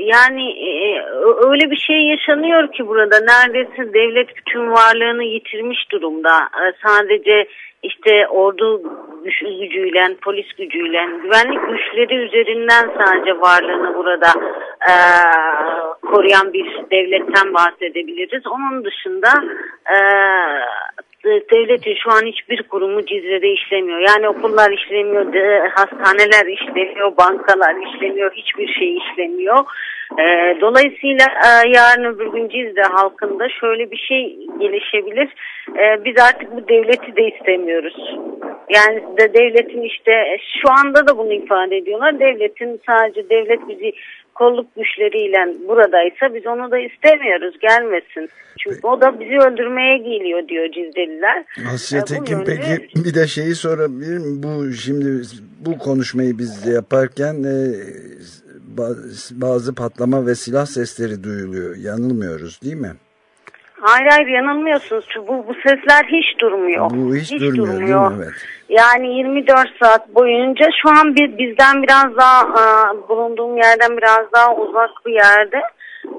[SPEAKER 10] yani e, öyle bir şey yaşanıyor ki burada neredeyse devlet bütün varlığını yitirmiş durumda. Sadece işte ordu gücüyle, polis gücüyle, güvenlik güçleri üzerinden sadece varlığını burada e, koruyan bir devletten bahsedebiliriz. Onun dışında e, devletin şu an hiçbir kurumu Cizre'de işlemiyor. Yani okullar işlemiyor, hastaneler işlemiyor, bankalar işlemiyor, hiçbir şey işlemiyor. E, dolayısıyla e, yarın öbür gün Cizre halkında şöyle bir şey gelişebilir. E, biz artık bu devleti de istemiyoruz. Yani de devletin işte şu anda da bunu ifade ediyorlar. Devletin sadece devlet bizi kolluk güçleriyle buradaysa biz onu da istemiyoruz gelmesin. Çünkü o da bizi öldürmeye geliyor diyor Cizreliler.
[SPEAKER 3] Asya ee, Tekin peki bir de şeyi sorabilir miyim? Bu şimdi bu konuşmayı biz yaparken e, bazı patlama ve silah sesleri duyuluyor. Yanılmıyoruz değil mi?
[SPEAKER 10] Hayır hayır yanılmıyorsunuz. Bu, bu sesler hiç durmuyor.
[SPEAKER 3] Bu hiç, hiç durmuyor, durmuyor. Evet.
[SPEAKER 10] Yani 24 saat boyunca şu an bir, bizden biraz daha e, bulunduğum yerden biraz daha uzak bir yerde.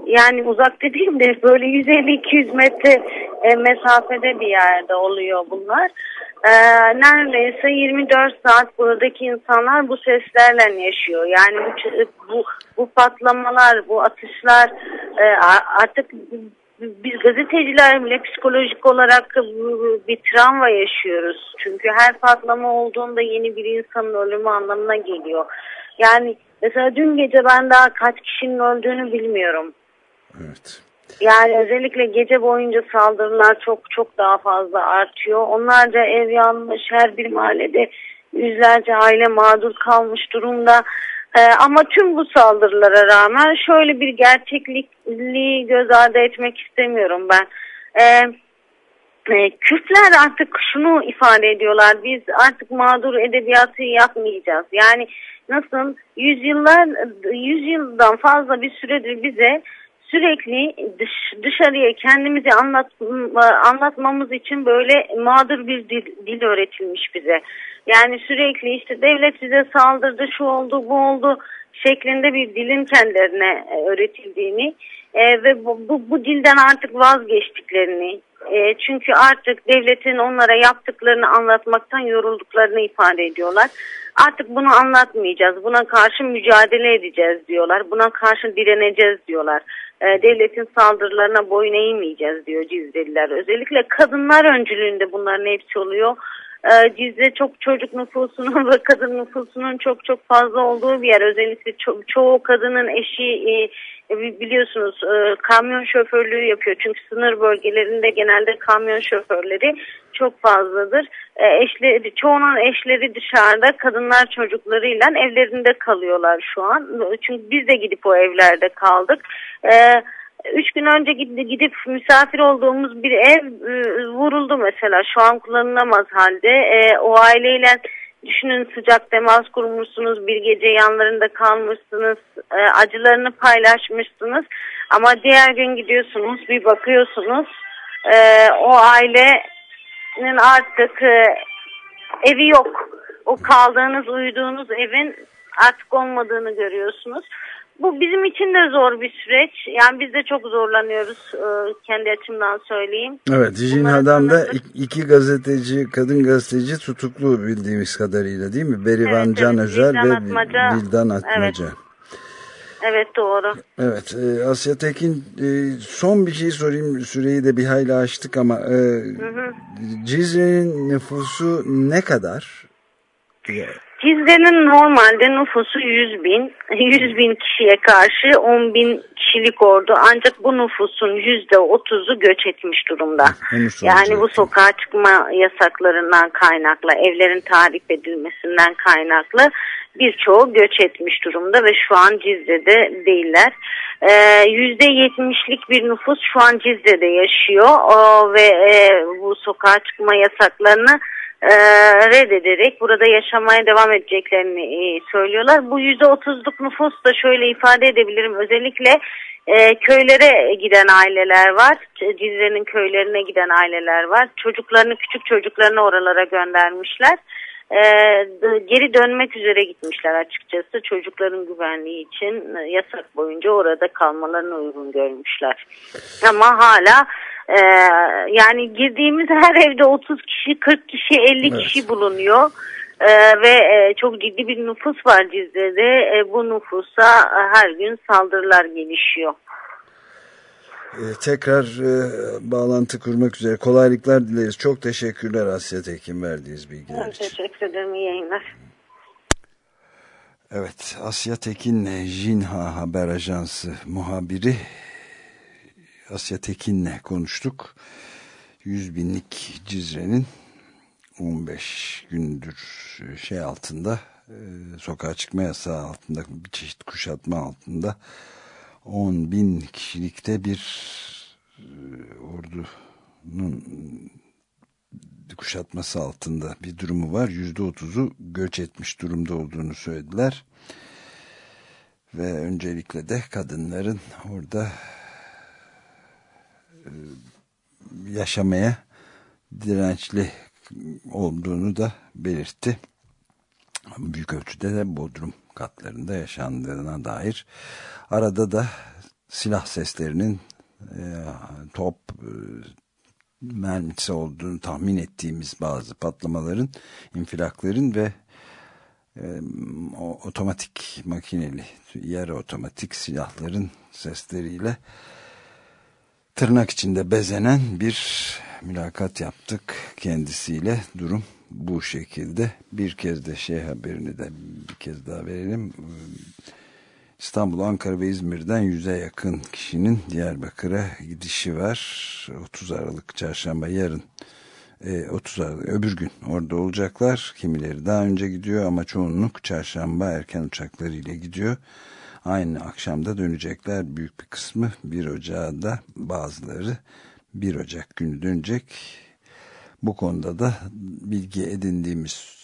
[SPEAKER 10] Yani uzak dediğim de böyle 150-200 metre e, mesafede bir yerde oluyor bunlar. E, neredeyse 24 saat buradaki insanlar bu seslerle yaşıyor. Yani bu, bu, bu patlamalar, bu atışlar e, artık biz gazeteciler bile psikolojik olarak bir travma yaşıyoruz. Çünkü her patlama olduğunda yeni bir insanın ölümü anlamına geliyor. Yani mesela dün gece ben daha kaç kişinin öldüğünü bilmiyorum.
[SPEAKER 3] Evet.
[SPEAKER 10] Yani özellikle gece boyunca saldırılar çok çok daha fazla artıyor. Onlarca ev yanmış, her bir mahallede yüzlerce aile mağdur kalmış durumda. Ee, ama tüm bu saldırılara rağmen şöyle bir gerçekliği göz ardı etmek istemiyorum ben. Ee, e, Kürtler artık şunu ifade ediyorlar. Biz artık mağdur edebiyatı yapmayacağız. Yani nasıl yüzyıllar yüzyıldan fazla bir süredir bize sürekli dış, dışarıya kendimizi anlat, anlatmamız için böyle mağdur bir dil, dil öğretilmiş bize. Yani sürekli işte devlet size saldırdı, şu oldu, bu oldu şeklinde bir dilin kendilerine e, öğretildiğini e, ve bu, bu, bu dilden artık vazgeçtiklerini e, çünkü artık devletin onlara yaptıklarını anlatmaktan yorulduklarını ifade ediyorlar. Artık bunu anlatmayacağız, buna karşı mücadele edeceğiz diyorlar, buna karşı direneceğiz diyorlar. E, devletin saldırılarına boyun eğmeyeceğiz diyor Cizreliler. Özellikle kadınlar öncülüğünde bunların hepsi oluyor. E, Cizre çok çocuk nüfusunun ve kadın nüfusunun çok çok fazla olduğu bir yer. Özellikle ço- çoğu kadının eşi e, biliyorsunuz e, kamyon şoförlüğü yapıyor. Çünkü sınır bölgelerinde genelde kamyon şoförleri çok fazladır. E, eşleri, çoğunun eşleri dışarıda kadınlar çocuklarıyla evlerinde kalıyorlar şu an. Çünkü biz de gidip o evlerde kaldık. Evet üç gün önce gidip misafir olduğumuz bir ev e, vuruldu mesela şu an kullanılamaz halde e, o aileyle düşünün sıcak temas kurmuşsunuz bir gece yanlarında kalmışsınız e, acılarını paylaşmışsınız ama diğer gün gidiyorsunuz bir bakıyorsunuz e, o ailenin artık e, evi yok o kaldığınız uyuduğunuz evin artık olmadığını görüyorsunuz bu bizim için de zor bir süreç. Yani biz de çok zorlanıyoruz e, kendi açımdan söyleyeyim.
[SPEAKER 3] Evet, Jinha'dan iki gazeteci, kadın gazeteci tutuklu bildiğimiz kadarıyla değil mi? Berivan evet, Can evet. Özel ve Atmaca. Vildan Atmaca.
[SPEAKER 10] Evet. Evet doğru.
[SPEAKER 3] Evet e, Asya Tekin e, son bir şey sorayım süreyi de bir hayli açtık ama e, Cizre'nin nüfusu ne kadar?
[SPEAKER 10] Cizre'nin normalde nüfusu 100 bin. 100 bin kişiye karşı 10 bin kişilik ordu. Ancak bu nüfusun %30'u göç etmiş durumda. Yani bu sokağa çıkma yasaklarından kaynaklı, evlerin tarif edilmesinden kaynaklı birçoğu göç etmiş durumda ve şu an Cizre'de değiller. %70'lik bir nüfus şu an Cizre'de yaşıyor ve e, bu sokağa çıkma yasaklarını e, reddederek burada yaşamaya devam edeceklerini e, söylüyorlar. Bu yüzde otuzluk nüfus da şöyle ifade edebilirim. Özellikle köylere giden aileler var. Cizre'nin köylerine giden aileler var. Çocuklarını, küçük çocuklarını oralara göndermişler. E, geri dönmek üzere gitmişler açıkçası. Çocukların güvenliği için yasak boyunca orada kalmalarını uygun görmüşler. Ama hala ee, yani girdiğimiz her evde 30 kişi, 40 kişi, 50 evet. kişi bulunuyor. Ee, ve e, çok ciddi bir nüfus var Cizre'de. E, bu nüfusa her gün saldırılar gelişiyor.
[SPEAKER 3] Ee, tekrar e, bağlantı kurmak üzere kolaylıklar dileriz. Çok teşekkürler Asya Tekin verdiğiniz bilgiler için.
[SPEAKER 10] Teşekkür ederim. İyi yayınlar.
[SPEAKER 3] Evet Asya Tekin Jinha Haber Ajansı muhabiri Asya Tekin'le konuştuk. 100 binlik Cizre'nin 15 gündür şey altında e, sokağa çıkma yasağı altında bir çeşit kuşatma altında 10 bin kişilikte bir e, ordunun kuşatması altında bir durumu var. %30'u göç etmiş durumda olduğunu söylediler. Ve öncelikle de kadınların orada e, yaşamaya dirençli olduğunu da belirtti. Büyük ölçüde de Bodrum katlarında yaşandığına dair. Arada da silah seslerinin e, top e, mermisi olduğunu tahmin ettiğimiz bazı patlamaların, infilakların ve e, otomatik makineli, yarı otomatik silahların sesleriyle tırnak içinde bezenen bir mülakat yaptık kendisiyle. Durum bu şekilde. Bir kez de şey haberini de bir kez daha verelim. İstanbul, Ankara ve İzmir'den yüze yakın kişinin Diyarbakır'a gidişi var. 30 Aralık çarşamba yarın 30 e, Aralık öbür gün orada olacaklar. Kimileri daha önce gidiyor ama çoğunluk çarşamba erken uçaklarıyla gidiyor. Aynı akşamda dönecekler. Büyük bir kısmı 1 Ocak'da da bazıları 1 Ocak günü dönecek. Bu konuda da bilgi edindiğimiz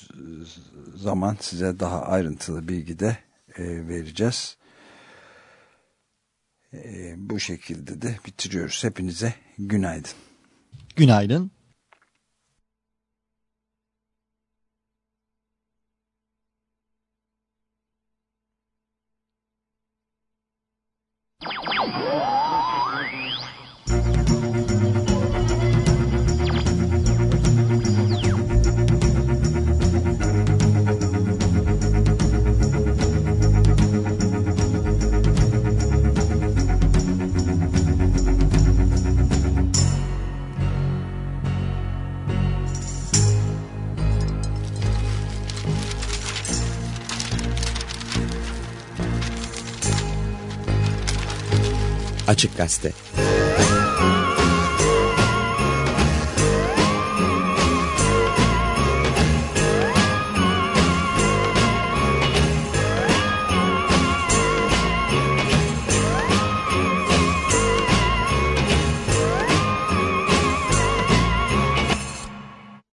[SPEAKER 3] zaman size daha ayrıntılı bilgi de e, vereceğiz. E, bu şekilde de bitiriyoruz. Hepinize günaydın.
[SPEAKER 11] Günaydın.
[SPEAKER 12] Açık Gazete.